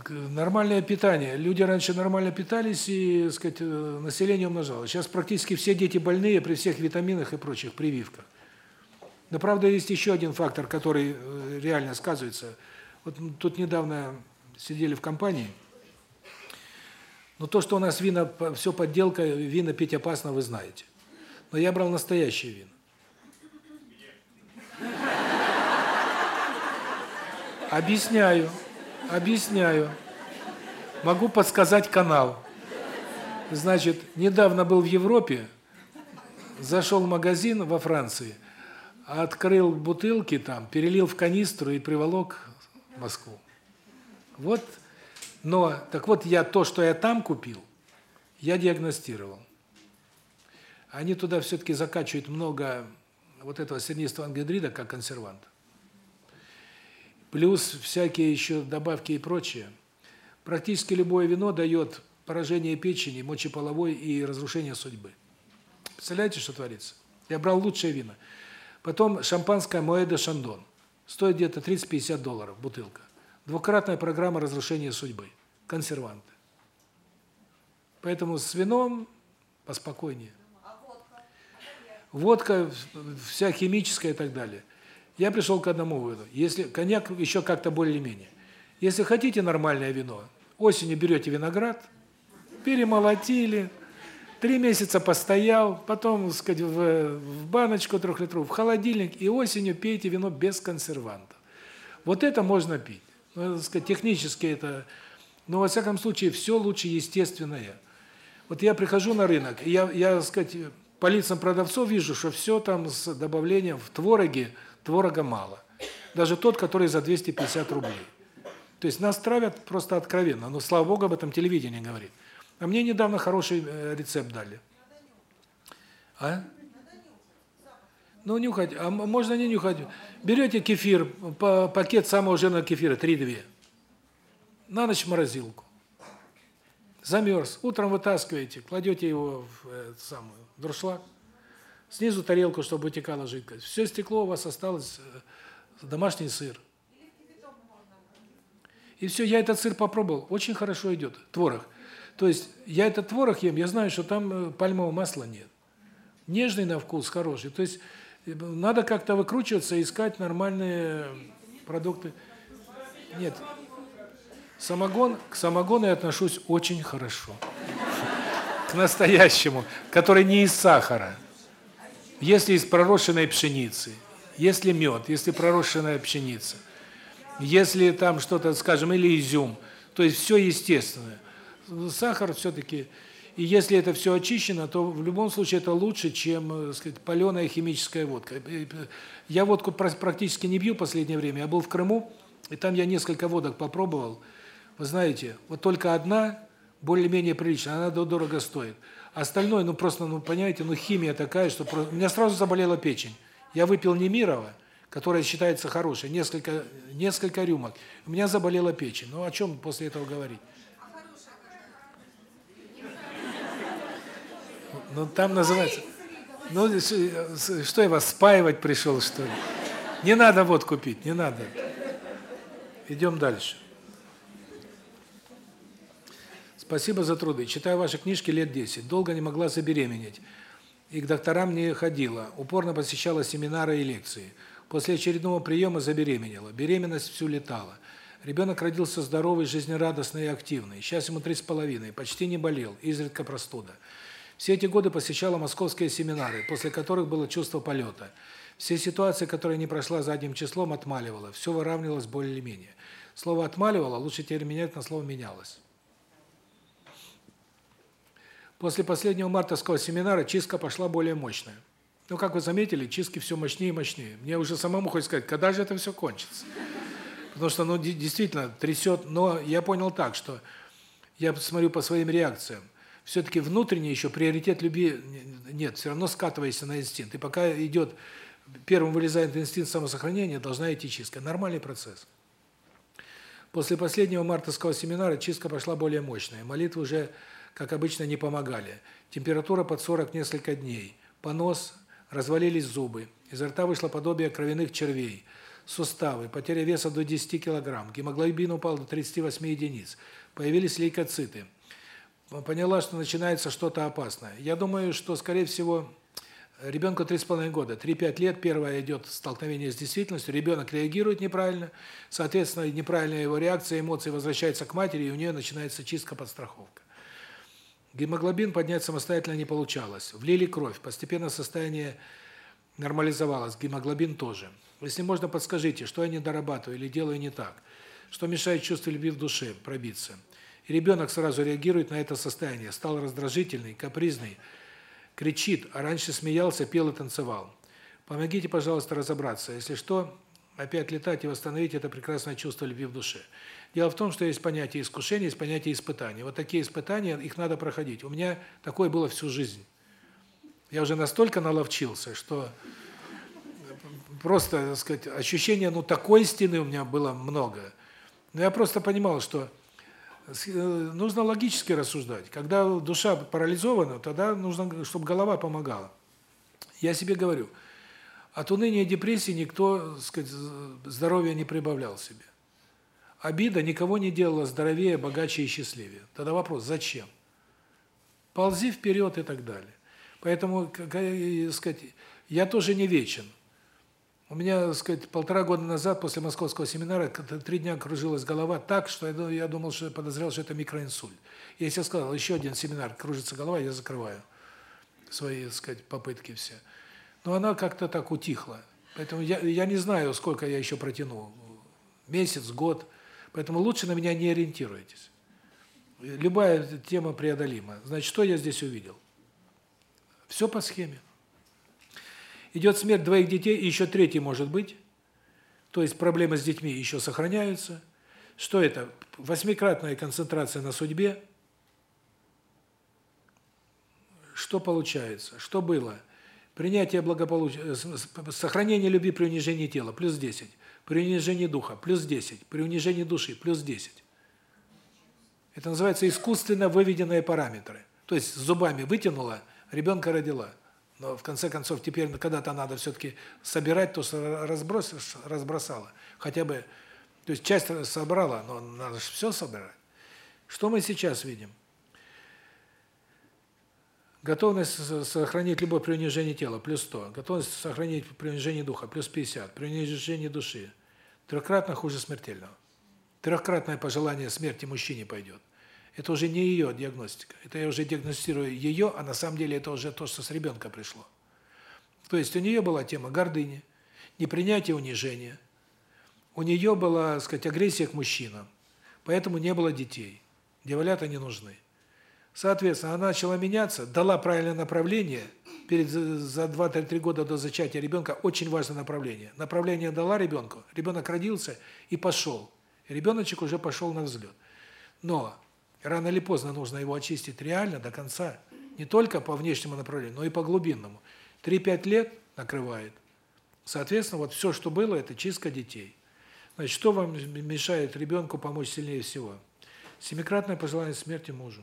[SPEAKER 1] нормальное питание. Люди раньше нормально питались и, сказать, э, население умножалось. Сейчас практически все дети больные при всех витаминах и прочих прививках. Но правда есть еще один фактор, который э, реально сказывается. Вот тут недавно сидели в компании. Но то, что у нас вина все подделка, вина пить опасно, вы знаете. Но я брал настоящие вина. Объясняю. Объясняю. Могу подсказать канал. Значит, недавно был в Европе, зашел в магазин во Франции, открыл бутылки там, перелил в канистру и приволок в Москву. Вот, но, так вот, я то, что я там купил, я диагностировал. Они туда все-таки закачивают много вот этого сернистого ангидрида как консервант плюс всякие еще добавки и прочее. Практически любое вино дает поражение печени, мочеполовой и разрушение судьбы. Представляете, что творится? Я брал лучшее вино. Потом шампанское Моэда Шандон. Стоит где-то 30-50 долларов бутылка. Двукратная программа разрушения судьбы. Консерванты. Поэтому с вином поспокойнее. Водка вся химическая и так далее – я пришел к одному выводу. Если коньяк еще как-то более-менее. Если хотите нормальное вино, осенью берете виноград, перемолотили, три месяца постоял, потом, так сказать, в, в баночку трехлитровую, в холодильник, и осенью пейте вино без консервантов. Вот это можно пить. Ну, так сказать, технически это... Но, во всяком случае, все лучше естественное. Вот я прихожу на рынок, и я, я так сказать, по лицам продавцов вижу, что все там с добавлением в твороге, творога мало. Даже тот, который за 250 рублей. То есть нас травят просто откровенно, но слава богу об этом телевидение говорит. А мне недавно хороший э, рецепт дали. А? Ну, нюхать. А можно не нюхать. Берете кефир, пакет самого жирного кефира, 3-2. На ночь в морозилку. Замерз. Утром вытаскиваете, кладете его в э, самую дуршлаг. Снизу тарелку, чтобы утекала жидкость. Все стекло у вас осталось э, домашний сыр. И все, я этот сыр попробовал, очень хорошо идет, творог. То есть я этот творог ем, я знаю, что там э, пальмового масла нет. Нежный на вкус, хороший. То есть э, надо как-то выкручиваться, искать нормальные продукты. Нет. Самогон, к самогону я отношусь очень хорошо. К настоящему, который не из сахара. Если из пророщенной пшеницы, если мед, если пророщенная пшеница, если там что-то, скажем, или изюм, то есть все естественное. Сахар все-таки, и если это все очищено, то в любом случае это лучше, чем, так сказать, паленая химическая водка. Я водку практически не пью в последнее время. Я был в Крыму, и там я несколько водок попробовал. Вы знаете, вот только одна более-менее приличная, она дорого стоит. Остальное, ну просто, ну понимаете, ну химия такая, что у меня сразу заболела печень. Я выпил Немирова, которая считается хорошей, несколько несколько рюмок. У меня заболела печень. Ну о чем после этого говорить? Ну там называется Ну что я вас спаивать пришел, что ли? Не надо водку пить, не надо. Идем дальше. Спасибо за труды. Читаю ваши книжки лет 10. Долго не могла забеременеть. И к докторам не ходила. Упорно посещала семинары и лекции. После очередного приема забеременела. Беременность всю летала. Ребенок родился здоровый, жизнерадостный и активный. Сейчас ему три с половиной. Почти не болел, изредка простуда. Все эти годы посещала московские семинары, после которых было чувство полета. Все ситуации, которые не прошла задним числом, отмаливала. Все выравнивалось более-менее. Слово «отмаливала» лучше теперь менять на слово «менялось». После последнего мартовского семинара чистка пошла более мощная. Ну, как вы заметили, чистки все мощнее и мощнее. Мне уже самому хочется сказать, когда же это все кончится? Потому что, ну, действительно, трясет. Но я понял так, что я смотрю по своим реакциям. Все-таки внутренний еще приоритет любви нет. Все равно скатываешься на инстинкт. И пока идет, первым вылезает инстинкт самосохранения, должна идти чистка. Нормальный процесс. После последнего мартовского семинара чистка пошла более мощная. Молитвы уже как обычно, не помогали. Температура под 40 несколько дней. Понос, развалились зубы. Изо рта вышло подобие кровяных червей. суставы, потеря веса до 10 килограмм, гемоглобин упал до 38 единиц, появились лейкоциты. Поняла, что начинается что-то опасное. Я думаю, что, скорее всего, ребенку 3,5 года, 3-5 лет, первое идет столкновение с действительностью, ребенок реагирует неправильно, соответственно, неправильная его реакция, эмоции возвращаются к матери, и у нее начинается чистка подстраховка. Гемоглобин поднять самостоятельно не получалось. Влили кровь, постепенно состояние нормализовалось, гемоглобин тоже. Если можно, подскажите, что я не или делаю не так, что мешает чувству любви в душе пробиться. И ребенок сразу реагирует на это состояние, стал раздражительный, капризный, кричит, а раньше смеялся, пел и танцевал. Помогите, пожалуйста, разобраться. Если что, опять летать и восстановить это прекрасное чувство любви в душе. Дело в том, что есть понятие искушения, есть понятие испытания. Вот такие испытания, их надо проходить. У меня такое было всю жизнь. Я уже настолько наловчился, что просто, так сказать, ощущение, ну, такой стены у меня было много. Но я просто понимал, что э, нужно логически рассуждать. Когда душа парализована, тогда нужно, чтобы голова помогала. Я себе говорю, от уныния и депрессии никто, так сказать, здоровья не прибавлял себе. Обида никого не делала здоровее, богаче и счастливее. Тогда вопрос, зачем? Ползи вперед и так далее. Поэтому, сказать, я тоже не вечен. У меня, сказать, полтора года назад после московского семинара три дня кружилась голова так, что я думал, что подозревал, что это микроинсульт. Я сказал, еще один семинар, кружится голова, я закрываю свои, сказать, попытки все. Но она как-то так утихла. Поэтому я я не знаю, сколько я еще протяну. Месяц, год. Поэтому лучше на меня не ориентируйтесь. Любая тема преодолима. Значит, что я здесь увидел? Все по схеме. Идет смерть двоих детей, и еще третий может быть. То есть проблемы с детьми еще сохраняются. Что это? Восьмикратная концентрация на судьбе. Что получается? Что было? Принятие благополучия, сохранение любви при унижении тела плюс 10. При унижении духа плюс 10, при унижении души плюс 10. Это называется искусственно выведенные параметры. То есть зубами вытянула, ребенка родила. Но в конце концов теперь когда-то надо все таки собирать то, что разбросишь, разбросала. Хотя бы то есть часть собрала, но надо же все собирать. Что мы сейчас видим? Готовность сохранить любое при унижении тела плюс 100, готовность сохранить при унижении духа плюс 50, при унижении души трехкратно хуже смертельного. Трехкратное пожелание смерти мужчине пойдет. Это уже не ее диагностика. Это я уже диагностирую ее, а на самом деле это уже то, что с ребенка пришло. То есть у нее была тема гордыни, непринятие унижения. У нее была, так сказать, агрессия к мужчинам. Поэтому не было детей. Деволята не нужны. Соответственно, она начала меняться, дала правильное направление перед за 2-3 года до зачатия ребенка, очень важное направление. Направление дала ребенку, ребенок родился и пошел. Ребеночек уже пошел на взлет. Но рано или поздно нужно его очистить реально до конца, не только по внешнему направлению, но и по глубинному. 3-5 лет накрывает. Соответственно, вот все, что было это чистка детей. Значит, что вам мешает ребенку помочь сильнее всего? Семикратное пожелание смерти мужу.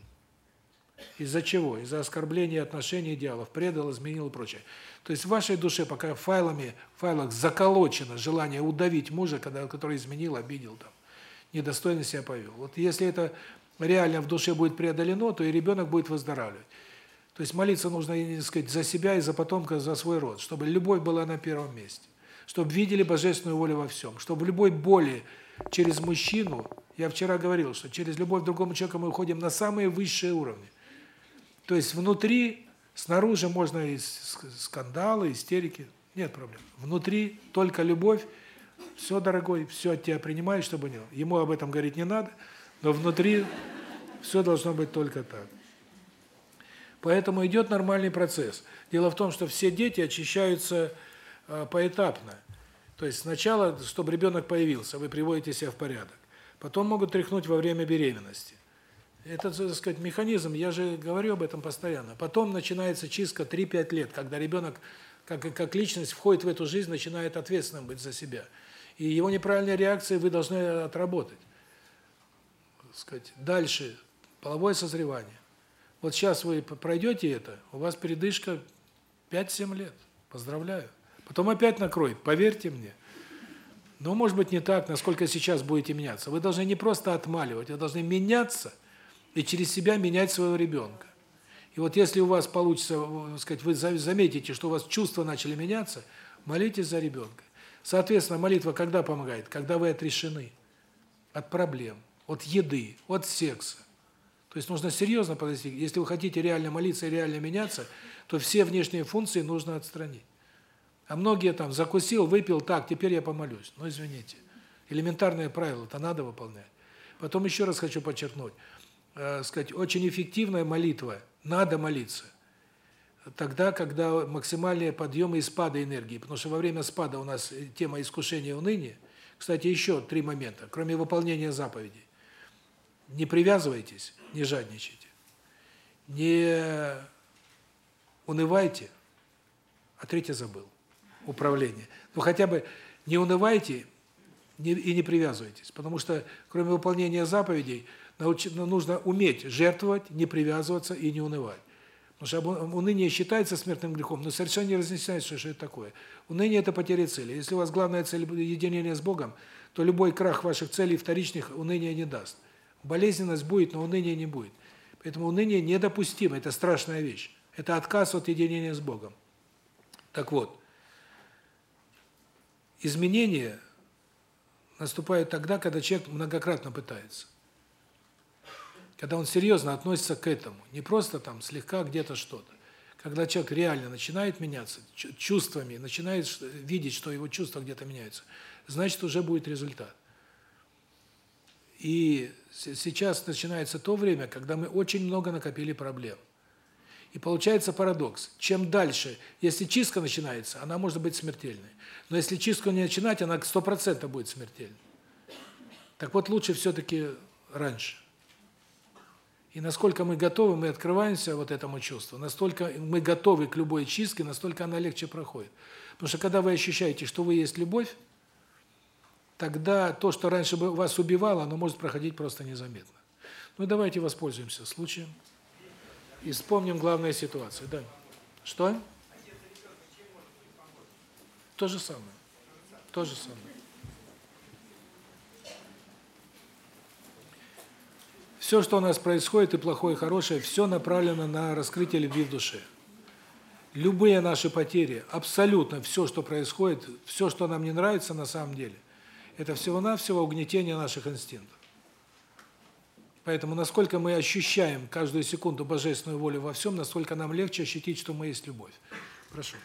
[SPEAKER 1] Из-за чего? Из-за оскорбления отношений идеалов, предал, изменил и прочее. То есть в вашей душе пока файлами, в файлах заколочено желание удавить мужа, когда который изменил, обидел там, недостойно себя повел. Вот если это реально в душе будет преодолено, то и ребенок будет выздоравливать. То есть молиться нужно, так сказать, за себя и за потомка, за свой род, чтобы любовь была на первом месте, чтобы видели божественную волю во всем, чтобы в любой боли через мужчину, я вчера говорил, что через любовь к другому человеку мы уходим на самые высшие уровни. То есть внутри, снаружи можно и скандалы, истерики, нет проблем. Внутри только любовь, все, дорогой, все от тебя принимай, чтобы не... Ему об этом говорить не надо, но внутри все должно быть только так. Поэтому идет нормальный процесс. Дело в том, что все дети очищаются э, поэтапно. То есть сначала, чтобы ребенок появился, вы приводите себя в порядок. Потом могут тряхнуть во время беременности. Это, так сказать, механизм, я же говорю об этом постоянно. Потом начинается чистка 3-5 лет, когда ребенок как как личность входит в эту жизнь, начинает ответственным быть за себя. И его неправильные реакции вы должны отработать. Так сказать, дальше половое созревание. Вот сейчас вы пройдете это, у вас передышка 5-7 лет. Поздравляю. Потом опять накроет, поверьте мне. Но может быть не так, насколько сейчас будете меняться. Вы должны не просто отмаливать, вы должны меняться и через себя менять своего ребенка. И вот если у вас получится, э, сказать, вы заметите, что у вас чувства начали меняться, молитесь за ребенка. Соответственно, молитва когда помогает? Когда вы отрешены от проблем, от еды, от секса. То есть нужно серьезно подойти. Если вы хотите реально молиться и реально меняться, то все внешние функции нужно отстранить. А многие там закусил, выпил, так, теперь я помолюсь. Ну, извините. Элементарные правила это надо выполнять. Потом еще раз хочу подчеркнуть, э, сказать, очень эффективная молитва, надо молиться. Тогда, когда максимальные подъемы и спады энергии, потому что во время спада у нас тема искушения уныния. Кстати, еще три момента, кроме выполнения заповедей. Не привязывайтесь, не жадничайте. Не унывайте, а третье забыл управления. Ну хотя бы не унывайте не, и не привязывайтесь, потому что кроме выполнения заповедей нужно уметь жертвовать, не привязываться и не унывать. Потому что уныние считается смертным грехом, но совершенно не разъясняется, что это такое. Уныние – это потеря цели. Если у вас главная цель – единение с Богом, то любой крах ваших целей вторичных уныния не даст. Болезненность будет, но уныния не будет. Поэтому уныние недопустимо, это страшная вещь. Это отказ от единения с Богом. Так вот, изменения наступают тогда, когда человек многократно пытается. Когда он серьезно относится к этому, не просто там слегка где-то что-то. Когда человек реально начинает меняться чувствами, начинает видеть, что его чувства где-то меняются, значит, уже будет результат. И сейчас начинается то время, когда мы очень много накопили проблем. И получается парадокс. Чем дальше, если чистка начинается, она может быть смертельной. Но если чистку не начинать, она 100% будет смертельной. Так вот, лучше все-таки раньше. И насколько мы готовы, мы открываемся вот этому чувству, настолько мы готовы к любой чистке, настолько она легче проходит. Потому что когда вы ощущаете, что вы есть любовь, тогда то, что раньше бы вас убивало, оно может проходить просто незаметно. Ну давайте воспользуемся случаем и вспомним главную ситуацию. Да. Что? То же самое. То же самое. Все, что у нас происходит, и плохое, и хорошее, все направлено на раскрытие любви в душе. Любые наши потери, абсолютно все, что происходит, все, что нам не нравится на самом деле, это всего-навсего угнетение наших инстинктов. Поэтому насколько мы ощущаем каждую секунду божественную волю во всем, настолько нам легче ощутить, что мы есть любовь. Прошу.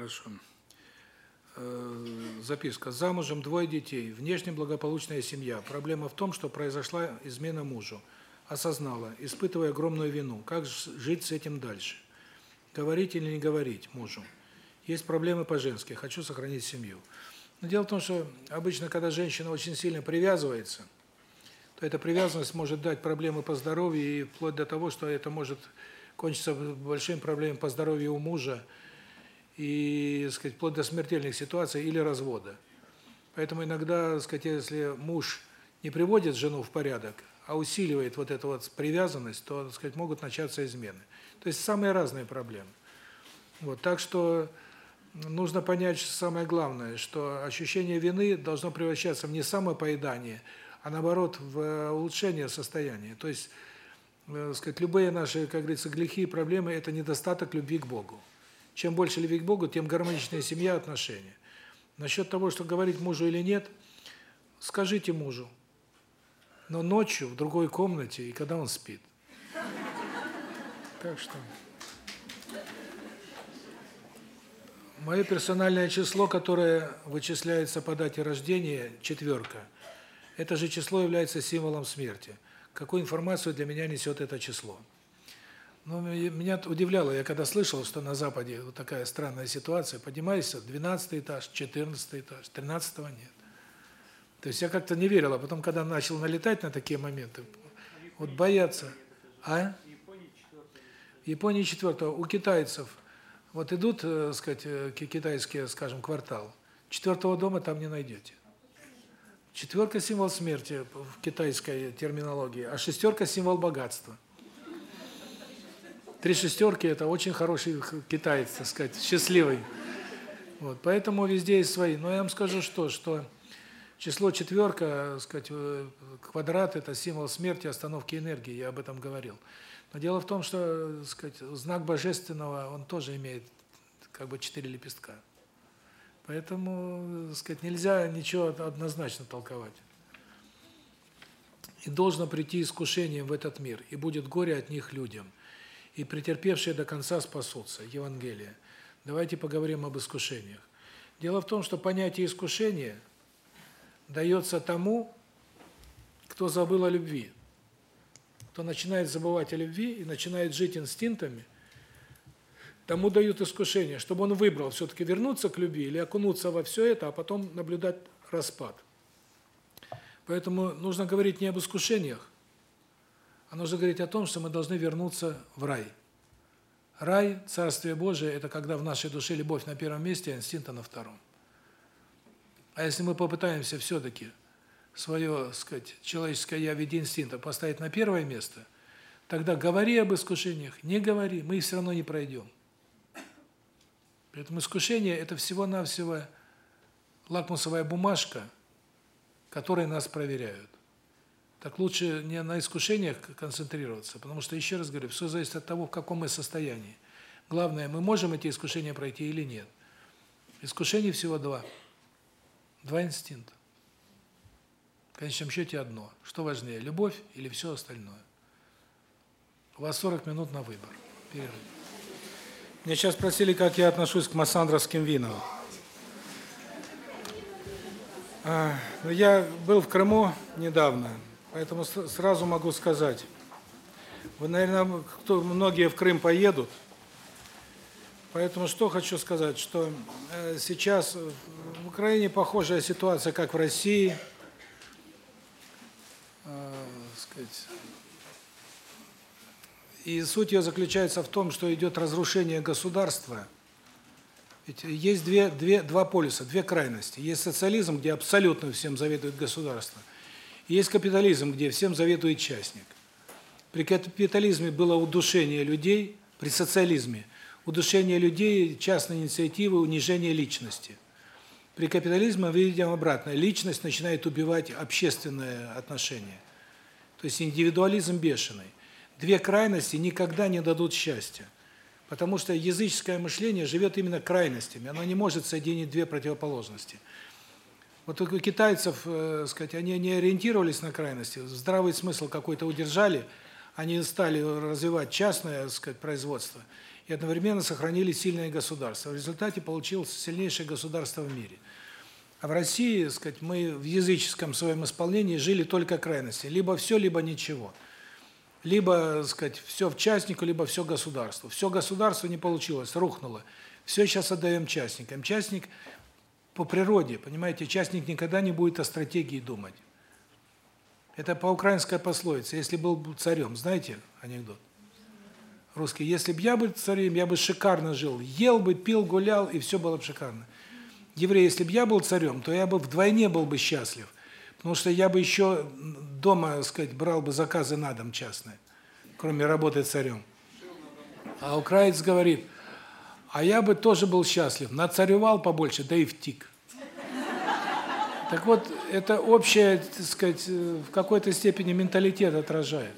[SPEAKER 1] Хорошо. Э, записка. Замужем, двое детей, внешне благополучная семья. Проблема в том, что произошла измена мужу. Осознала, испытывая огромную вину. Как жить с этим дальше? Говорить или не говорить мужу? Есть проблемы по-женски. Хочу сохранить семью. Но дело в том, что обычно, когда женщина очень сильно привязывается, то эта привязанность может дать проблемы по здоровью и вплоть до того, что это может кончиться большими проблемами по здоровью у мужа и, так сказать, вплоть до смертельных ситуаций или развода. Поэтому иногда, так сказать, если муж не приводит жену в порядок, а усиливает вот эту вот привязанность, то, так сказать, могут начаться измены. То есть самые разные проблемы. Вот, так что нужно понять самое главное, что ощущение вины должно превращаться в не самопоедание, а наоборот в улучшение состояния. То есть, э, сказать, любые наши, как говорится, грехи и проблемы это недостаток любви к Богу. Чем больше любви к Богу, тем гармоничнее семья, отношения. Насчет того, что говорить мужу или нет, скажите мужу. Но ночью в другой комнате и когда он спит. Так что Мое персональное число, которое вычисляется по дате рождения, четверка, это же число является символом смерти. Какую информацию для меня несет это число? Ну, меня удивляло, я когда слышал, что на Западе вот такая странная ситуация, поднимаешься, 12 этаж, 14 этаж, 13 нет. То есть я как-то не верил, а потом, когда начал налетать на такие моменты, вот бояться. А? Японии четвертого. У китайцев вот идут, так э, сказать, э, китайские, скажем, квартал. Четвертого дома там не найдете. Четверка символ смерти в китайской терминологии, а шестерка символ богатства. Три шестерки это очень хороший китаец, так сказать, счастливый. Вот, поэтому везде есть свои. Но я вам скажу что, что число четверка, сказать, э, квадрат это символ смерти, остановки энергии, я об этом говорил. Но дело в том, что, сказать, знак божественного, он тоже имеет как бы четыре лепестка. Поэтому, сказать, нельзя ничего однозначно толковать. И должно прийти искушение в этот мир, и будет горе от них людям. И претерпевшие до конца спасутся. Евангелие. Давайте поговорим об искушениях. Дело в том, что понятие искушения дается тому, кто забыл о любви кто начинает забывать о любви и начинает жить инстинктами, тому дают искушение, чтобы он выбрал все-таки вернуться к любви или окунуться во все это, а потом наблюдать распад. Поэтому нужно говорить не об искушениях, а нужно говорить о том, что мы должны вернуться в рай. Рай, Царствие Божие – это когда в нашей душе любовь на первом месте, а инстинкты на втором. А если мы попытаемся все-таки свое, сказать, человеческое я в виде инстинкта поставить на первое место, тогда говори об искушениях, не говори, мы их все равно не пройдем. Поэтому искушение это всего-навсего лакмусовая бумажка, которой нас проверяют. Так лучше не на искушениях концентрироваться, потому что еще раз говорю, все зависит от того, в каком мы состоянии. Главное, мы можем эти искушения пройти или нет. Искушений всего два. Два инстинкта. В конечном счете одно. Что важнее, любовь или все остальное? У вас 40 минут на выбор. Перерыв. Меня сейчас спросили, как я отношусь к массандровским винам. А, ну, я был в Крыму недавно, поэтому сразу могу сказать. Вы, наверное, кто многие в Крым поедут. Поэтому что хочу сказать, что э, сейчас в Украине похожая ситуация, как в России – э, сказать, и суть ее заключается в том, что идет разрушение государства. Ведь есть две две два полюса, две крайности. Есть социализм, где абсолютно всем заведует государство. Есть капитализм, где всем заведует частник. При капитализме было удушение людей, при социализме удушение людей, частной инициативы, унижение личности. При капитализме мы видим обратное. Личность начинает убивать общественные отношения. То есть индивидуализм бешеный. Две крайности никогда не дадут счастья. Потому что языческое мышление живет именно крайностями. Оно не может соединить две противоположности. Вот у китайцев, э, сказать, они не ориентировались на крайности, здравый смысл какой-то удержали, они стали развивать частное, сказать, производство. и одновременно сохранили сильное государство. В результате получилось сильнейшее государство в мире. А в России, сказать, мы в языческом своем исполнении жили только крайности. Либо все, либо ничего. Либо, сказать, все в частнику, либо все государству. Все государство не получилось, рухнуло. Все сейчас отдаем частникам. Частник по природе, понимаете, частник никогда не будет о стратегии думать. Это по украинской пословице. Если был царем, знаете анекдот? Русский. Если бы я был царем, я бы шикарно жил. Ел бы, пил, гулял, и все было бы шикарно. Еврей, если бы я был царем, то я бы вдвойне был бы счастлив. Потому что я бы еще дома, сказать, брал бы заказы на дом частные, кроме работы царем. А украинец говорит, а я бы тоже был счастлив, нацаревал побольше, да и втик. Так вот, это общее, так сказать, в какой-то степени менталитет отражает.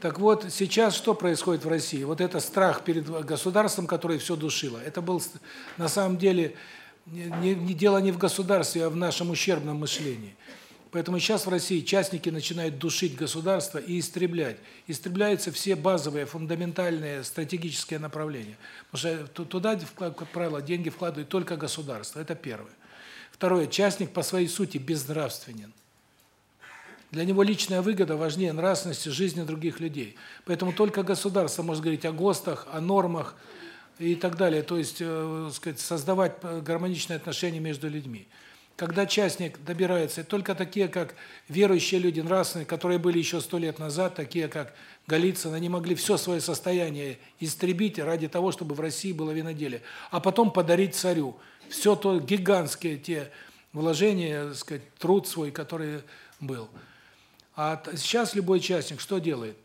[SPEAKER 1] Так вот, сейчас что происходит в России? Вот это страх перед государством, которое все душило. Это был на самом деле не, не дело не в государстве, а в нашем ущербном мышлении. Поэтому сейчас в России частники начинают душить государство и истреблять. Истребляются все базовые, фундаментальные стратегические направления. Потому что туда, как правило, деньги вкладывает только государство. Это первое. Второе, частник по своей сути безнравственен. Для него личная выгода важнее нравственности жизни других людей. Поэтому только государство может говорить о ГОСТах, о нормах и так далее, то есть, э, сказать, создавать гармоничные отношения между людьми. Когда частник добирается, только такие, как верующие люди нравственные, которые были еще сто лет назад, такие как Голицын, они могли все свое состояние истребить ради того, чтобы в России было виноделие, а потом подарить царю все то гигантские те вложения, так сказать, труд свой, который был. А сейчас любой частник что делает?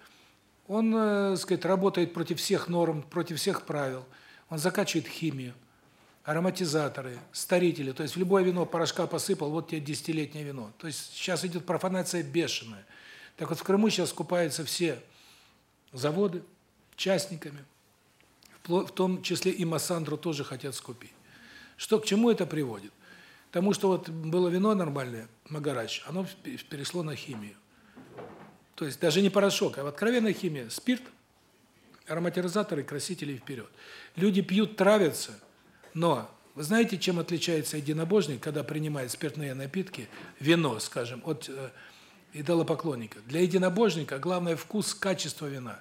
[SPEAKER 1] Он, э, так сказать, работает против всех норм, против всех правил. Он закачивает химию, ароматизаторы, старители. То есть в любое вино порошка посыпал, вот тебе десятилетнее вино. То есть сейчас идет профанация бешеная. Так вот в Крыму сейчас скупаются все заводы частниками, в том числе и Массандру тоже хотят скупить. Что к чему это приводит? Тому, что вот было вино нормальное, Магарач, оно перешло на химию. То есть даже не порошок, а в откровенная химия, спирт, ароматизаторы, красители вперед. Люди пьют, травятся, но вы знаете, чем отличается единобожник, когда принимает спиртные напитки, вино, скажем, от э, идолопоклонника? Для единобожника главное вкус, качество вина.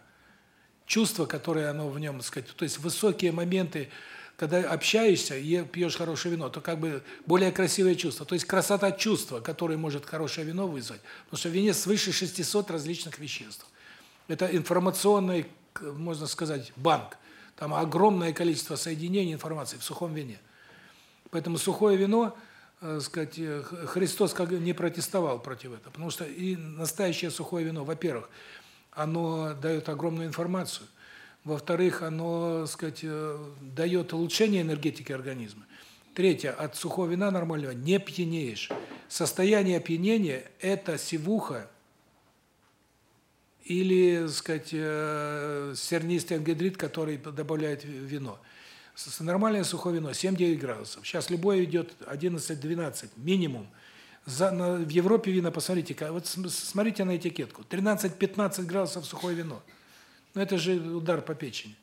[SPEAKER 1] Чувство, которое оно в нем, сказать, то есть высокие моменты когда общаешься и пьешь хорошее вино, то как бы более красивое чувство. То есть красота чувства, которое может хорошее вино вызвать. Потому что в вине свыше 600 различных веществ. Это информационный, можно сказать, банк. Там огромное количество соединений информации в сухом вине. Поэтому сухое вино, э, сказать, э, Христос как не протестовал против этого, потому что и настоящее сухое вино, во-первых, оно дает огромную информацию. Во-вторых, оно, сказать, э, дает улучшение энергетики организма. Третье, от сухого вина нормального не пьянеешь. Состояние опьянения это сивуха или, так сказать, э, сернистый ангидрид, который добавляет вино. Нормальное сухое вино 7-9 градусов. Сейчас любое идет 11-12 минимум. За, на, в Европе вина, посмотрите, вот смотрите на этикетку. 13-15 градусов сухое вино. Но это же удар по печени.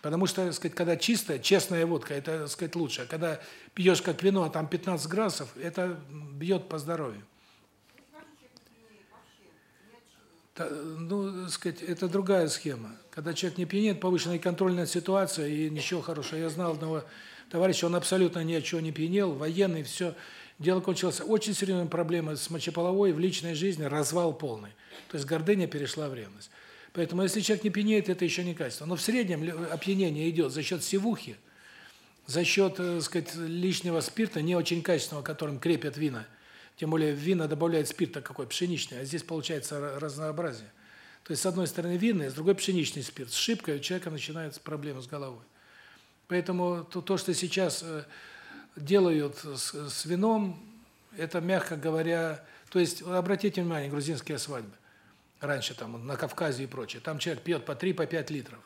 [SPEAKER 1] Потому что, так сказать, когда чистая, честная водка, это, так сказать, лучше. А когда пьешь как вино, а там 15 градусов, это бьет по здоровью. Ну, так сказать, это другая схема. Когда человек не пьянеет, повышенная контрольная ситуация и ничего хорошего. Я знал одного товарища, он абсолютно ни о чем не пьянел, военный, все. Дело кончилось очень серьезная проблема с мочеполовой в личной жизни, развал полный. То есть гордыня перешла в ревность. Поэтому если человек не пьянеет, это еще не качество. Но в среднем опьянение идет за счет севухи, за счет, так э, сказать, лишнего спирта, не очень качественного, которым крепят вина. Тем более в вина добавляют спирта какой пшеничный, а здесь получается разнообразие. То есть с одной стороны винный, с другой пшеничный спирт. С шибкой у человека начинаются проблемы с головой. Поэтому то, то что сейчас э, делают с, с вином, это, мягко говоря, то есть обратите внимание, грузинские свадьбы раньше там на Кавказе и прочее. Там человек пьет по 3 по 5 литров.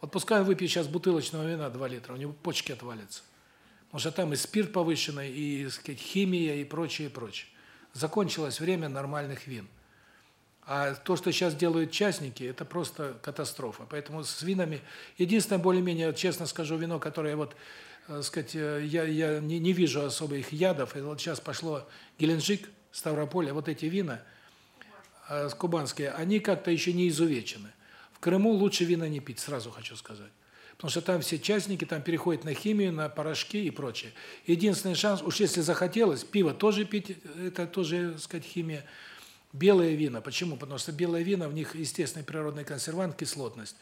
[SPEAKER 1] Вот пускай он выпьет сейчас бутылочного вина 2 литра, у него почки отвалятся. Потому что там и спирт повышенный, и, сказать, химия и прочее, и прочее. Закончилось время нормальных вин. А то, что сейчас делают частники, это просто катастрофа. Поэтому с винами единственное более-менее, честно скажу, вино, которое вот, так сказать, я я не не вижу особо их ядов. И вот сейчас пошло Геленджик, Ставрополь, вот эти вина э кубанские, они как-то еще не изувечены. В Крыму лучше вина не пить, сразу хочу сказать. Потому что там все частники, там переходят на химию, на порошки и прочее. Единственный шанс, уж если захотелось, пиво тоже пить, это тоже, так сказать, химия. Белые вина. Почему? Потому что белые вина, в них естественный природный консервант, кислотность.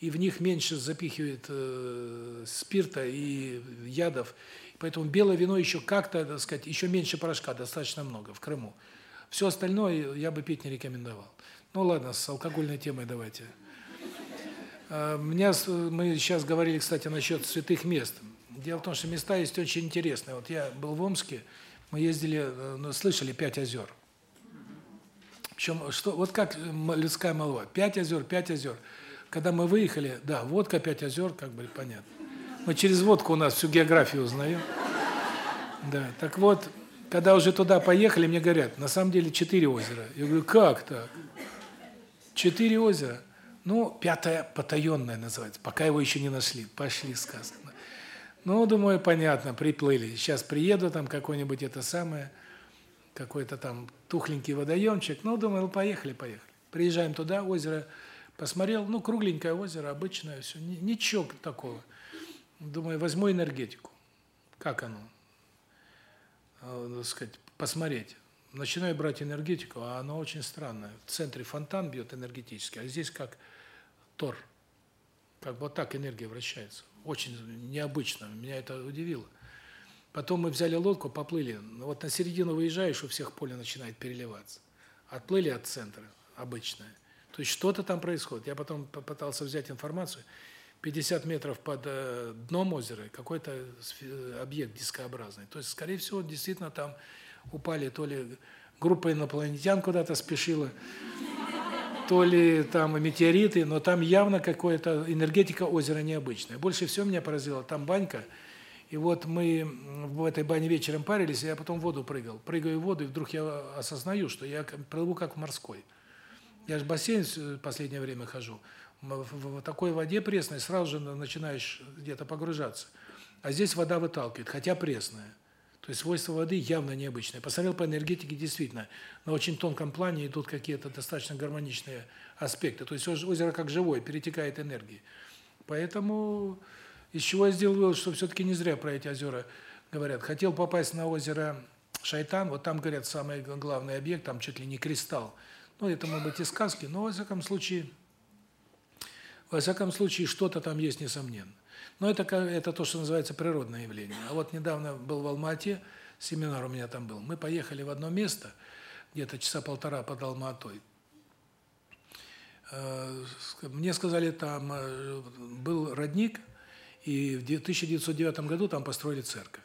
[SPEAKER 1] И в них меньше запихивает э спирта и ядов. Поэтому белое вино еще как-то, так сказать, еще меньше порошка, достаточно много в Крыму. Все остальное я бы пить не рекомендовал. Ну ладно, с алкогольной темой давайте. Э, меня мы сейчас говорили, кстати, насчет святых мест. Дело в том, что места есть очень интересные. Вот я был в Омске, мы ездили, э, ну, слышали пять озер. Причем что вот как людская молва: пять озер, пять озер. Когда мы выехали, да, водка, пять озер, как бы понятно. Мы через водку у нас всю географию узнаем. Да, так вот, когда уже туда поехали, мне говорят: "На самом деле четыре озера". Я говорю: "Как так?" Четыре озера. Ну, пятое потаённое называется, пока его еще не нашли. Пошли сказано. Ну, думаю, понятно, приплыли. Сейчас приеду там какой-нибудь это самое какой-то там тухленький водоемчик. Ну, думаю, ну поехали, поехали. Приезжаем туда, озеро посмотрел, ну, кругленькое озеро, обычное все, ничего такого. Думаю, возьму энергетику. Как оно? Э, сказать, посмотреть. Начинаю брать энергетику, а оно очень странное. В центре фонтан бьет энергетический, а здесь как тор. Как вот так энергия вращается. Очень необычно, меня это удивило. Потом мы взяли лодку, поплыли. Ну, вот на середину выезжаешь, у всех поле начинает переливаться. Отплыли от центра, обычное. То есть что-то там происходит. Я потом попытался взять информацию. 50 метров под э, дном озера какой-то объект дискообразный. То есть, скорее всего, действительно там упали то ли группа инопланетян куда-то спешила, то ли там метеориты, но там явно какая-то энергетика озера необычная. Больше всего меня поразило, там банька, и вот мы в этой бане вечером парились, я потом в воду прыгал. Прыгаю в воду, и вдруг я осознаю, что я плыву как в морской. Я же в бассейн в последнее время хожу. В такой воде пресной сразу же начинаешь где-то погружаться. А здесь вода выталкивает, хотя пресная. То есть свойства воды явно необычные. Посмотрел по энергетике, действительно, на очень тонком плане идут какие-то достаточно гармоничные аспекты. То есть озеро как живое, перетекает энергией. Поэтому из чего я сделал вывод, что все-таки не зря про эти озера говорят. Хотел попасть на озеро Шайтан, вот там, говорят, самый главный объект, там чуть ли не кристалл. Ну, это, может быть, и сказки, но, во всяком случае, во всяком случае, что-то там есть, несомненно. Но это это то, что называется природное явление. А вот недавно был в Алма-Ате, семинар у меня там был. Мы поехали в одно место, где-то часа полтора под Алма-Атой. Э, мне сказали, там э, был родник, и в 1909 году там построили церковь.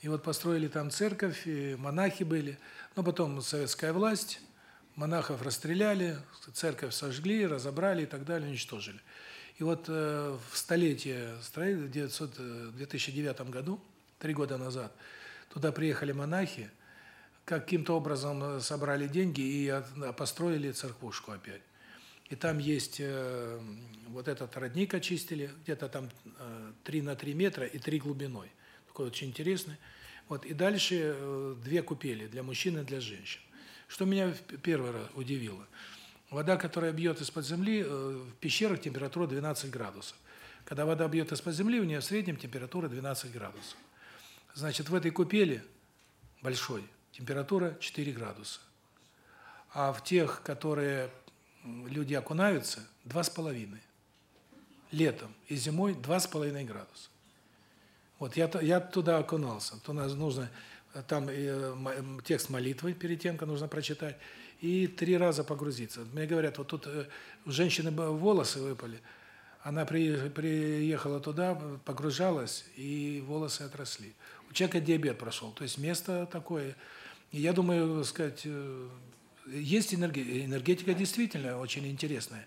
[SPEAKER 1] И вот построили там церковь, и монахи были. Но потом советская власть, монахов расстреляли, церковь сожгли, разобрали и так далее, уничтожили. И вот э, в столетие строительства в 2009 году, три года назад, туда приехали монахи, каким-то образом э, собрали деньги и построили церквушку опять. И там есть э, вот этот родник очистили, где-то там э, 3 на 3 метра и 3 глубиной. Такой очень интересный. Вот и дальше э, две купели для мужчин и для женщин. Что меня первый раз удивило – Вода, которая бьет из-под земли, э, в пещерах температура 12 градусов. Когда вода бьет из-под земли, у нее в среднем температура 12 градусов. Значит, в этой купели большой температура 4 градуса. А в тех, которые люди окунаются, 2,5. Летом и зимой 2,5 градуса. Вот я я туда окунался. То нужно там э, текст молитвы перед тем, как нужно прочитать и три раза погрузиться. Мне говорят, вот тут э, у женщины волосы выпали. Она приехала туда, погружалась, и волосы отросли. У человека диабет прошел. То есть место такое. Я думаю, сказать, э, есть энергетика, энергетика действительно очень интересная.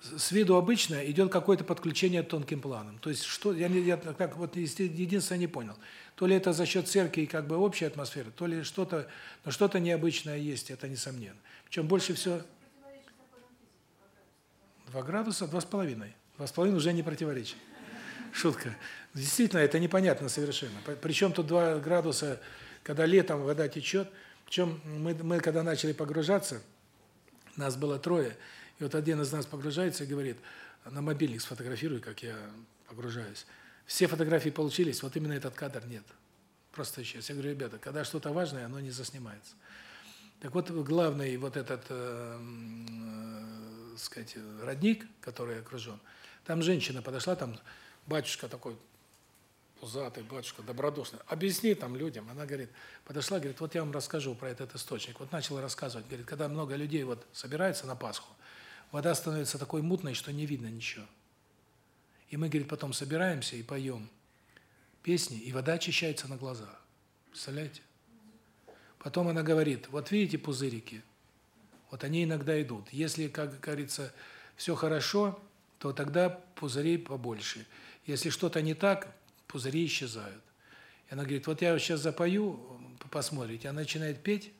[SPEAKER 1] С виду обычно идет какое-то подключение тонким планом. То есть что я не я как вот единственное не понял. То ли это за счет церкви и как бы общей атмосферы, то ли что-то, но что-то необычное есть, это несомненно. Причем больше всего 2 градуса, два с половиной. Два с половиной уже не противоречит. Шутка. Действительно, это непонятно совершенно. Причем тут 2 градуса, когда летом вода течет. Причем мы, мы когда начали погружаться, нас было трое, и вот один из нас погружается и говорит, на мобильник сфотографируй, как я погружаюсь. Все фотографии получились, вот именно этот кадр нет. Просто исчез. Я говорю, ребята, когда что-то важное, оно не заснимается. Так вот, главный вот этот, э, э, сказать, родник, который окружен, там женщина подошла, там батюшка такой пузатый, батюшка добродушный. Объясни там людям. Она говорит, подошла, говорит, вот я вам расскажу про этот источник. Вот начала рассказывать, говорит, когда много людей вот собирается на Пасху, вода становится такой мутной, что не видно ничего. И мы, говорит, потом собираемся и поем песни, и вода очищается на глазах. Представляете? Потом она говорит, вот видите пузырики, вот они иногда идут. Если, как говорится, все хорошо, то тогда пузырей побольше. Если что-то не так, пузыри исчезают. И она говорит, вот я сейчас запою, посмотрите. Она начинает петь,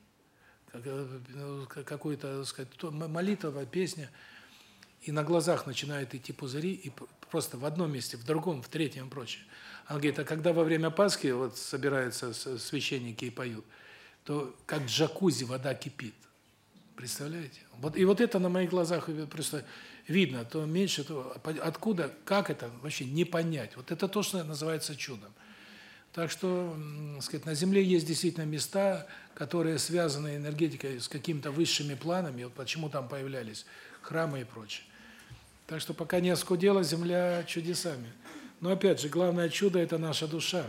[SPEAKER 1] э, какую-то, сказать, молитва, песня, и на глазах начинают идти пузыри, и просто в одном месте, в другом, в третьем и прочее. Она говорит, а когда во время Пасхи вот собираются священники и поют, то как джакузи вода кипит. Представляете? Вот и вот это на моих глазах просто видно, то меньше, то откуда, как это вообще не понять. Вот это то, что называется чудом. Так что, сказать, на земле есть действительно места, которые связаны энергетикой с какими-то высшими планами, вот почему там появлялись храмы и прочее. Так что пока не оскудела земля чудесами. Но опять же, главное чудо это наша душа.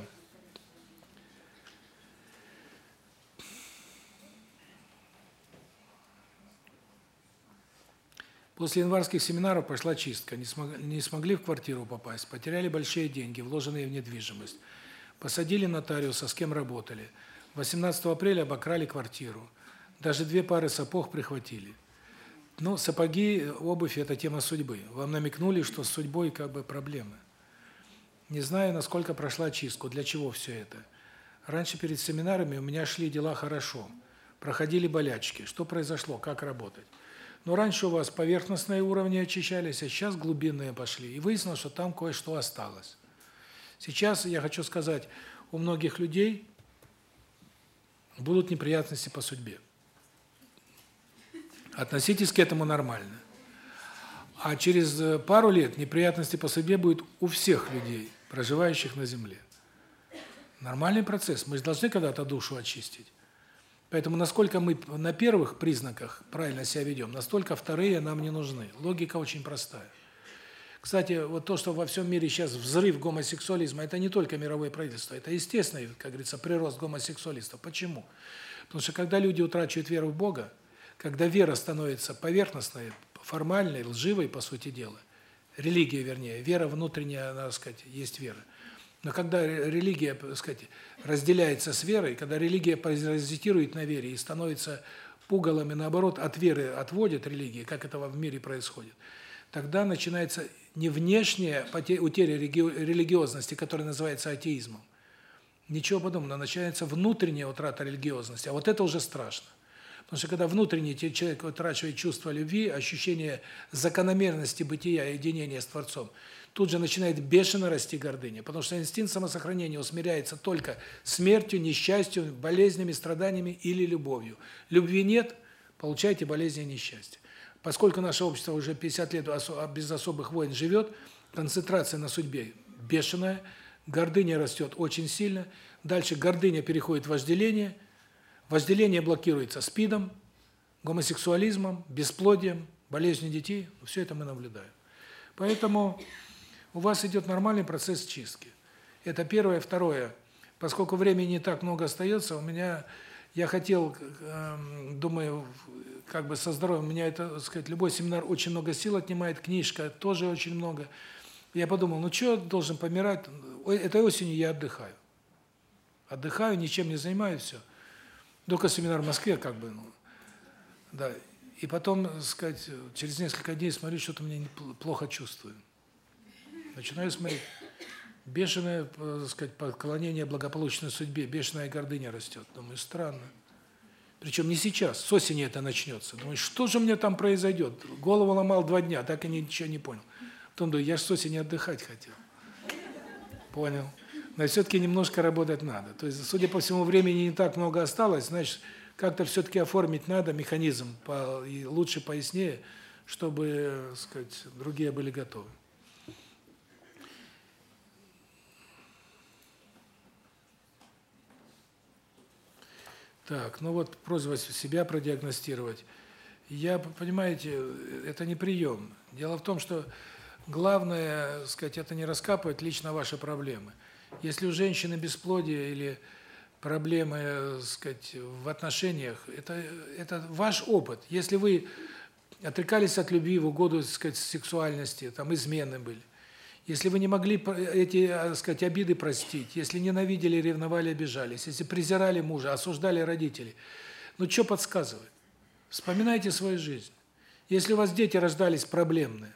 [SPEAKER 1] После январских семинаров пошла чистка. Не не смогли в квартиру попасть, потеряли большие деньги, вложенные в недвижимость. Посадили нотариуса, с кем работали. 18 апреля обокрали квартиру. Даже две пары сапог прихватили. Ну, сапоги, обувь это тема судьбы. Вам намекнули, что с судьбой как бы проблемы. Не знаю, насколько прошла чистку, для чего все это. Раньше перед семинарами у меня шли дела хорошо. Проходили болячки. Что произошло, как работать? Но раньше у вас поверхностные уровни очищались, а сейчас глубинные пошли. И выяснилось, что там кое-что осталось. Сейчас, я хочу сказать, у многих людей будут неприятности по судьбе. Относитесь к этому нормально. А через пару лет неприятности по судьбе будут у всех людей, проживающих на земле. Нормальный процесс. Мы же должны когда-то душу очистить. Поэтому насколько мы на первых признаках правильно себя ведем, настолько вторые нам не нужны. Логика очень простая. Кстати, вот то, что во всем мире сейчас взрыв гомосексуализма, это не только мировое правительство, это естественный, как говорится, прирост гомосексуалистов. Почему? Потому что когда люди утрачивают веру в Бога, когда вера становится поверхностной, формальной, лживой, по сути дела, религия, вернее, вера внутренняя, надо сказать, есть вера – но когда религия, так сказать, разделяется с верой, когда религия паразитирует на вере и становится пугалами, наоборот, от веры отводит религии, как это в мире происходит, тогда начинается не внешняя утеря религиозности, которая называется атеизмом. Ничего подобного, начинается внутренняя утрата религиозности, а вот это уже страшно. Потому что когда внутренний человек утрачивает чувство любви, ощущение закономерности бытия, единения с Творцом, тут же начинает бешено расти гордыня, потому что инстинкт самосохранения усмиряется только смертью, несчастью, болезнями, страданиями или любовью. Любви нет, получаете болезни и несчастье. Поскольку наше общество уже 50 лет без особых войн живет, концентрация на судьбе бешеная, гордыня растет очень сильно, дальше гордыня переходит в вожделение, вожделение блокируется СПИДом, гомосексуализмом, бесплодием, болезнью детей, все это мы наблюдаем. Поэтому у вас идет нормальный процесс чистки. Это первое. Второе. Поскольку времени не так много остается, у меня я хотел, эм, думаю, как бы со здоровьем, у меня это, так сказать, любой семинар очень много сил отнимает, книжка тоже очень много. Я подумал, ну что должен помирать? Этой осенью я отдыхаю. Отдыхаю, ничем не занимаюсь, все. Только семинар в Москве, как бы, ну, да. И потом, так сказать, через несколько дней смотрю, что-то мне плохо чувствую. Начинаю смотреть. Бешеное, так сказать, поклонение благополучной судьбе, бешеная гордыня растет. Думаю, странно. Причем не сейчас, с осени это начнется. Думаю, что же мне там произойдет? Голову ломал два дня, так и ничего не понял. Потом думаю, я же с осени отдыхать хотел. Понял. Но все-таки немножко работать надо. То есть, судя по всему, времени не так много осталось, значит, как-то все-таки оформить надо механизм по, лучше пояснее, чтобы, сказать, другие были готовы. Так, ну вот просьба себя продиагностировать. Я, понимаете, это не прием. Дело в том, что главное, сказать, это не раскапывать лично ваши проблемы. Если у женщины бесплодие или проблемы, сказать, в отношениях, это это ваш опыт. Если вы отрекались от любви в угоду, сказать, сексуальности, там измены были, если вы не могли эти, так сказать, обиды простить, если ненавидели, ревновали, обижались, если презирали мужа, осуждали родителей, ну что подсказывает? Вспоминайте свою жизнь. Если у вас дети рождались проблемные,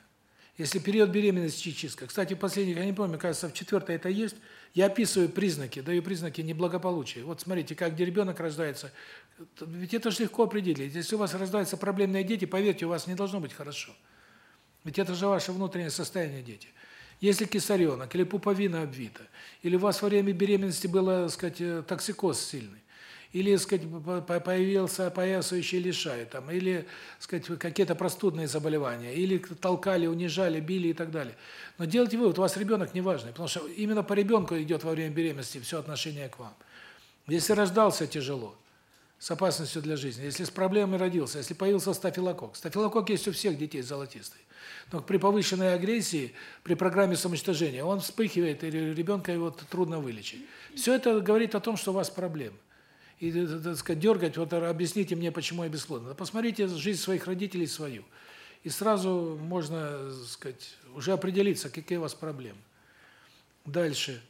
[SPEAKER 1] если период беременности чистка. Кстати, последних, я не помню, кажется, в четвертой это есть. Я описываю признаки, даю признаки неблагополучия. Вот смотрите, как где ребенок рождается. Ведь это же легко определить. Если у вас рождаются проблемные дети, поверьте, у вас не должно быть хорошо. Ведь это же ваше внутреннее состояние дети. Если кесаренок или пуповина обвита, или у вас во время беременности был, так сказать, э, токсикоз сильный, или, так сказать, появился опоясывающий лишай, там, или, так сказать, какие-то простудные заболевания, или толкали, унижали, били и так далее. Но делайте вывод, у вас ребенок неважный, потому что именно по ребенку идет во время беременности все отношение к вам. Если рождался тяжело, с опасностью для жизни, если с проблемой родился, если появился стафилококк. Стафилококк есть у всех детей золотистый. Но при повышенной агрессии, при программе самоуничтожения, он вспыхивает, и ребенка его трудно вылечить. Все это говорит о том, что у вас проблемы. И, так сказать, дергать, вот объясните мне, почему я бесплодна. Посмотрите жизнь своих родителей свою. И сразу можно, так сказать, уже определиться, какие у вас проблемы. Дальше.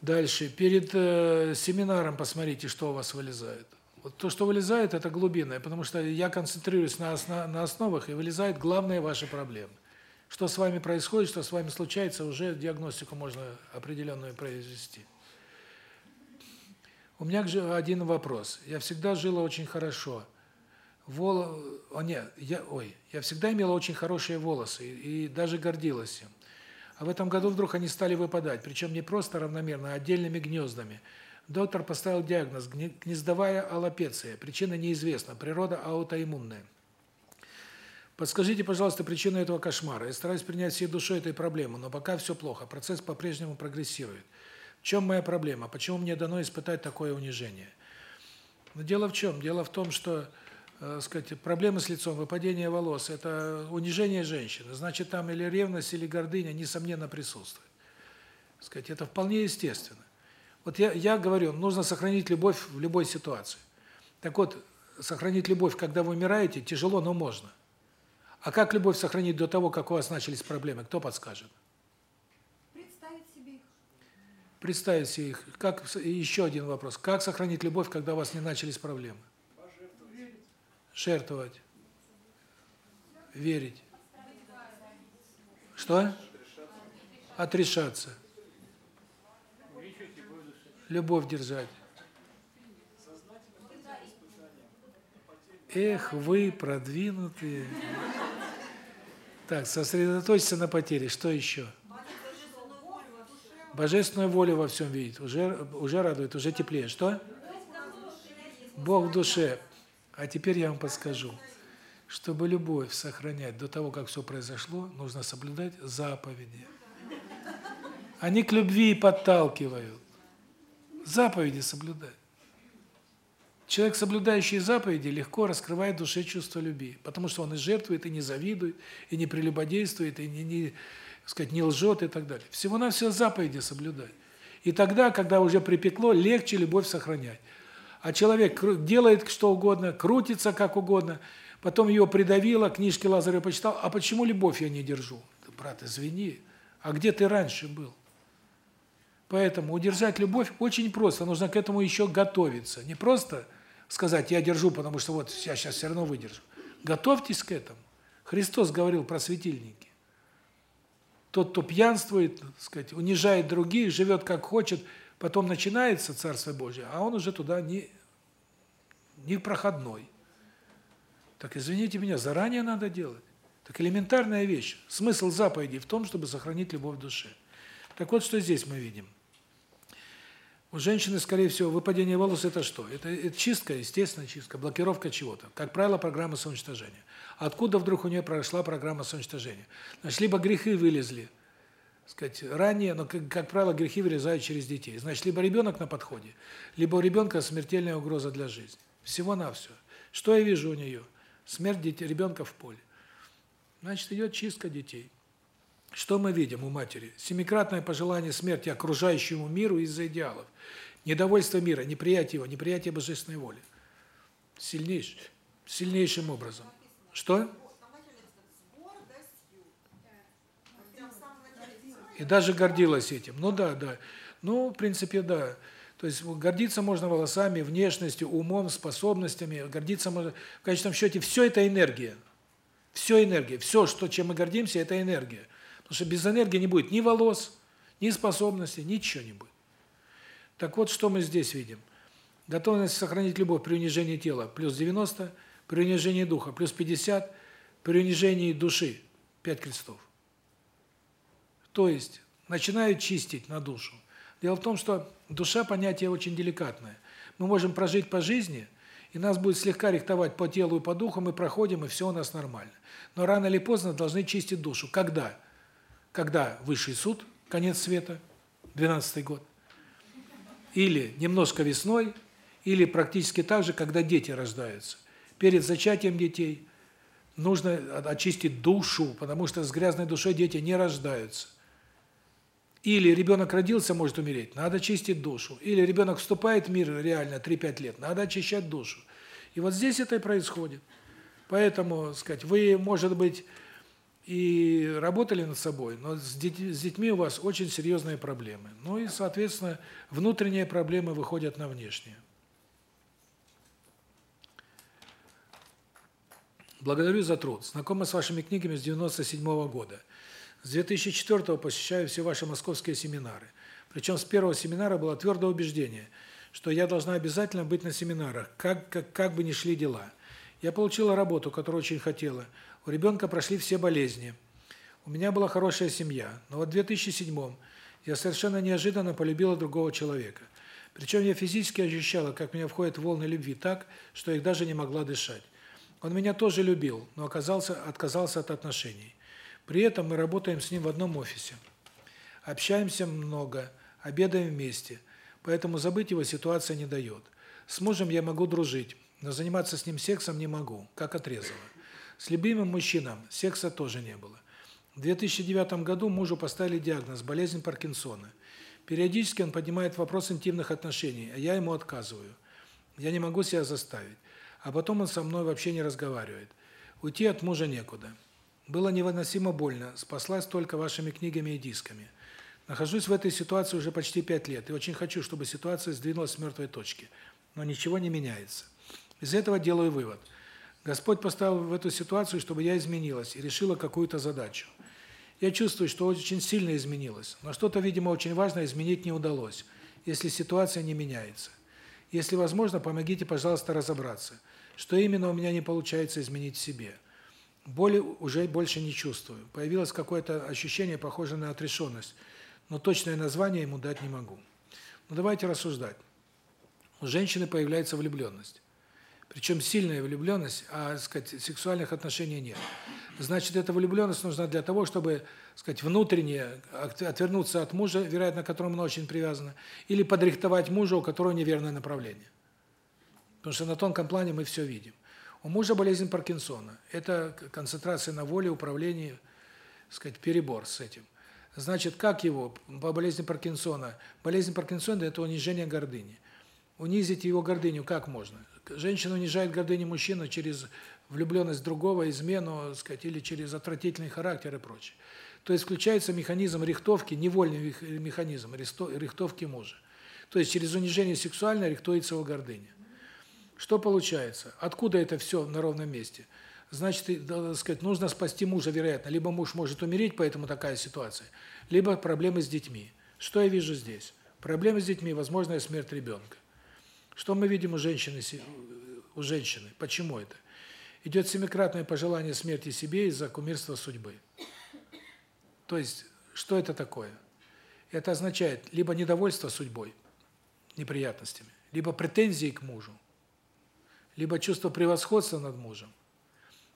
[SPEAKER 1] Дальше. Перед э, семинаром посмотрите, что у вас вылезает. То, что вылезает, это глубинное, потому что я концентрируюсь на, на основах, и вылезает главные ваши проблемы. Что с вами происходит, что с вами случается, уже диагностику можно определенную произвести. У меня один вопрос. Я всегда жила очень хорошо. Вол... О, нет, я, ой, я всегда имела очень хорошие волосы и, и даже гордилась им. А в этом году вдруг они стали выпадать, причем не просто равномерно, а отдельными гнездами – Доктор поставил диагноз гнездовая аллопеция. Причина неизвестна, природа аутоиммунная. Подскажите, пожалуйста, причину этого кошмара. Я стараюсь принять всей душой эту проблему, но пока все плохо. Процесс по-прежнему прогрессирует. В чем моя проблема? Почему мне дано испытать такое унижение? Но дело в чем? Дело в том, что, э, сказать, проблемы с лицом, выпадение волос это унижение женщины. Значит, там или ревность, или гордыня несомненно присутствует. Сказать, это вполне естественно. Вот я я говорю, нужно сохранить любовь в любой ситуации. Так вот, сохранить любовь, когда вы умираете, тяжело, но можно. А как любовь сохранить до того, как у вас начались проблемы? Кто подскажет?
[SPEAKER 4] Представить себе их.
[SPEAKER 1] Представить себе их. Как еще один вопрос. Как сохранить любовь, когда у вас не начались проблемы? Жертвовать. Верить. Что? Отрешаться любовь держать. Эх, вы продвинутые. Так, сосредоточься на потере. Что еще? Божественную волю во всем видит. Уже уже радует, уже теплее. Что? Бог в душе. А теперь я вам подскажу. Чтобы любовь сохранять до того, как все произошло, нужно соблюдать заповеди. Они к любви подталкивают заповеди соблюдать. Человек, соблюдающий заповеди, легко раскрывает в душе чувство любви, потому что он и жертвует, и не завидует, и не прелюбодействует, и не, не сказать, не лжет и так далее. Всего на все заповеди соблюдать. И тогда, когда уже припекло, легче любовь сохранять. А человек делает что угодно, крутится как угодно, потом ее придавило, книжки Лазаря почитал, а почему любовь я не держу? Брат, извини, а где ты раньше был? Поэтому удержать любовь очень просто, нужно к этому еще готовиться. Не просто сказать, я держу, потому что вот я сейчас все равно выдержу. Готовьтесь к этому. Христос говорил про светильники. Тот, кто пьянствует, так сказать, унижает других, живет как хочет, потом начинается Царство Божие, а он уже туда не, не проходной. Так извините меня, заранее надо делать. Так элементарная вещь. Смысл заповеди в том, чтобы сохранить любовь в душе. Так вот, что здесь мы видим. У женщины, скорее всего, выпадение волос – это что? Это, это чистка, естественная чистка, блокировка чего-то. Как правило, программа самоуничтожения. Откуда вдруг у нее прошла программа самоуничтожения? Значит, либо грехи вылезли, сказать, ранее, но, как, как правило, грехи вырезают через детей. Значит, либо ребенок на подходе, либо у ребенка смертельная угроза для жизни. Всего-навсего. Что я вижу у нее? Смерть детей, ребенка в поле. Значит, идет чистка детей. Что мы видим у матери? Семикратное пожелание смерти окружающему миру из-за идеалов. Недовольство мира, неприятие его, неприятие божественной воли. Сильнейшим, сильнейшим образом. Что? И даже гордилась этим. Ну да, да. Ну, в принципе, да. То есть гордиться можно волосами, внешностью, умом, способностями. Гордиться можно... В конечном счете, все это энергия. Все энергия. Все, что, чем мы гордимся, это энергия. Потому что без энергии не будет ни волос, ни способностей, ничего не будет. Так вот, что мы здесь видим. Готовность сохранить любовь при унижении тела плюс 90, при унижении духа плюс 50, при унижении души 5 крестов. То есть начинают чистить на душу. Дело в том, что душа понятие очень деликатное. Мы можем прожить по жизни, и нас будет слегка рихтовать по телу и по духу, мы проходим, и все у нас нормально. Но рано или поздно должны чистить душу. Когда? Когда высший суд, конец света, 12 год. Или немножко весной, или практически так же, когда дети рождаются. Перед зачатием детей нужно очистить душу, потому что с грязной душой дети не рождаются. Или ребенок родился, может умереть, надо чистить душу. Или ребенок вступает в мир реально 3-5 лет, надо очищать душу. И вот здесь это и происходит. Поэтому, сказать, вы, может быть, и работали над собой, но с, детьми, с детьми у вас очень серьезные проблемы. Ну и, соответственно, внутренние проблемы выходят на внешние. Благодарю за труд. Знакома с вашими книгами с 97 -го года. С 2004 посещаю все ваши московские семинары. Причем с первого семинара было твердое убеждение, что я должна обязательно быть на семинарах, как как как бы ни шли дела. Я получила работу, которую очень хотела. У ребенка прошли все болезни. У меня была хорошая семья. Но вот в 2007 я совершенно неожиданно полюбила другого человека. Причем я физически ощущала, как меня входят волны любви так, что их даже не могла дышать. Он меня тоже любил, но оказался отказался от отношений. При этом мы работаем с ним в одном офисе. Общаемся много, обедаем вместе. Поэтому забыть его ситуация не дает. С мужем я могу дружить, но заниматься с ним сексом не могу, как отрезало. С любимым мужчином секса тоже не было. В 2009 году мужу поставили диагноз болезнь Паркинсона. Периодически он поднимает вопрос интимных отношений, а я ему отказываю. Я не могу себя заставить. А потом он со мной вообще не разговаривает. Уйти от мужа некуда. Было невыносимо больно, спаслась только вашими книгами и дисками. Нахожусь в этой ситуации уже почти пять лет, и очень хочу, чтобы ситуация сдвинулась с мертвой точки. Но ничего не меняется. Из этого делаю вывод. Господь поставил в эту ситуацию, чтобы я изменилась и решила какую-то задачу. Я чувствую, что очень сильно изменилась, но что-то, видимо, очень важное изменить не удалось, если ситуация не меняется. Если возможно, помогите, пожалуйста, разобраться, что именно у меня не получается изменить в себе. Боли уже больше не чувствую. Появилось какое-то ощущение, похожее на отрешенность, но точное название ему дать не могу. Но давайте рассуждать. У женщины появляется влюбленность. Причем сильная влюбленность, а, сказать, сексуальных отношений нет. Значит, эта влюбленность нужна для того, чтобы, сказать, внутренне отвернуться от мужа, вероятно, к которому она очень привязана, или подрихтовать мужа, у которого неверное направление. Потому что на тонком плане мы все видим. У мужа болезнь Паркинсона. Это концентрация на воле, управлении, сказать, перебор с этим. Значит, как его по болезни Паркинсона? Болезнь Паркинсона это унижение гордыни. Унизить его гордыню как можно? Женщина унижает гордыню мужчины через влюбленность другого, измену, сказать, или через отвратительный характер и прочее. То есть включается механизм рихтовки, невольный механизм рихтовки мужа. То есть через унижение сексуальное рихтуется его гордыня. Что получается? Откуда это все на ровном месте? Значит, так сказать, нужно спасти мужа, вероятно. Либо муж может умереть, поэтому такая ситуация, либо проблемы с детьми. Что я вижу здесь? Проблемы с детьми, возможная смерть ребенка. Что мы видим у женщины у женщины? Почему это? Идет семикратное пожелание смерти себе из-за кумирства судьбы. То есть, что это такое? Это означает либо недовольство судьбой, неприятностями, либо претензии к мужу, либо чувство превосходства над мужем,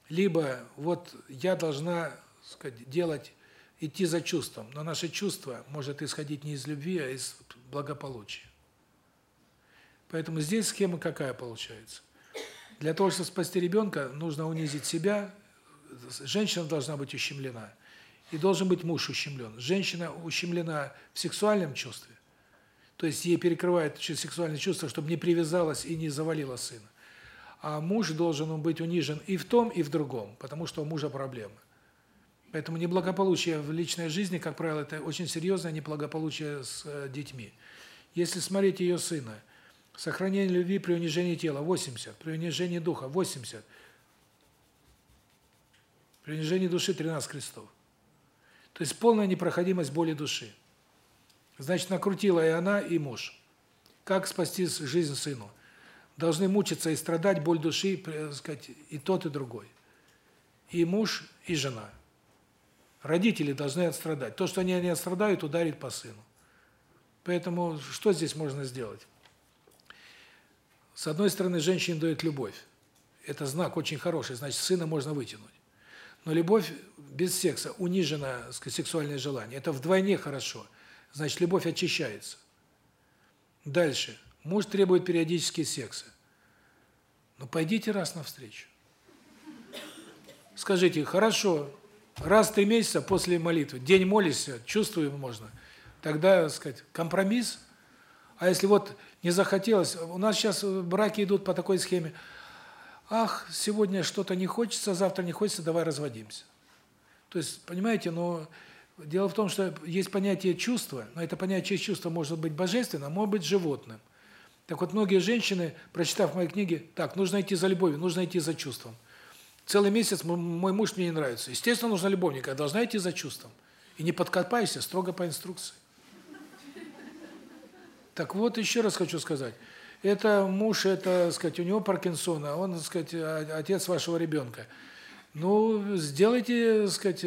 [SPEAKER 1] либо вот я должна, сказать, делать идти за чувством, но наше чувство может исходить не из любви, а из благополучия. Поэтому здесь схема какая получается? Для того, чтобы спасти ребенка, нужно унизить себя, женщина должна быть ущемлена, и должен быть муж ущемлен. Женщина ущемлена в сексуальном чувстве, то есть ей перекрывает сексуальное чувство, чтобы не привязалась и не завалила сына. А муж должен быть унижен и в том, и в другом, потому что у мужа проблемы. Поэтому неблагополучие в личной жизни, как правило, это очень серьезное неблагополучие с э, детьми. Если смотреть ее сына, сохранение любви при унижении тела 80, при унижении духа 80, при унижении души 13 крестов. То есть полная непроходимость боли души. Значит, накрутила и она, и муж. Как спасти жизнь сыну? Должны мучиться и страдать боль души, э, сказать, и тот, и другой. И муж, и жена. Родители должны отстрадать. То, что они не отстрадают, ударит по сыну. Поэтому что здесь можно сделать? С одной стороны, женщине дает любовь. Это знак очень хороший, значит, сына можно вытянуть. Но любовь без секса, униженное сексуальное желание, это вдвойне хорошо. Значит, любовь очищается. Дальше. Муж требует периодически секса. Ну, пойдите раз навстречу. Скажите, хорошо, раз в три месяца после молитвы, день молишься, чувствую можно, тогда, так сказать, компромисс. А если вот не захотелось, у нас сейчас браки идут по такой схеме, ах, сегодня что-то не хочется, завтра не хочется, давай разводимся. То есть, понимаете, но дело в том, что есть понятие чувства, но это понятие чувства может быть божественным, а может быть животным. Так вот, многие женщины, прочитав мои книги, так, нужно идти за любовью, нужно идти за чувством. Целый месяц мой муж мне не нравится. Естественно, нужно любовника, должна идти за чувством. И не подкопайся, строго по инструкции. Так вот, еще раз хочу сказать. Это муж, это, так сказать, у него Паркинсона, он, так сказать, отец вашего ребенка. Ну, сделайте, так сказать,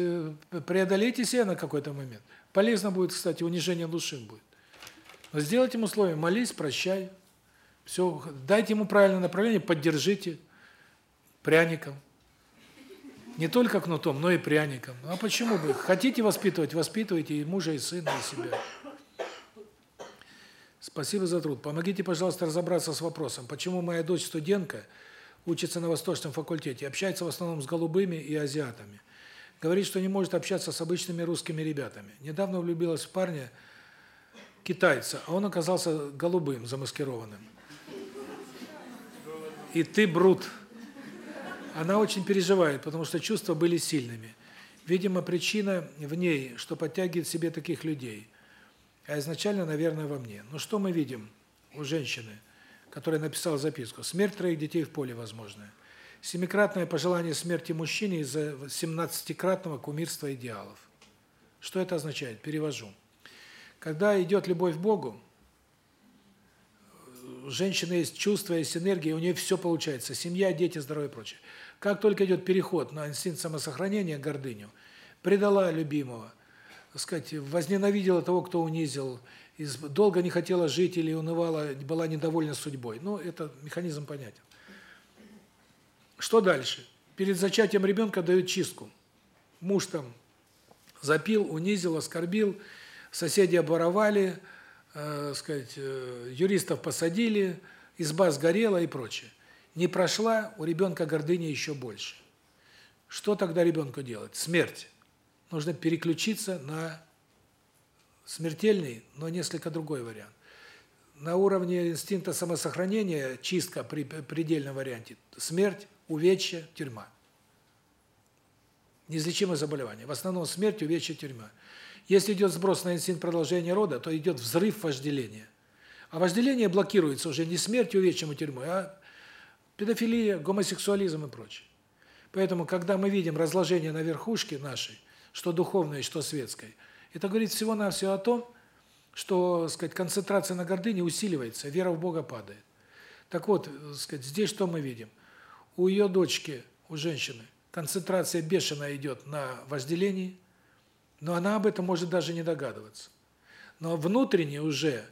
[SPEAKER 1] преодолейте себя на какой-то момент. Полезно будет, кстати, унижение души будет. Но сделайте ему условия, молись, прощай. Все, дайте ему правильное направление, поддержите пряником. Не только кнутом, но и пряником. А почему бы? Хотите воспитывать, воспитывайте и мужа, и сына, и себя. Спасибо за труд. Помогите, пожалуйста, разобраться с вопросом, почему моя дочь студентка учится на Восточном факультете, общается в основном с голубыми и азиатами. Говорит, что не может общаться с обычными русскими ребятами. Недавно влюбилась в парня китайца, а он оказался голубым, замаскированным. И ты брут. Она очень переживает, потому что чувства были сильными. Видимо, причина в ней, что подтягивает себе таких людей. А изначально, наверное, во мне. Но что мы видим у женщины, которая написала записку? Смерть троих детей в поле возможная. Семикратное пожелание смерти мужчине из-за семнадцатикратного кумирства идеалов. Что это означает? Перевожу. Когда идет любовь к Богу, у женщины есть чувство, есть энергия, у нее все получается. Семья, дети, здоровье и прочее. Как только идет переход на инстинкт самосохранения, гордыню, предала любимого, так сказать, возненавидела того, кто унизил, долго не хотела жить или унывала, была недовольна судьбой. Ну, это механизм понятен. Что дальше? Перед зачатием ребенка дают чистку. Муж там запил, унизил, оскорбил, соседи оборовали, э, сказать, э, юристов посадили, изба сгорела и прочее не прошла, у ребенка гордыня еще больше. Что тогда ребенку делать? Смерть. Нужно переключиться на смертельный, но несколько другой вариант. На уровне инстинкта самосохранения чистка при предельном варианте смерть, увечья, тюрьма. Неизлечимое заболевание. В основном смерть, увечья, тюрьма. Если идет сброс на инстинкт продолжения рода, то идет взрыв вожделения. А вожделение блокируется уже не смертью, увечьем и тюрьмой, а Педофилия, гомосексуализм и прочее. Поэтому, когда мы видим разложение на верхушке нашей, что духовной, что светской, это говорит всего-навсего о том, что, сказать, концентрация на гордыне усиливается, вера в Бога падает. Так вот, сказать, здесь что мы видим? У ее дочки, у женщины, концентрация бешеная идет на вожделении, но она об этом может даже не догадываться. Но внутренне уже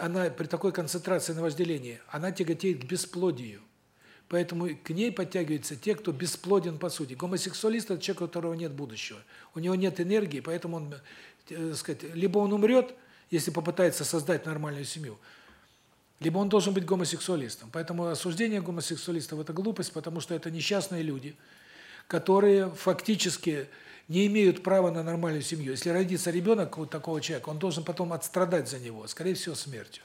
[SPEAKER 1] она при такой концентрации на вожделении, она тяготеет к бесплодию. Поэтому к ней подтягиваются те, кто бесплоден по сути. Гомосексуалист – это человек, у которого нет будущего. У него нет энергии, поэтому он, э, сказать, либо он умрет, если попытается создать нормальную семью, либо он должен быть гомосексуалистом. Поэтому осуждение гомосексуалистов – это глупость, потому что это несчастные люди, которые фактически не имеют права на нормальную семью. Если родится ребенок у такого человека, он должен потом отстрадать за него, скорее всего, смертью.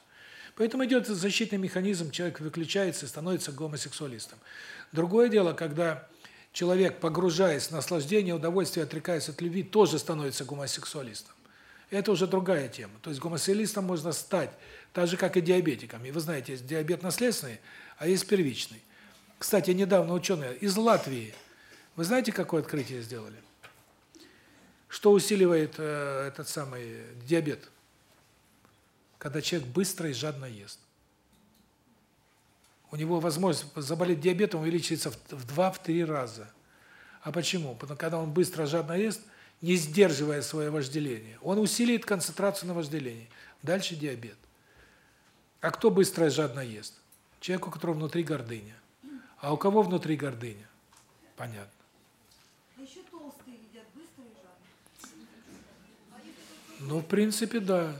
[SPEAKER 1] Поэтому идет защитный механизм, человек выключается становится гомосексуалистом. Другое дело, когда человек, погружаясь в наслаждение, удовольствие, отрекаясь от любви, тоже становится гомосексуалистом. Это уже другая тема. То есть гомосексуалистом можно стать так же, как и диабетиком. И вы знаете, есть диабет наследственный, а есть первичный. Кстати, недавно ученые из Латвии, вы знаете, какое открытие сделали? Что усиливает э, этот самый диабет? Когда человек быстро и жадно ест. У него возможность заболеть диабетом увеличивается в 2-3 раза. А почему? Потому когда он быстро жадно ест, не сдерживая свое вожделение, он усиливает концентрацию на вожделении. Дальше диабет. А кто быстро и жадно ест? Человек, у которого внутри гордыня. А у кого внутри гордыня? Понятно.
[SPEAKER 4] А еще толстые едят быстро и жадно.
[SPEAKER 1] Ну, в принципе, да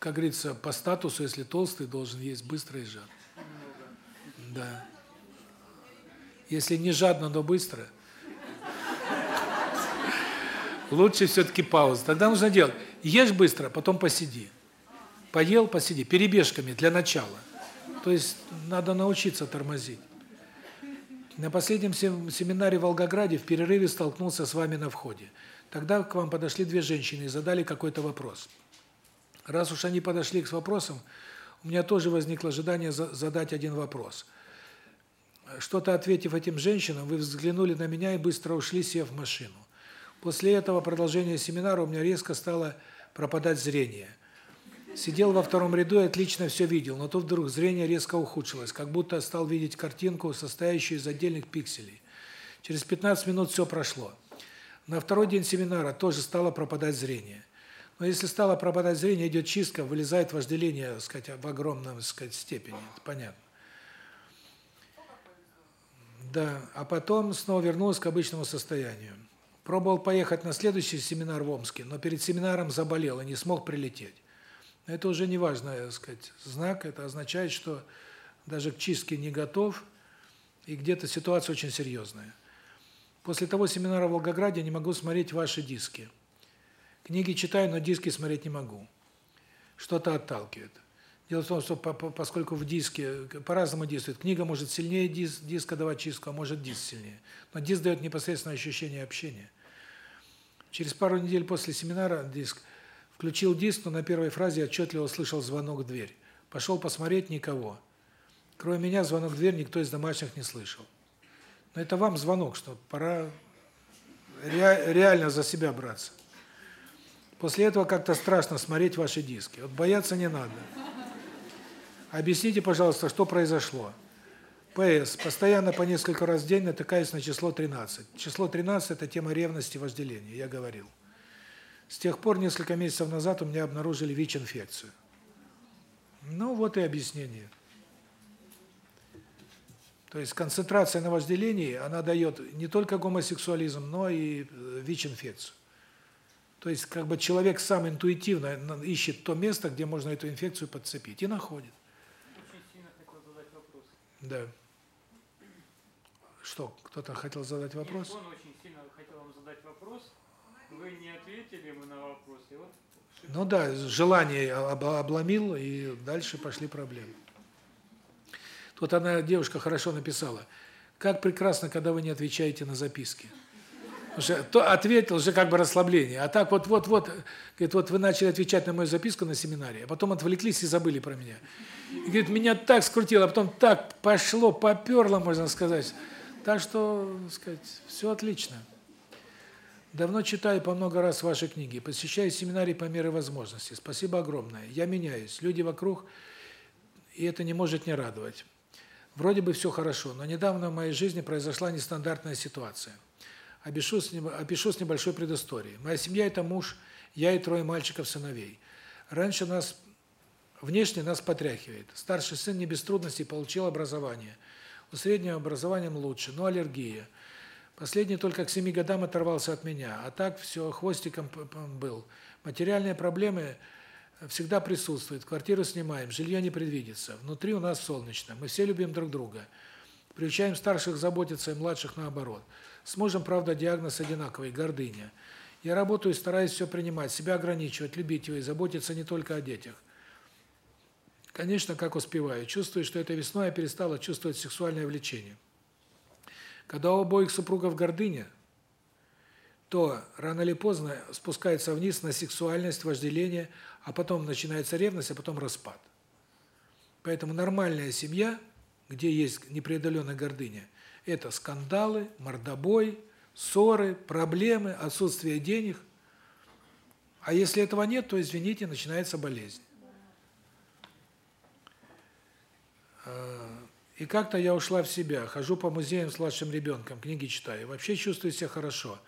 [SPEAKER 1] как говорится, по статусу, если толстый, должен есть быстро и жадно. Да. Если не жадно, но быстро, лучше все-таки пауза. Тогда нужно делать. Ешь быстро, потом посиди. Поел, посиди. Перебежками для начала. То есть надо научиться тормозить. На последнем семинаре в Волгограде в перерыве столкнулся с вами на входе. Тогда к вам подошли две женщины и задали какой-то вопрос. Раз уж они подошли к вопросам, у меня тоже возникло желание задать один вопрос. Что-то ответив этим женщинам, вы взглянули на меня и быстро ушли, сев в машину. После этого продолжения семинара у меня резко стало пропадать зрение. Сидел во втором ряду и отлично все видел, но тут вдруг зрение резко ухудшилось, как будто стал видеть картинку, состоящую из отдельных пикселей. Через 15 минут все прошло. На второй день семинара тоже стало пропадать зрение. Но если стало пропадать зрение, идет чистка, вылезает вожделение, так сказать, в огромном, так сказать, степени. Это понятно. Да, а потом снова вернулся к обычному состоянию. Пробовал поехать на следующий семинар в Омске, но перед семинаром заболел и не смог прилететь. Это уже не важно, так сказать, знак, это означает, что даже к чистке не готов, и где-то ситуация очень серьезная. После того семинара в Волгограде не могу смотреть ваши диски. Книги читаю, но диски смотреть не могу. Что-то отталкивает. Дело в том, что по -по поскольку в диске по-разному действует, книга может сильнее диск, диска давать чистку, а может диск сильнее. Но диск дает непосредственное ощущение общения. Через пару недель после семинара диск включил диск, но на первой фразе отчетливо услышал звонок в дверь. Пошел посмотреть никого. Кроме меня звонок в дверь никто из домашних не слышал. Но это вам звонок, что пора реально за себя браться. После этого как-то страшно смотреть ваши диски. Вот бояться не надо. Объясните, пожалуйста, что произошло. ПС. Постоянно по несколько раз в день натыкаюсь на число 13. Число 13 – это тема ревности, вожделения, я говорил. С тех пор, несколько месяцев назад, у меня обнаружили ВИЧ-инфекцию. Ну, вот и объяснение. То есть концентрация на вожделении, она дает не только гомосексуализм, но и э, ВИЧ-инфекцию. То есть как бы человек сам интуитивно ищет то место, где можно эту инфекцию подцепить и находит.
[SPEAKER 2] Очень сильно хотел задать вопрос.
[SPEAKER 1] Да. Что, кто-то хотел задать вопрос?
[SPEAKER 2] Нет, он очень сильно хотел вам задать вопрос. Вы не ответили ему на вопрос. И вот
[SPEAKER 1] ну да, желание обломил, и дальше пошли проблемы. Тут одна девушка хорошо написала. Как прекрасно, когда вы не отвечаете на записки. Уже то ответил же как бы расслабление. А так вот вот вот говорит, вот вы начали отвечать на мою записку на семинаре, а потом отвлеклись и забыли про меня. И говорит, меня так скрутило, а потом так пошло, поперло, можно сказать. Так что, сказать, все отлично. Давно читаю по много раз ваши книги, посещаю семинарии по мере возможности. Спасибо огромное. Я меняюсь, люди вокруг, и это не может не радовать. Вроде бы все хорошо, но недавно в моей жизни произошла нестандартная ситуация. Опишу с, опишу с небольшой предысторией. Моя семья – это муж, я и трое мальчиков-сыновей. Раньше нас, внешне нас потряхивает. Старший сын не без трудностей получил образование. У среднего образованием лучше, но аллергия – Последний только к семи годам оторвался от меня, а так все хвостиком был. Материальные проблемы всегда присутствуют. Квартиру снимаем, жилье не предвидится. Внутри у нас солнечно. Мы все любим друг друга. Приучаем старших заботиться и младших наоборот. С мужем, правда, диагноз одинаковый гордыня. Я работаю и стараюсь все принимать, себя ограничивать, любить его и заботиться не только о детях. Конечно, как успеваю. Чувствую, что этой весной я перестала чувствовать сексуальное влечение. Когда у обоих супругов гордыня, то рано или поздно спускается вниз на сексуальность, вожделение, а потом начинается ревность, а потом распад. Поэтому нормальная семья, где есть непреодоленная гордыня, это скандалы, мордобой, ссоры, проблемы, отсутствие денег. А если этого нет, то, извините, начинается болезнь. А, и как-то я ушла в себя, хожу по музеям с младшим ребенком, книги читаю. Вообще чувствую себя хорошо.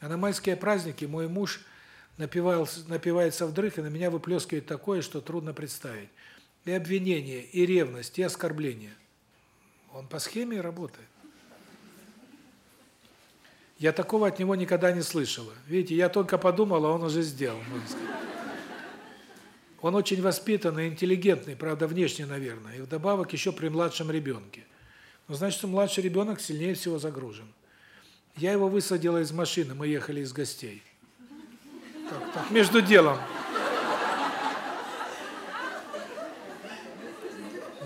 [SPEAKER 1] А на майские праздники мой муж напивал, напивается вдрых, и на меня выплескивает такое, что трудно представить. И обвинение, и ревность, и оскорбление. Он по схеме работает. Я такого от него никогда не слышала. Видите, я только подумала, он уже сделал. Он очень воспитанный, интеллигентный, правда, внешне, наверное, и вдобавок еще при младшем ребенке. Но значит, что младший ребенок сильнее всего загружен. Я его высадила из машины, мы ехали из гостей. Так, так, между делом.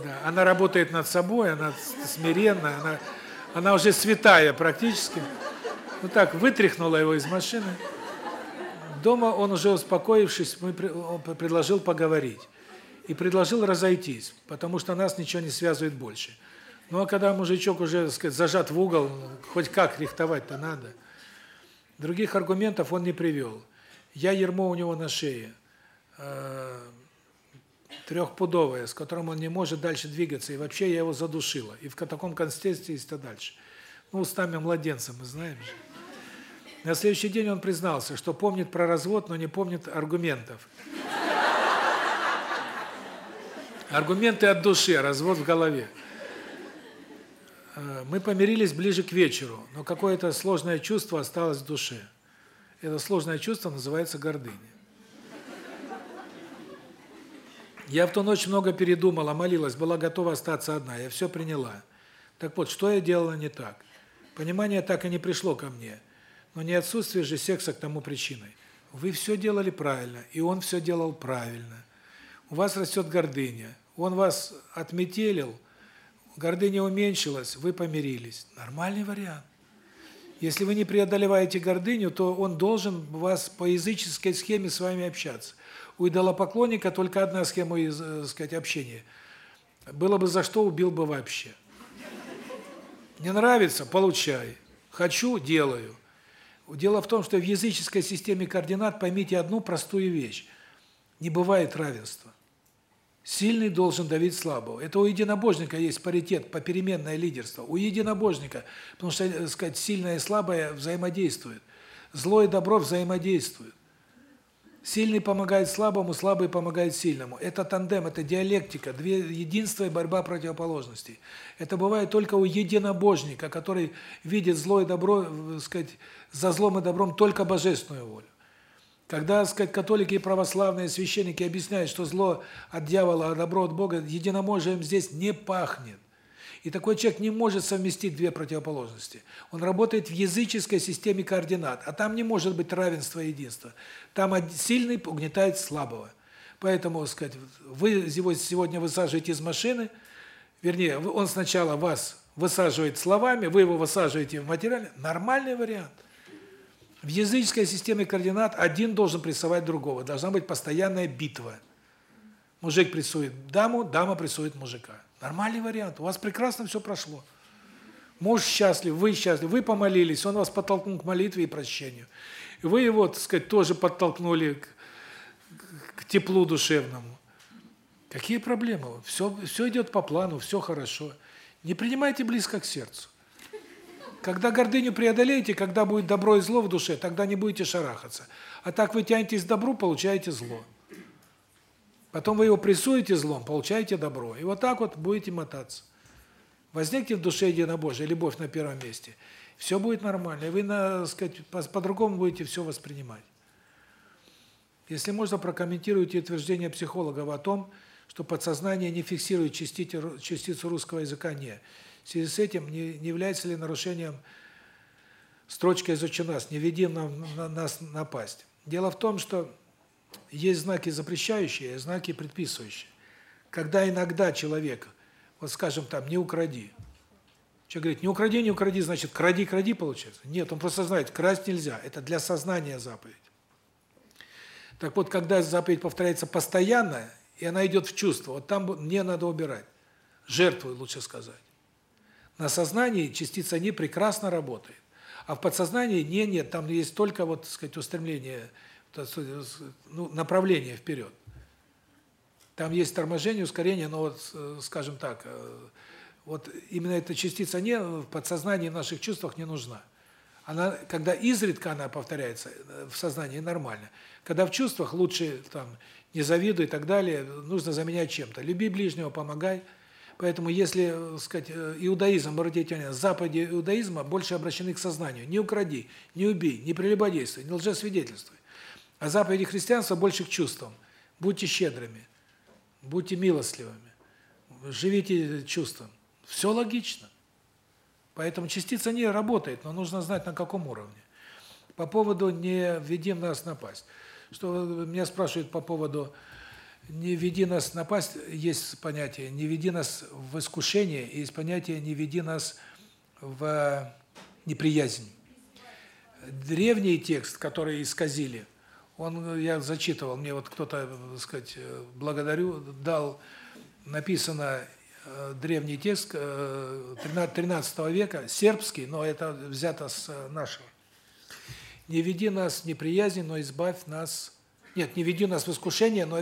[SPEAKER 1] Да, она работает над собой, она смиренная, она она уже святая практически. Вот так вытряхнула его из машины. Дома он уже успокоившись, мы предложил поговорить. И предложил разойтись, потому что нас ничего не связывает больше. Ну а когда мужичок уже, так сказать, зажат в угол, хоть как рихтовать-то надо. Других аргументов он не привел. Я ермо у него на шее. Э трехпудовое, с которым он не может дальше двигаться, и вообще я его задушила. И в таком контексте и дальше. Ну, устами младенца мы знаем же. На следующий день он признался, что помнит про развод, но не помнит аргументов. Аргументы от души, а развод в голове. Э, мы помирились ближе к вечеру, но какое-то сложное чувство осталось в душе. Это сложное чувство называется гордыня. Я в ту ночь много передумала, молилась, была готова остаться одна. Я все приняла. Так вот, что я делала не так? Понимание так и не пришло ко мне. Но не отсутствие же секса к тому причиной. Вы все делали правильно, и он все делал правильно. У вас растет гордыня. Он вас отметелил, гордыня уменьшилась, вы помирились. Нормальный вариант. Если вы не преодолеваете гордыню, то он должен вас по языческой схеме с вами общаться. У идолопоклонника только одна схема, так э, сказать, общения. Было бы за что, убил бы вообще. Не нравится получай. Хочу делаю. Дело в том, что в языческой системе координат поймите одну простую вещь. Не бывает равенства. Сильный должен давить слабого. Это у единобожника есть паритет, попеременное лидерство. У единобожника, потому что, так сказать, сильное и слабое взаимодействуют. Зло и добро взаимодействуют. Сильный помогает слабому, слабый помогает сильному. Это тандем, это диалектика, две единство и борьба противоположностей. Это бывает только у единобожника, который видит зло и добро, сказать, за злом и добром только божественную волю. Когда, сказать, католики и православные священники объясняют, что зло от дьявола, а добро от Бога, единобожием здесь не пахнет. И такой человек не может совместить две противоположности. Он работает в языческой системе координат, а там не может быть равенства и единства. Там сильный угнетает слабого. Поэтому, сказать, вы его сегодня высаживаете из машины, вернее, он сначала вас высаживает словами, вы его высаживаете в материале. Нормальный вариант. В языческой системе координат один должен прессовать другого. Должна быть постоянная битва. Мужик прессует даму, дама прессует мужика. Нормальный вариант. У вас прекрасно все прошло. Муж счастлив, вы счастливы, вы помолились, он вас подтолкнул к молитве и прощению. Вы его, так сказать, тоже подтолкнули к, к теплу душевному. Какие проблемы? Все все идет по плану, все хорошо. Не принимайте близко к сердцу. Когда гордыню преодолеете, когда будет добро и зло в душе, тогда не будете шарахаться. А так вы тянетесь к добру, получаете зло. Потом вы его прессуете злом, получаете добро. И вот так вот будете мотаться. Возникнет в душе единобожие, любовь на первом месте. Все будет нормально, и вы, на, сказать, по-другому будете все воспринимать. Если можно, прокомментируйте утверждение психологов о том, что подсознание не фиксирует частицу русского языка «не». В связи с этим не, не является ли нарушением строчка из нас «не веди нам, на, нас напасть». Дело в том, что есть знаки запрещающие, знаки предписывающие. Когда иногда человек, вот скажем там, не укради. Человек говорит, не укради, не укради, значит, кради, кради, получается. Нет, он просто знает, красть нельзя. Это для сознания заповедь. Так вот, когда заповедь повторяется постоянно, и она идет в чувство, вот там мне надо убирать. Жертвую, лучше сказать. На сознании частица «не» прекрасно работает. А в подсознании «не» нет, там есть только, вот, так сказать, устремление, ну, направление вперед. Там есть торможение, ускорение, но вот, э, скажем так, э, вот именно эта частица «не» в подсознании в наших чувствах не нужна. Она, когда изредка она повторяется э, в сознании, нормально. Когда в чувствах лучше там не завидуй и так далее, нужно заменять чем-то. Люби ближнего, помогай – Поэтому если, так сказать, э, иудаизм, обратите внимание, западе иудаизма больше обращены к сознанию. Не укради, не убей, не прелюбодействуй, не лжесвидетельствуй. А заповеди христианства больше к чувствам. Будьте щедрыми, будьте милостливыми, живите чувством. Все логично. Поэтому частица не работает, но нужно знать, на каком уровне. По поводу «не введи нас напасть». Что меня спрашивают по поводу не веди нас напасть, есть понятие, не веди нас в искушение, есть понятие, не веди нас в неприязнь. Древний текст, который исказили, он, я зачитывал, мне вот кто-то, так сказать, благодарю, дал, написано э, древний текст 13 э, века, сербский, но это взято с нашего. «Не веди нас в неприязнь, но избавь нас нет, не веди нас в искушение, но,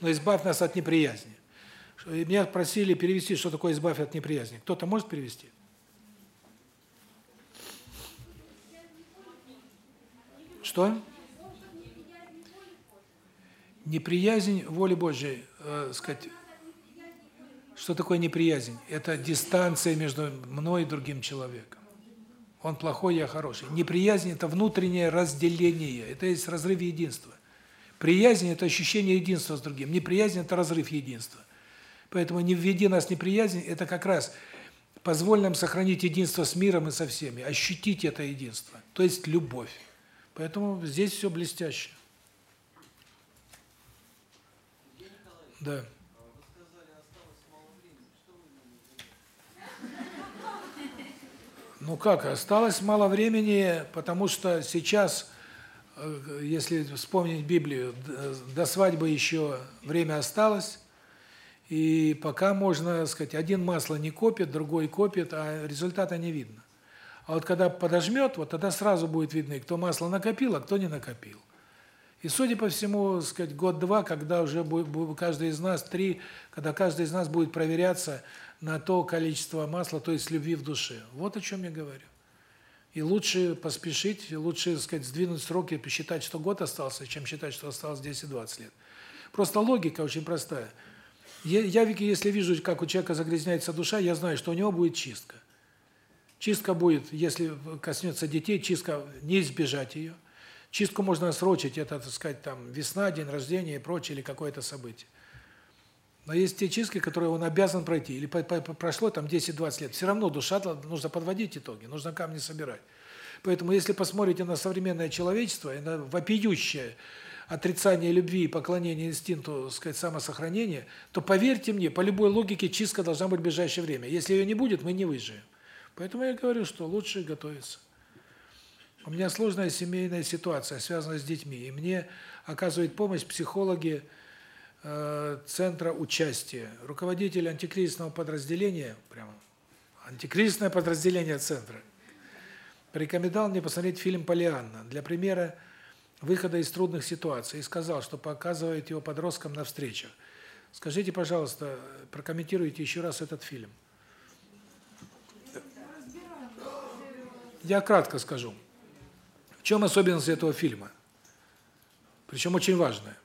[SPEAKER 1] но избавь нас от неприязни. Меня просили перевести, что такое избавь от неприязни. Кто-то может перевести? Что? Неприязнь воли Божьей, э, сказать, что такое неприязнь? Это дистанция между мной и другим человеком. Он плохой, я хороший. Неприязнь – это внутреннее разделение, это есть разрыв единства. Приязнь – это ощущение единства с другим. Неприязнь – это разрыв единства. Поэтому не введи нас неприязнь – это как раз позволь нам сохранить единство с миром и со всеми, ощутить это единство, то есть любовь. Поэтому здесь все блестяще. Да. Ну как, осталось мало времени, потому что сейчас если вспомнить Библию, до свадьбы еще время осталось, и пока можно, сказать, один масло не копит, другой копит, а результата не видно. А вот когда подожмет, вот тогда сразу будет видно, кто масло накопил, а кто не накопил. И судя по всему, сказать, год-два, когда уже будет каждый из нас три, когда каждый из нас будет проверяться на то количество масла, то есть любви в душе. Вот о чем я говорю. И лучше поспешить, лучше, так сказать, сдвинуть сроки, посчитать, что год остался, чем считать, что осталось 10-20 лет. Просто логика очень простая. Я, я если вижу, как у человека загрязняется душа, я знаю, что у него будет чистка. Чистка будет, если коснется детей, чистка не избежать ее. Чистку можно срочить, это, так сказать, там весна, день рождения и прочее, или какое-то событие. Но есть те чистки, которые он обязан пройти. Или прошло там 10-20 лет. Все равно душа, нужно подводить итоги, нужно камни собирать. Поэтому если посмотрите на современное человечество, на вопиющее отрицание любви и поклонение инстинкту, сказать, самосохранения, то поверьте мне, по любой логике чистка должна быть в ближайшее время. Если ее не будет, мы не выживем. Поэтому я говорю, что лучше готовиться. У меня сложная семейная ситуация, связанная с детьми, и мне оказывают помощь психологи э, центра участия, руководитель антикризисного подразделения, прямо антикризисное подразделение центра. Порекомендовал мне посмотреть фильм Полианна для примера выхода из трудных ситуаций и сказал, что показывает его подросткам на встречах. Скажите, пожалуйста, прокомментируйте еще раз этот фильм. Я кратко скажу. В чем особенность этого фильма? Причем очень важная.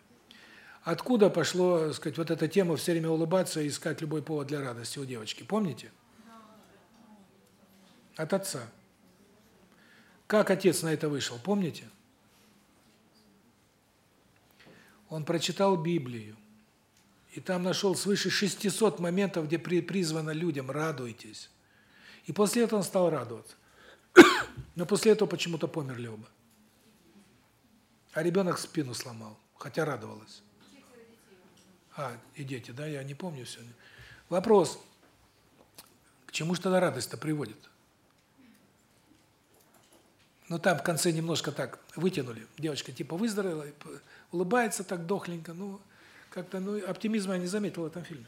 [SPEAKER 1] Откуда пошло, сказать, вот эта тема все время улыбаться и искать любой повод для радости у девочки? Помните? От отца. Как отец на это вышел, помните? Он прочитал Библию. И там нашел свыше 600 моментов, где призвано людям радуйтесь. И после этого он стал радоваться. Но после этого почему-то померли оба. А ребенок спину сломал, хотя радовалась. А, и дети, да, я не помню все. Вопрос. К чему же тогда радость-то приводит? Ну там в конце немножко так вытянули. Девочка типа выздоровела, улыбается так дохленько, ну как-то ну оптимизма я не заметил в этом фильме.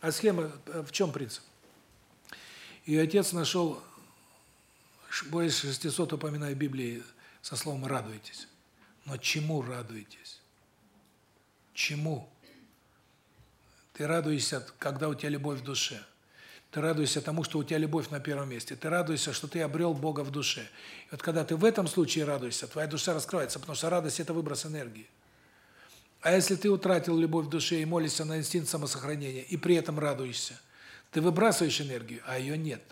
[SPEAKER 1] А схема э, в чем принцип? И отец нашел больше 600 упоминаний в Библии со словом радуйтесь. Но чему радуетесь? Чему? Ты радуешься, когда у тебя любовь в душе. Ты радуешься тому, что у тебя любовь на первом месте. Ты радуешься, что ты обрел Бога в душе. И вот когда ты в этом случае радуешься, твоя душа раскрывается, потому что радость это выброс энергии. А если ты утратил любовь в душе и молишься на инстинкт самосохранения и при этом радуешься, ты выбрасываешь энергию, а ее нет.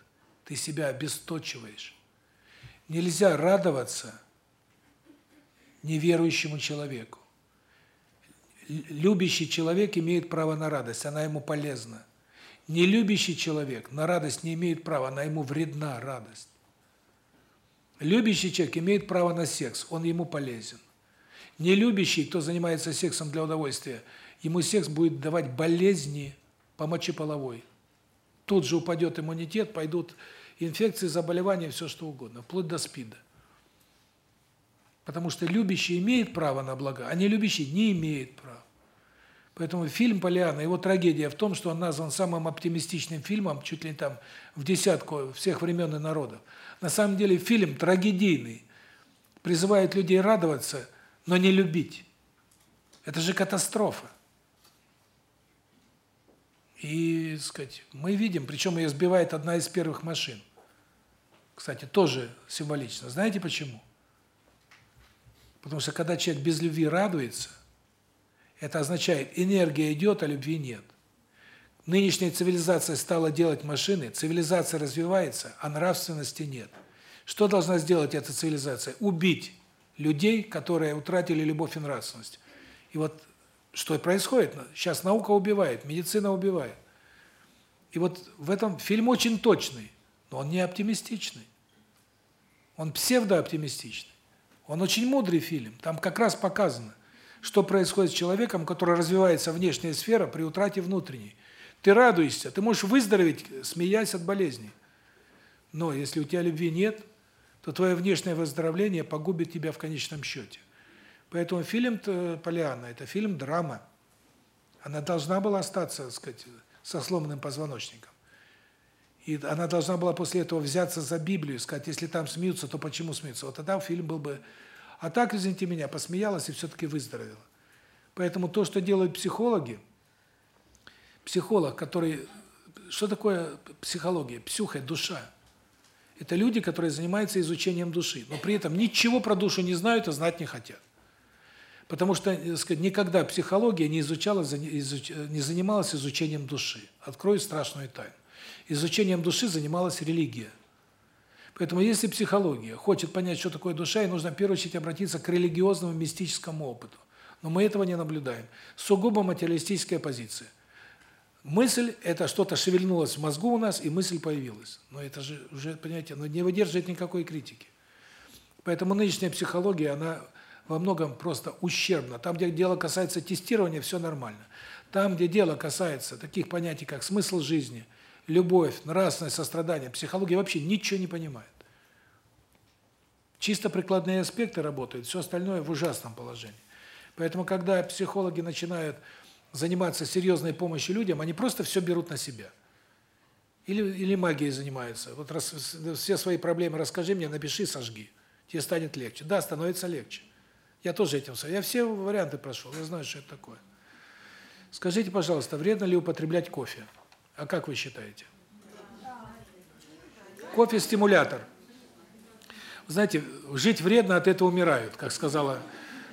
[SPEAKER 1] Ты себя обесточиваешь. Нельзя радоваться неверующему человеку. Любящий человек имеет право на радость, она ему полезна. Нелюбящий человек на радость не имеет права, она ему вредна радость. Любящий человек имеет право на секс, он ему полезен. Нелюбящий, кто занимается сексом для удовольствия, ему секс будет давать болезни по мочеполовой. Тут же упадет иммунитет, пойдут инфекции, заболевания, все что угодно, вплоть до СПИДа. Потому что любящий имеет право на блага, а нелюбящий не имеет права. Поэтому фильм Полиана, его трагедия в том, что он назван самым оптимистичным фильмом, чуть ли там в десятку всех времен и народов. На самом деле фильм трагедийный, призывает людей радоваться, но не любить. Это же катастрофа. И, сказать, мы видим, причем ее сбивает одна из первых машин. Кстати, тоже символично. Знаете почему? Потому что когда человек без любви радуется, это означает, энергия идет, а любви нет. Нынешняя цивилизация стала делать машины, цивилизация развивается, а нравственности нет. Что должна сделать эта цивилизация? Убить людей, которые утратили любовь и нравственность. И вот что происходит. Сейчас наука убивает, медицина убивает. И вот в этом фильм очень точный, но он не оптимистичный. Он псевдооптимистичный. Он очень мудрый фильм. Там как раз показано, что происходит с человеком, который развивается внешняя сфера при утрате внутренней. Ты радуешься, ты можешь выздороветь, смеясь от болезни. Но если у тебя любви нет, то твое внешнее выздоровление погубит тебя в конечном счете. Поэтому фильм Полианна это фильм драма. Она должна была остаться, так сказать, со сломанным позвоночником. И она должна была после этого взяться за Библию и сказать, если там смеются, то почему смеются? Вот тогда фильм был бы а так, извините меня, посмеялась и все-таки выздоровела. Поэтому то, что делают психологи, психолог, который... Что такое психология? Псюха – душа. Это люди, которые занимаются изучением души, но при этом ничего про душу не знают и знать не хотят. Потому что, так сказать, никогда психология не изучала не занималась изучением души. Открою страшную тайну. Изучением души занималась религия. Поэтому если психология хочет понять, что такое душа, ей нужно в первую очередь обратиться к религиозному мистическому опыту. Но мы этого не наблюдаем. Сугубо материалистическая позиция. Мысль это что-то шевельнулось в мозгу у нас, и мысль появилась. Но это же уже, понимаете, ну не выдерживает никакой критики. Поэтому нынешняя психология, она во многом просто ущербна. Там, где дело касается тестирования, все нормально. Там, где дело касается таких понятий, как смысл жизни – любовь, нравственность, сострадание, психология вообще ничего не понимает. Чисто прикладные аспекты работают, все остальное в ужасном положении. Поэтому, когда психологи начинают заниматься серьезной помощью людям, они просто все берут на себя. Или, или магией занимаются. Вот раз, все свои проблемы расскажи мне, напиши, сожги. Тебе станет легче. Да, становится легче. Я тоже этим... Я все варианты прошел, я знаю, что это такое. Скажите, пожалуйста, вредно ли употреблять кофе? А как вы считаете? Кофе – стимулятор. Знаете, жить вредно, от этого умирают, как сказала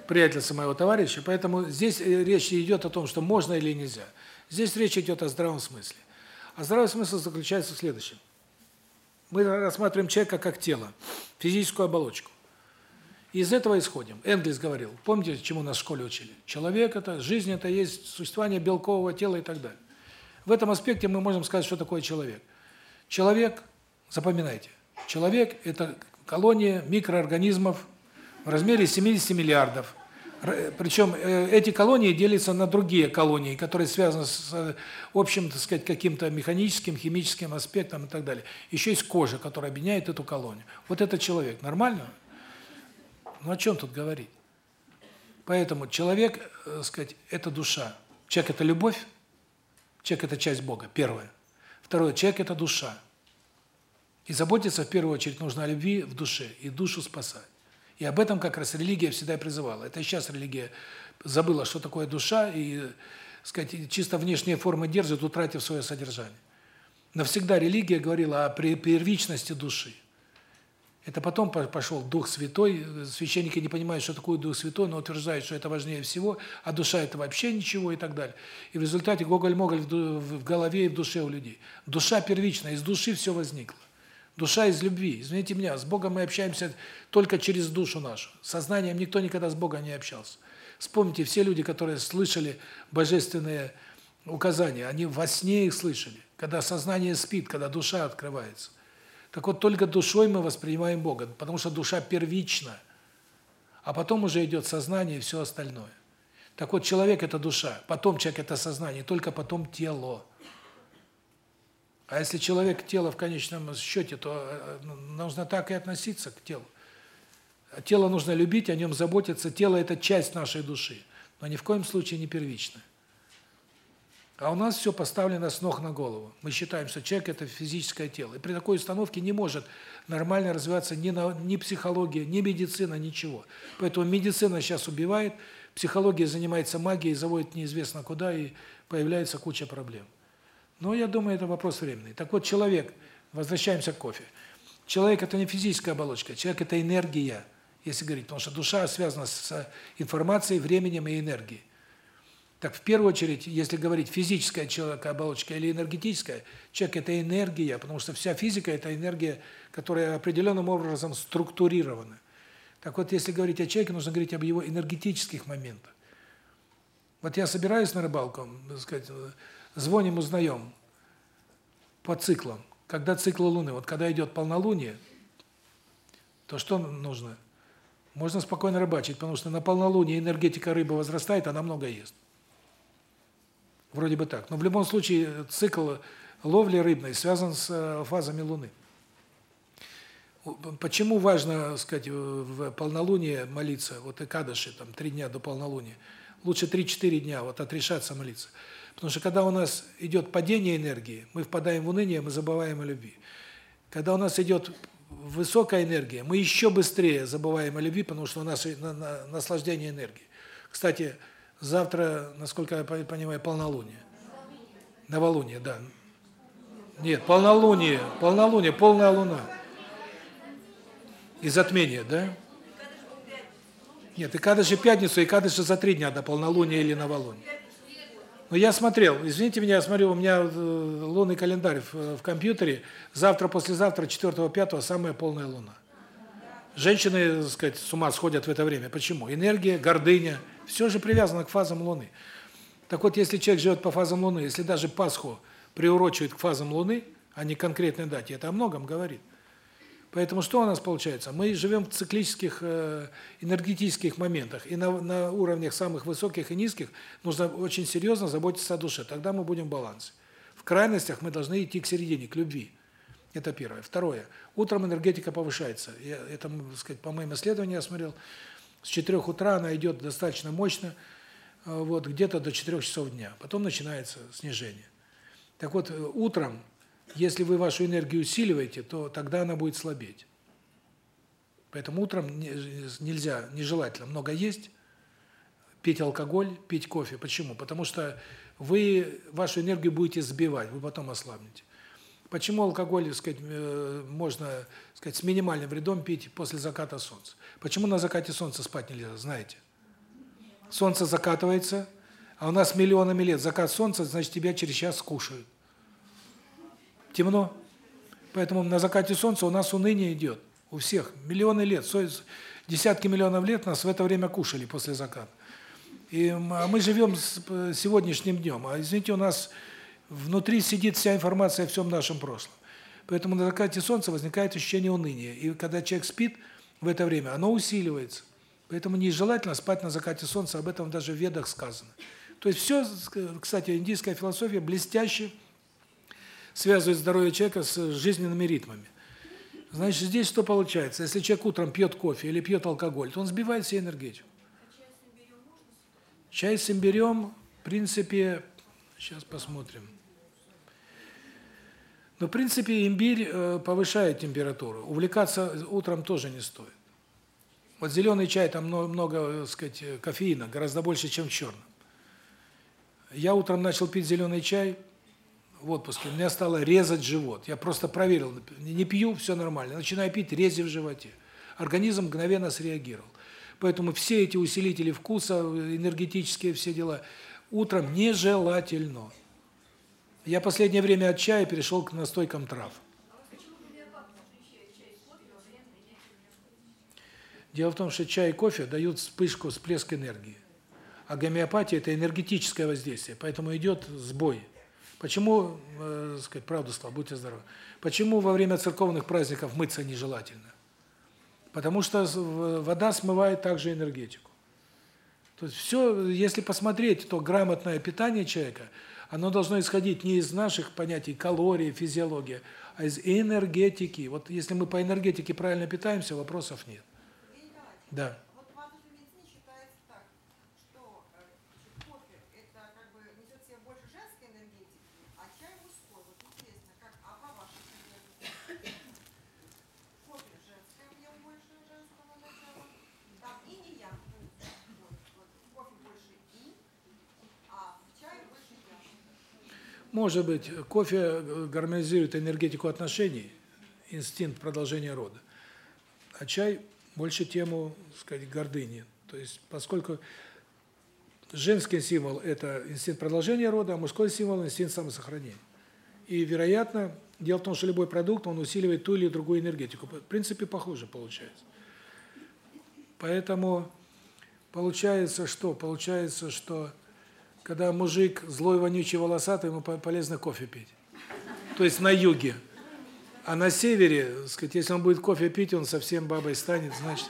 [SPEAKER 1] приятельница моего товарища. Поэтому здесь э, речь идет о том, что можно или нельзя. Здесь речь идет о здравом смысле. А здравый смысл заключается в следующем. Мы рассматриваем человека как тело, физическую оболочку. И из этого исходим. Энгельс говорил, помните, чему нас в школе учили? Человек – это, жизнь – это есть существование белкового тела и так далее. В этом аспекте мы можем сказать, что такое человек. Человек, запоминайте, человек – это колония микроорганизмов в размере 70 миллиардов. Причем э, эти колонии делятся на другие колонии, которые связаны с э, общим, так сказать, каким-то механическим, химическим аспектом и так далее. Еще есть кожа, которая объединяет эту колонию. Вот это человек. Нормально? Ну о чем тут говорить? Поэтому человек, так э, сказать, это душа. Человек это любовь. Человек это часть Бога, первое. Второе человек это душа. И заботиться в первую очередь нужно о любви в душе и душу спасать. И об этом как раз религия всегда призывала. Это сейчас религия забыла, что такое душа, и, сказать, чисто внешние формы держит, утратив свое содержание. Но всегда религия говорила о первичности души. Это потом пошел Дух Святой. Священники не понимают, что такое Дух Святой, но утверждают, что это важнее всего, а душа – это вообще ничего и так далее. И в результате гоголь-моголь в голове и в душе у людей. Душа первична, из души все возникло. Душа из любви. Извините меня, с Богом мы общаемся только через душу нашу. Сознанием никто никогда с Богом не общался. Вспомните, все люди, которые слышали божественные указания, они во сне их слышали, когда сознание спит, когда душа открывается. Так вот, только душой мы воспринимаем Бога, потому что душа первична, а потом уже идет сознание и все остальное. Так вот, человек – это душа, потом человек – это сознание, только потом тело. А если человек тело в конечном счете, то э, ну, нужно так и относиться к телу. Тело нужно любить, о нем заботиться. Тело – это часть нашей души, но ни в коем случае не первичная. А у нас все поставлено с ног на голову. Мы считаем, что человек – это физическое тело. И при такой установке не может нормально развиваться ни, на, ни психология, ни медицина, ничего. Поэтому медицина сейчас убивает, психология занимается магией, заводит неизвестно куда, и появляется куча проблем. Но я думаю, это вопрос временный. Так вот, человек, возвращаемся к кофе. Человек – это не физическая оболочка, человек – это энергия, если говорить, потому что душа связана с информацией, временем и энергией. Так, в первую очередь, если говорить физическая человека оболочка или энергетическая, человек – это энергия, потому что вся физика – это энергия, которая определенным образом структурирована. Так вот, если говорить о человеке, нужно говорить об его энергетических моментах. Вот я собираюсь на рыбалку, так сказать, звоним, узнаем по циклам. Когда циклы Луны, вот когда идет полнолуние, то что нужно? Можно спокойно рыбачить, потому что на полнолуние энергетика рыбы возрастает, она много ест. Вроде бы так. Но в любом случае цикл ловли рыбной связан с э, фазами Луны. Почему важно, сказать, в полнолуние молиться, вот и кадыши, там, три дня до полнолуния, лучше 3-4 дня вот отрешаться молиться. Потому что когда у нас идет падение энергии, мы впадаем в уныние, мы забываем о любви. Когда у нас идет высокая энергия, мы еще быстрее забываем о любви, потому что у нас на, на, наслаждение энергии. Кстати, завтра, насколько я понимаю, полнолуние. Новолуние, да. Нет, полнолуние, полнолуние, полная луна. И затмение, да? Нет, и кадыши пятницу, и кадыши за три дня до полнолуния или новолуния. Но я смотрел, извините меня, я смотрю, у меня э, лунный календарь в, в компьютере, завтра, послезавтра, 4-5 самая полная луна. Женщины, так сказать, с ума сходят в это время. Почему? Энергия, гордыня, все же привязано к фазам Луны. Так вот, если человек живет по фазам Луны, если даже Пасху приурочивает к фазам Луны, а не конкретной дате, это о многом говорит. Поэтому что у нас получается? Мы живем в циклических э, энергетических моментах, и на, на уровнях самых высоких и низких нужно очень серьезно заботиться о душе, тогда мы будем в балансе. В крайностях мы должны идти к середине, к любви. Это первое. Второе. Утром энергетика повышается. Я, это, так сказать, по моим исследованиям я смотрел, с 4 утра она идет достаточно мощно, э, вот где-то до 4 часов дня. Потом начинается снижение. Так вот, э, утром, если вы вашу энергию усиливаете, то тогда она будет слабеть. Поэтому утром нельзя, нежелательно много есть, пить алкоголь, пить кофе. Почему? Потому что вы вашу энергию будете сбивать, вы потом ослабнете. Почему алкоголь, сказать, э, можно, сказать, с минимальным вредом пить после заката солнца? Почему на закате солнца спать нельзя, знаете? Солнце закатывается, а у нас миллионами лет закат солнца, значит, тебя через час скушают. Темно. Поэтому на закате солнца у нас уныние идет. У всех. Миллионы лет. Десятки миллионов лет нас в это время кушали после заката. И а мы живем сегодняшним днем. А извините, у нас внутри сидит вся информация о всем нашем прошлом. Поэтому на закате солнца возникает ощущение уныния. И когда человек спит в это время, оно усиливается. Поэтому нежелательно спать на закате солнца, об этом даже в Ведах сказано. То есть все, кстати, индийская философия блестяще связывает здоровье человека с жизненными ритмами. Значит, здесь что получается? Если человек утром пьет кофе или пьет алкоголь, то он сбивает всю энергетику. Чай с имбирем, в принципе, сейчас посмотрим. Но, в принципе, имбирь э, повышает температуру. Увлекаться утром тоже не стоит. Вот зеленый чай, там много, много так сказать, кофеина, гораздо больше, чем в. Я утром начал пить зеленый чай в отпуске, у меня стало резать живот. Я просто проверил, не пью, все нормально. Начинаю пить, рези в животе. Организм мгновенно среагировал. Поэтому все эти усилители вкуса, энергетические все дела, утром нежелательно. Я последнее время от чая перешел к настойкам трав. Дело в том, что чай и кофе дают вспышку, всплеск энергии. А гомеопатия – это энергетическое воздействие, поэтому идет сбой. Почему, э, сказать, правду сказал, будьте здоровы. Почему во время церковных праздников мыться нежелательно? Потому что вода смывает также энергетику. То есть все, если посмотреть, то грамотное питание человека, оно должно исходить не из наших понятий калории, физиологии, а из энергетики. Вот если мы по энергетике правильно питаемся, вопросов нет. Да. Может быть, кофе э, гармонизирует энергетику отношений, инстинкт продолжения рода. А чай больше тему, так сказать, гордыни. То есть, поскольку женский символ это инстинкт продолжения рода, а мужской символ инстинкт самосохранения. И, вероятно, дело в том, что любой продукт, он усиливает ту или другую энергетику. В принципе, похоже получается. Поэтому получается что? Получается, что когда мужик злой, вонючий, волосатый, ему полезно кофе пить. То есть на юге. А на севере, сказать, если он будет кофе пить, он совсем бабой станет, значит,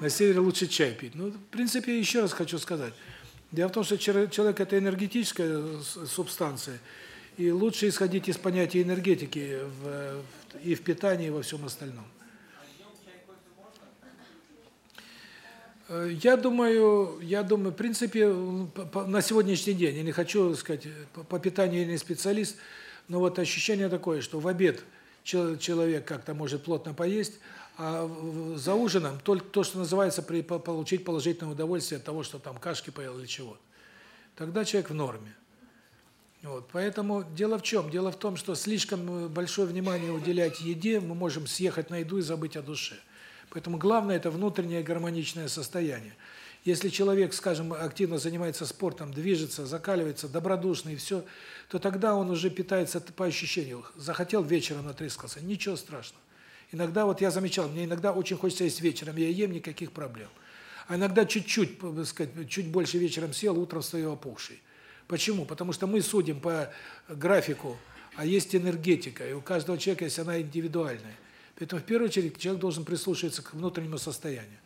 [SPEAKER 1] на севере лучше чай пить. Ну, в принципе, еще раз хочу сказать. Дело в том, что человек – это энергетическая субстанция, и лучше исходить из понятия энергетики в, и в питании, и во всем остальном. Я думаю, я думаю, в принципе, на сегодняшний день, я не хочу сказать, по питанию я не специалист, но вот ощущение такое, что в обед человек как-то может плотно поесть, а за ужином только то, что называется при получить положительное удовольствие от того, что там кашки поел или чего. Тогда человек в норме. Вот, поэтому дело в чем? Дело в том, что слишком большое внимание уделять еде, мы можем съехать на еду и забыть о душе. Поэтому главное это внутреннее гармоничное состояние. Если человек, скажем, активно занимается спортом, движется, закаливается, добродушный и все, то тогда он уже питается по ощущению. Захотел вечером натрескался, ничего страшного. Иногда вот я замечал, мне иногда очень хочется есть вечером, я ем никаких проблем. А иногда чуть-чуть, сказать, чуть больше вечером съел, утром стою опухший. Почему? Потому что мы судим по графику, а есть энергетика, и у каждого человека есть она индивидуальная. Поэтому в первую очередь человек должен прислушиваться к внутреннему состоянию.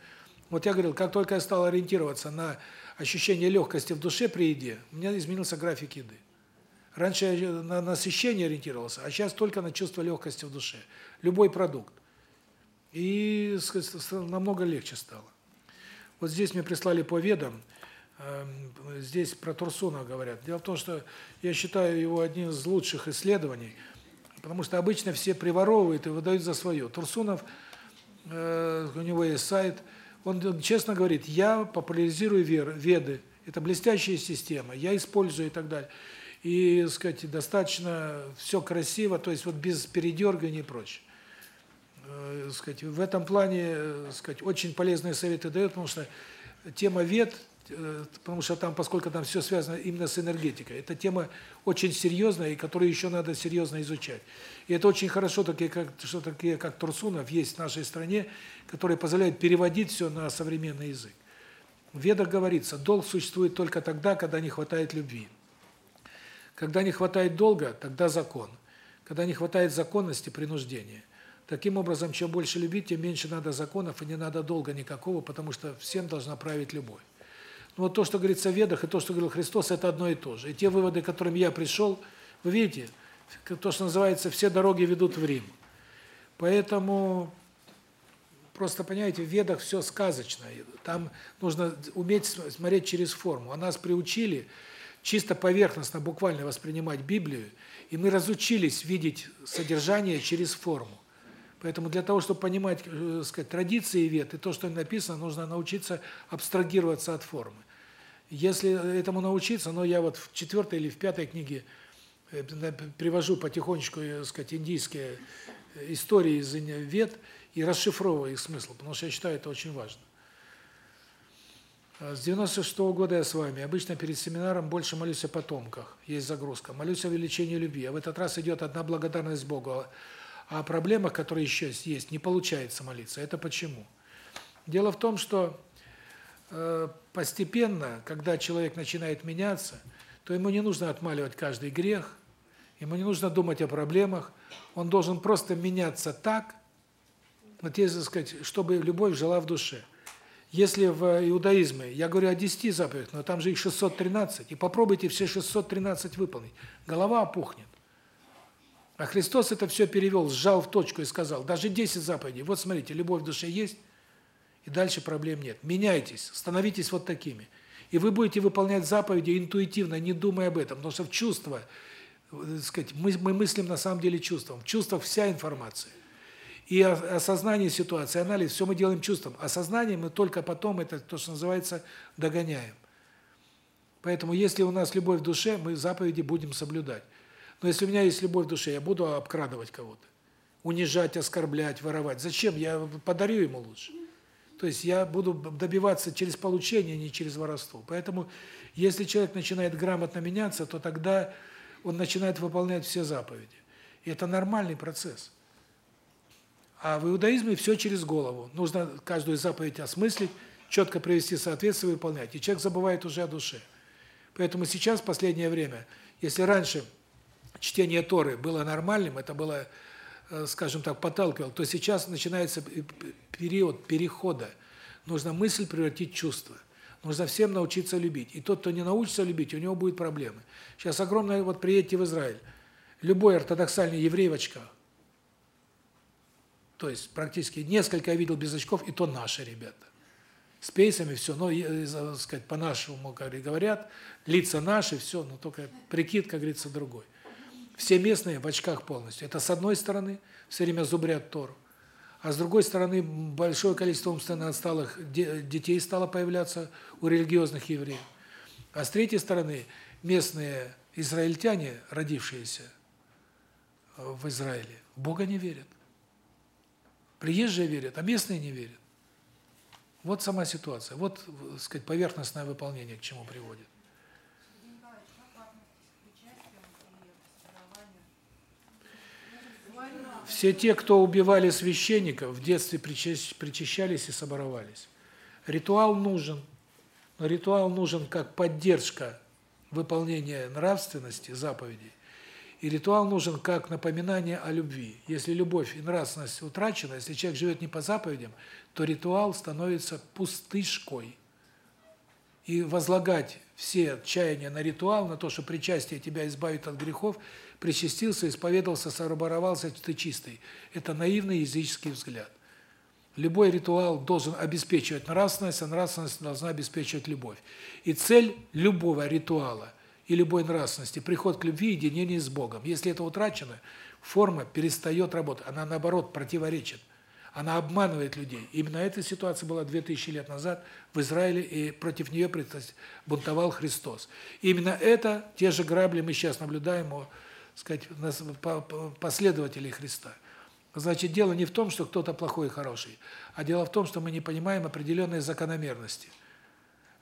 [SPEAKER 1] Вот я говорил, как только я стал ориентироваться на ощущение легкости в душе при еде, у меня изменился график еды. Раньше я на насыщение ориентировался, а сейчас только на чувство легкости в душе. Любой продукт. И намного легче стало. Вот здесь мне прислали по ведам, эм, здесь про Турсуна говорят. Дело в том, что я считаю его одним из лучших исследований, потому что обычно все приворовывают и выдают за свое. Турсунов, э, у него есть сайт, он честно говорит, я популяризирую веды, это блестящая система, я использую и так далее и, сказать, достаточно все красиво, то есть вот без передергивания и прочее. Э, сказать, в этом плане, так сказать, очень полезные советы дает, потому что тема вет, э, потому что там, поскольку там все связано именно с энергетикой, это тема очень серьезная, и которую еще надо серьезно изучать. И это очень хорошо, такие как что такие как Турсунов есть в нашей стране, которые позволяют переводить все на современный язык. В Ведах говорится, долг существует только тогда, когда не хватает любви. Когда не хватает долга, тогда закон. Когда не хватает законности, принуждение. Таким образом, чем больше любить, тем меньше надо законов и не надо долга никакого, потому что всем должна править любовь. Но вот то, что говорится в Ведах, и то, что говорил Христос, это одно и то же. И те выводы, к которым я пришел, вы видите, то, что называется «все дороги ведут в Рим». Поэтому просто понимаете, в Ведах все сказочно. Там нужно уметь смотреть через форму. А нас приучили чисто поверхностно, буквально воспринимать Библию, и мы разучились видеть содержание через форму. Поэтому для того, чтобы понимать, э, сказать, традиции вет и то, что написано, нужно научиться абстрагироваться от формы. Если этому научиться, но я вот в четвертой или в пятой книге э, привожу потихонечку, так сказать, индийские истории из вет и расшифровываю их смысл, потому что я считаю это очень важно. С 96 -го года я с вами. Обычно перед семинаром больше молюсь о потомках. Есть загрузка. Молюсь о увеличении любви. А в этот раз идет одна благодарность Богу. А о проблемах, которые еще есть, не получается молиться. Это почему? Дело в том, что э, постепенно, когда человек начинает меняться, то ему не нужно отмаливать каждый грех, ему не нужно думать о проблемах, он должен просто меняться так, вот если сказать, чтобы любовь жила в душе. Если в иудаизме, я говорю о 10 заповедях, но там же их 613, и попробуйте все 613 выполнить, голова опухнет. А Христос это все перевел, сжал в точку и сказал, даже 10 заповедей, вот смотрите, любовь в душе есть, и дальше проблем нет. Меняйтесь, становитесь вот такими. И вы будете выполнять заповеди интуитивно, не думая об этом, потому что в чувство, э, сказать, мы, мы мыслим на самом деле чувством. В чувствах вся информация и осознание ситуации, анализ, все мы делаем чувством. Осознание мы только потом, это то, что называется, догоняем. Поэтому если у нас любовь в душе, мы заповеди будем соблюдать. Но если у меня есть любовь в душе, я буду обкрадывать кого-то, унижать, оскорблять, воровать. Зачем? Я подарю ему лучше. То есть я буду добиваться через получение, а не через воровство. Поэтому если человек начинает грамотно меняться, то тогда он начинает выполнять все заповеди. И это нормальный процесс. А в иудаизме все через голову. Нужно каждую заповедь осмыслить, четко привести соответствие и выполнять. И человек забывает уже о душе. Поэтому сейчас, в последнее время, если раньше чтение Торы было нормальным, это было, э, скажем так, подталкивало, то сейчас начинается период перехода. Нужно мысль превратить в чувство. Нужно всем научиться любить. И тот, кто не научится любить, у него будут проблемы. Сейчас огромное, вот приедете в Израиль, любой ортодоксальный еврей в очках. То есть практически несколько я видел без очков, и то наши ребята. С пейсами все, но, так сказать, по-нашему, говорят, лица наши, все, но только прикид, как говорится, другой. Все местные в очках полностью. Это с одной стороны, все время зубрят Тору. А с другой стороны, большое количество умственно отсталых детей стало появляться у религиозных евреев. А с третьей стороны, местные израильтяне, родившиеся в Израиле, в Бога не верят. Приезжие верят, а местные не верят. Вот сама ситуация. Вот, так сказать, поверхностное выполнение к чему приводит. Все те, кто убивали священников, в детстве причащались и соборовались. Ритуал нужен, но ритуал нужен как поддержка выполнения нравственности, заповедей, и ритуал нужен как напоминание о любви. Если любовь и нравственность утрачена, если человек живет не по заповедям, то ритуал становится пустышкой. и возлагать все чаяния на ритуал, на то, что причастие тебя избавит от грехов, причастился, исповедовался, сороборовался, ты чистый. Это наивный языческий взгляд. Любой ритуал должен обеспечивать нравственность, а нравственность должна обеспечивать любовь. И цель любого ритуала и любой нравственности – приход к любви и единение с Богом. Если это утрачено, форма перестает работать, она наоборот противоречит. Она обманывает людей. Именно эта ситуация была 2000 лет назад в Израиле, и против нее бунтовал Христос. Именно это, те же грабли мы сейчас наблюдаем у сказать, последователей Христа. Значит, дело не в том, что кто-то плохой и хороший, а дело в том, что мы не понимаем определенные закономерности.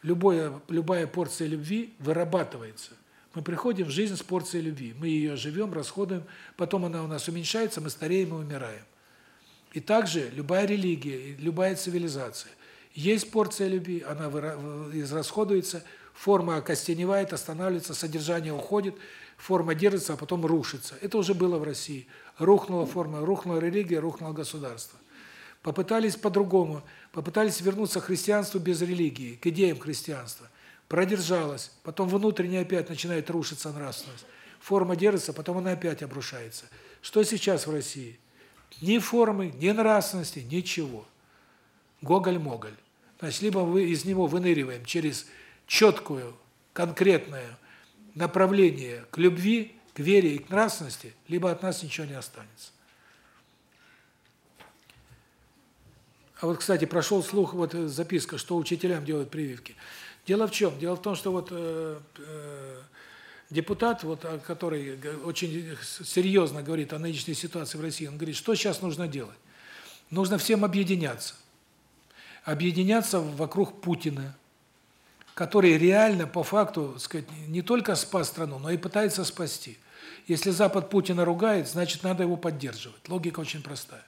[SPEAKER 1] Любое, любая порция любви вырабатывается. Мы приходим в жизнь с порцией любви. Мы ее живем, расходуем, потом она у нас уменьшается, мы стареем и умираем. И также любая религия, любая цивилизация. Есть порция любви, она израсходуется, форма окостеневает, останавливается, содержание уходит, форма держится, а потом рушится. Это уже было в России. Рухнула форма, рухнула религия, рухнуло государство. Попытались по-другому, попытались вернуться к христианству без религии, к идеям христианства. Продержалась, потом внутренне опять начинает рушиться нравственность. Форма держится, потом она опять обрушается. Что сейчас в России? Ни формы, ни нравственности, ничего. Гоголь-моголь. Значит, либо мы из него выныриваем через четкую, конкретное направление к любви, к вере и к нравственности, либо от нас ничего не останется. А вот, кстати, прошел слух, вот записка, что учителям делают прививки. Дело в чем? Дело в том, что вот э, э, депутат, вот, который очень серьезно говорит о нынешней ситуации в России, он говорит, что сейчас нужно делать? Нужно всем объединяться. Объединяться вокруг Путина, который реально, по факту, сказать, не только спас страну, но и пытается спасти. Если Запад Путина ругает, значит, надо его поддерживать. Логика очень простая.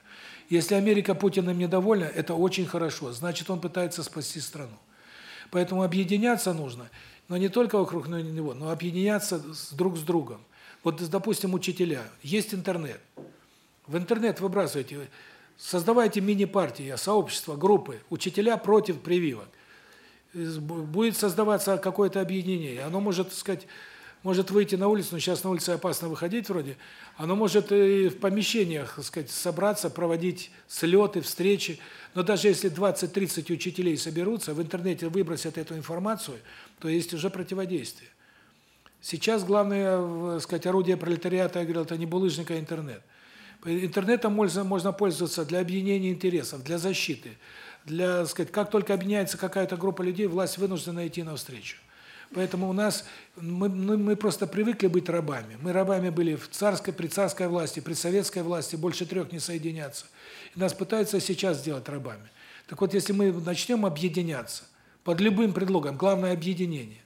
[SPEAKER 1] Если Америка Путиным недовольна, это очень хорошо, значит, он пытается спасти страну. Поэтому объединяться нужно – но не только вокруг него, но объединяться друг с другом. Вот, допустим, учителя. Есть интернет. В интернет выбрасывайте, создавайте мини-партии, сообщества, группы, учителя против прививок. Будет создаваться какое-то объединение. Оно может, так сказать, может выйти на улицу, но сейчас на улице опасно выходить вроде. Оно может и в помещениях, так сказать, собраться, проводить слеты, встречи. Но даже если 20-30 учителей соберутся, в интернете выбросят эту информацию, то есть уже противодействие. Сейчас главное, сказать, орудие пролетариата, я говорил, это не булыжник, а интернет. Интернетом можно пользоваться для объединения интересов, для защиты. Для, сказать, как только объединяется какая-то группа людей, власть вынуждена идти навстречу. Поэтому у нас мы мы, мы просто привыкли быть рабами. Мы рабами были в царской, при царской власти, при советской власти, больше трех не соединяться. И нас пытаются сейчас сделать рабами. Так вот, если мы начнем объединяться под любым предлогом, главное объединение.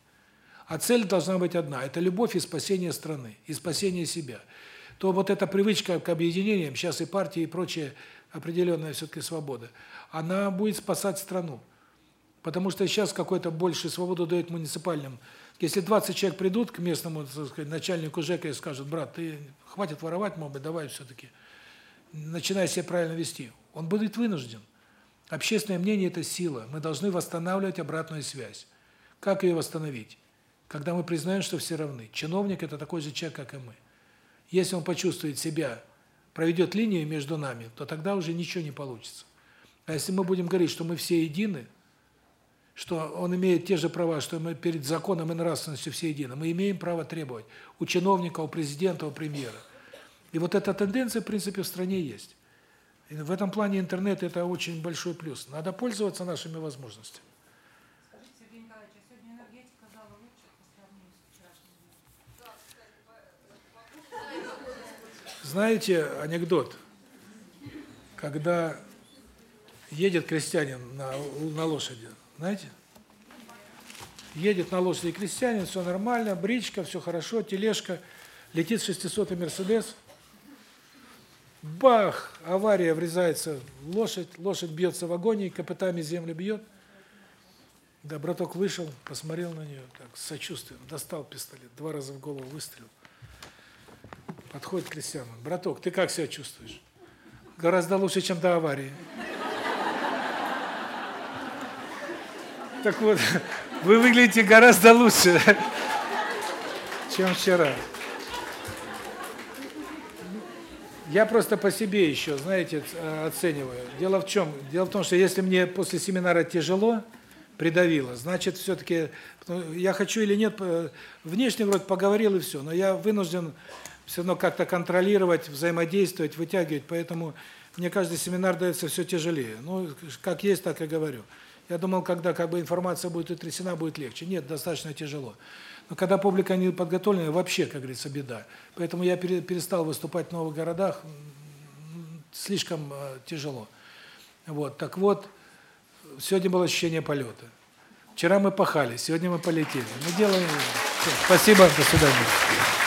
[SPEAKER 1] А цель должна быть одна это любовь и спасение страны, и спасение себя. То вот эта привычка к объединениям, сейчас и партии, и прочее определенная все таки свобода, она будет спасать страну. Потому что сейчас какой-то больше свободу дает муниципальным. Если 20 человек придут к местному, сказать, начальнику ЖЭКа и скажут: "Брат, ты хватит воровать, быть, давай все таки начинай себя правильно вести". Он будет вынужден. Общественное мнение это сила. Мы должны восстанавливать обратную связь. Как ее восстановить? Когда мы признаем, что все равны. Чиновник это такой же человек, как и мы. Если он почувствует себя, проведет линию между нами, то тогда уже ничего не получится. А если мы будем говорить, что мы все едины, что он имеет те же права, что мы перед законом и нравственностью все едины. Мы имеем право требовать у чиновника, у президента, у премьера. И вот эта тенденция, в принципе, в стране есть. И в этом плане интернет это очень большой плюс. Надо пользоваться нашими возможностями.
[SPEAKER 4] Скажите, Сергей Николаевич, а сегодня энергетика зала лучше по сравнению с вчерашним
[SPEAKER 1] Знаете анекдот? Когда едет крестьянин на на лошади, знаете? Едет на лошади крестьянин, все нормально, бричка, все хорошо, тележка, летит 600 Мерседес. Бах! Авария врезается лошадь, лошадь бьется в агонии, копытами землю бьет. Да, браток вышел, посмотрел на нее, так, сочувствием, достал пистолет, два раза в голову выстрелил. Подходит к крестьянам. Браток, ты как себя чувствуешь? Гораздо лучше, чем до аварии. Так вот, Вы выглядите гораздо лучше, чем вчера. Я просто по себе еще, знаете, э, оцениваю. Дело в чем? Дело в том, что если мне после семинара тяжело, придавило, значит, все-таки я хочу или нет, внешне вроде поговорил и все, но я вынужден все равно как-то контролировать, взаимодействовать, вытягивать, поэтому мне каждый семинар дается все тяжелее. Ну, как есть, так и говорю. Я думал, когда как бы информация будет утрясена, будет легче. Нет, достаточно тяжело. Но когда публика не подготовлена, вообще, как говорится, беда. Поэтому я перестал выступать в новых городах, слишком э, тяжело. Вот, так вот, сегодня было ощущение полета. Вчера мы пахали, сегодня мы полетели. Мы делаем... Спасибо, до свидания.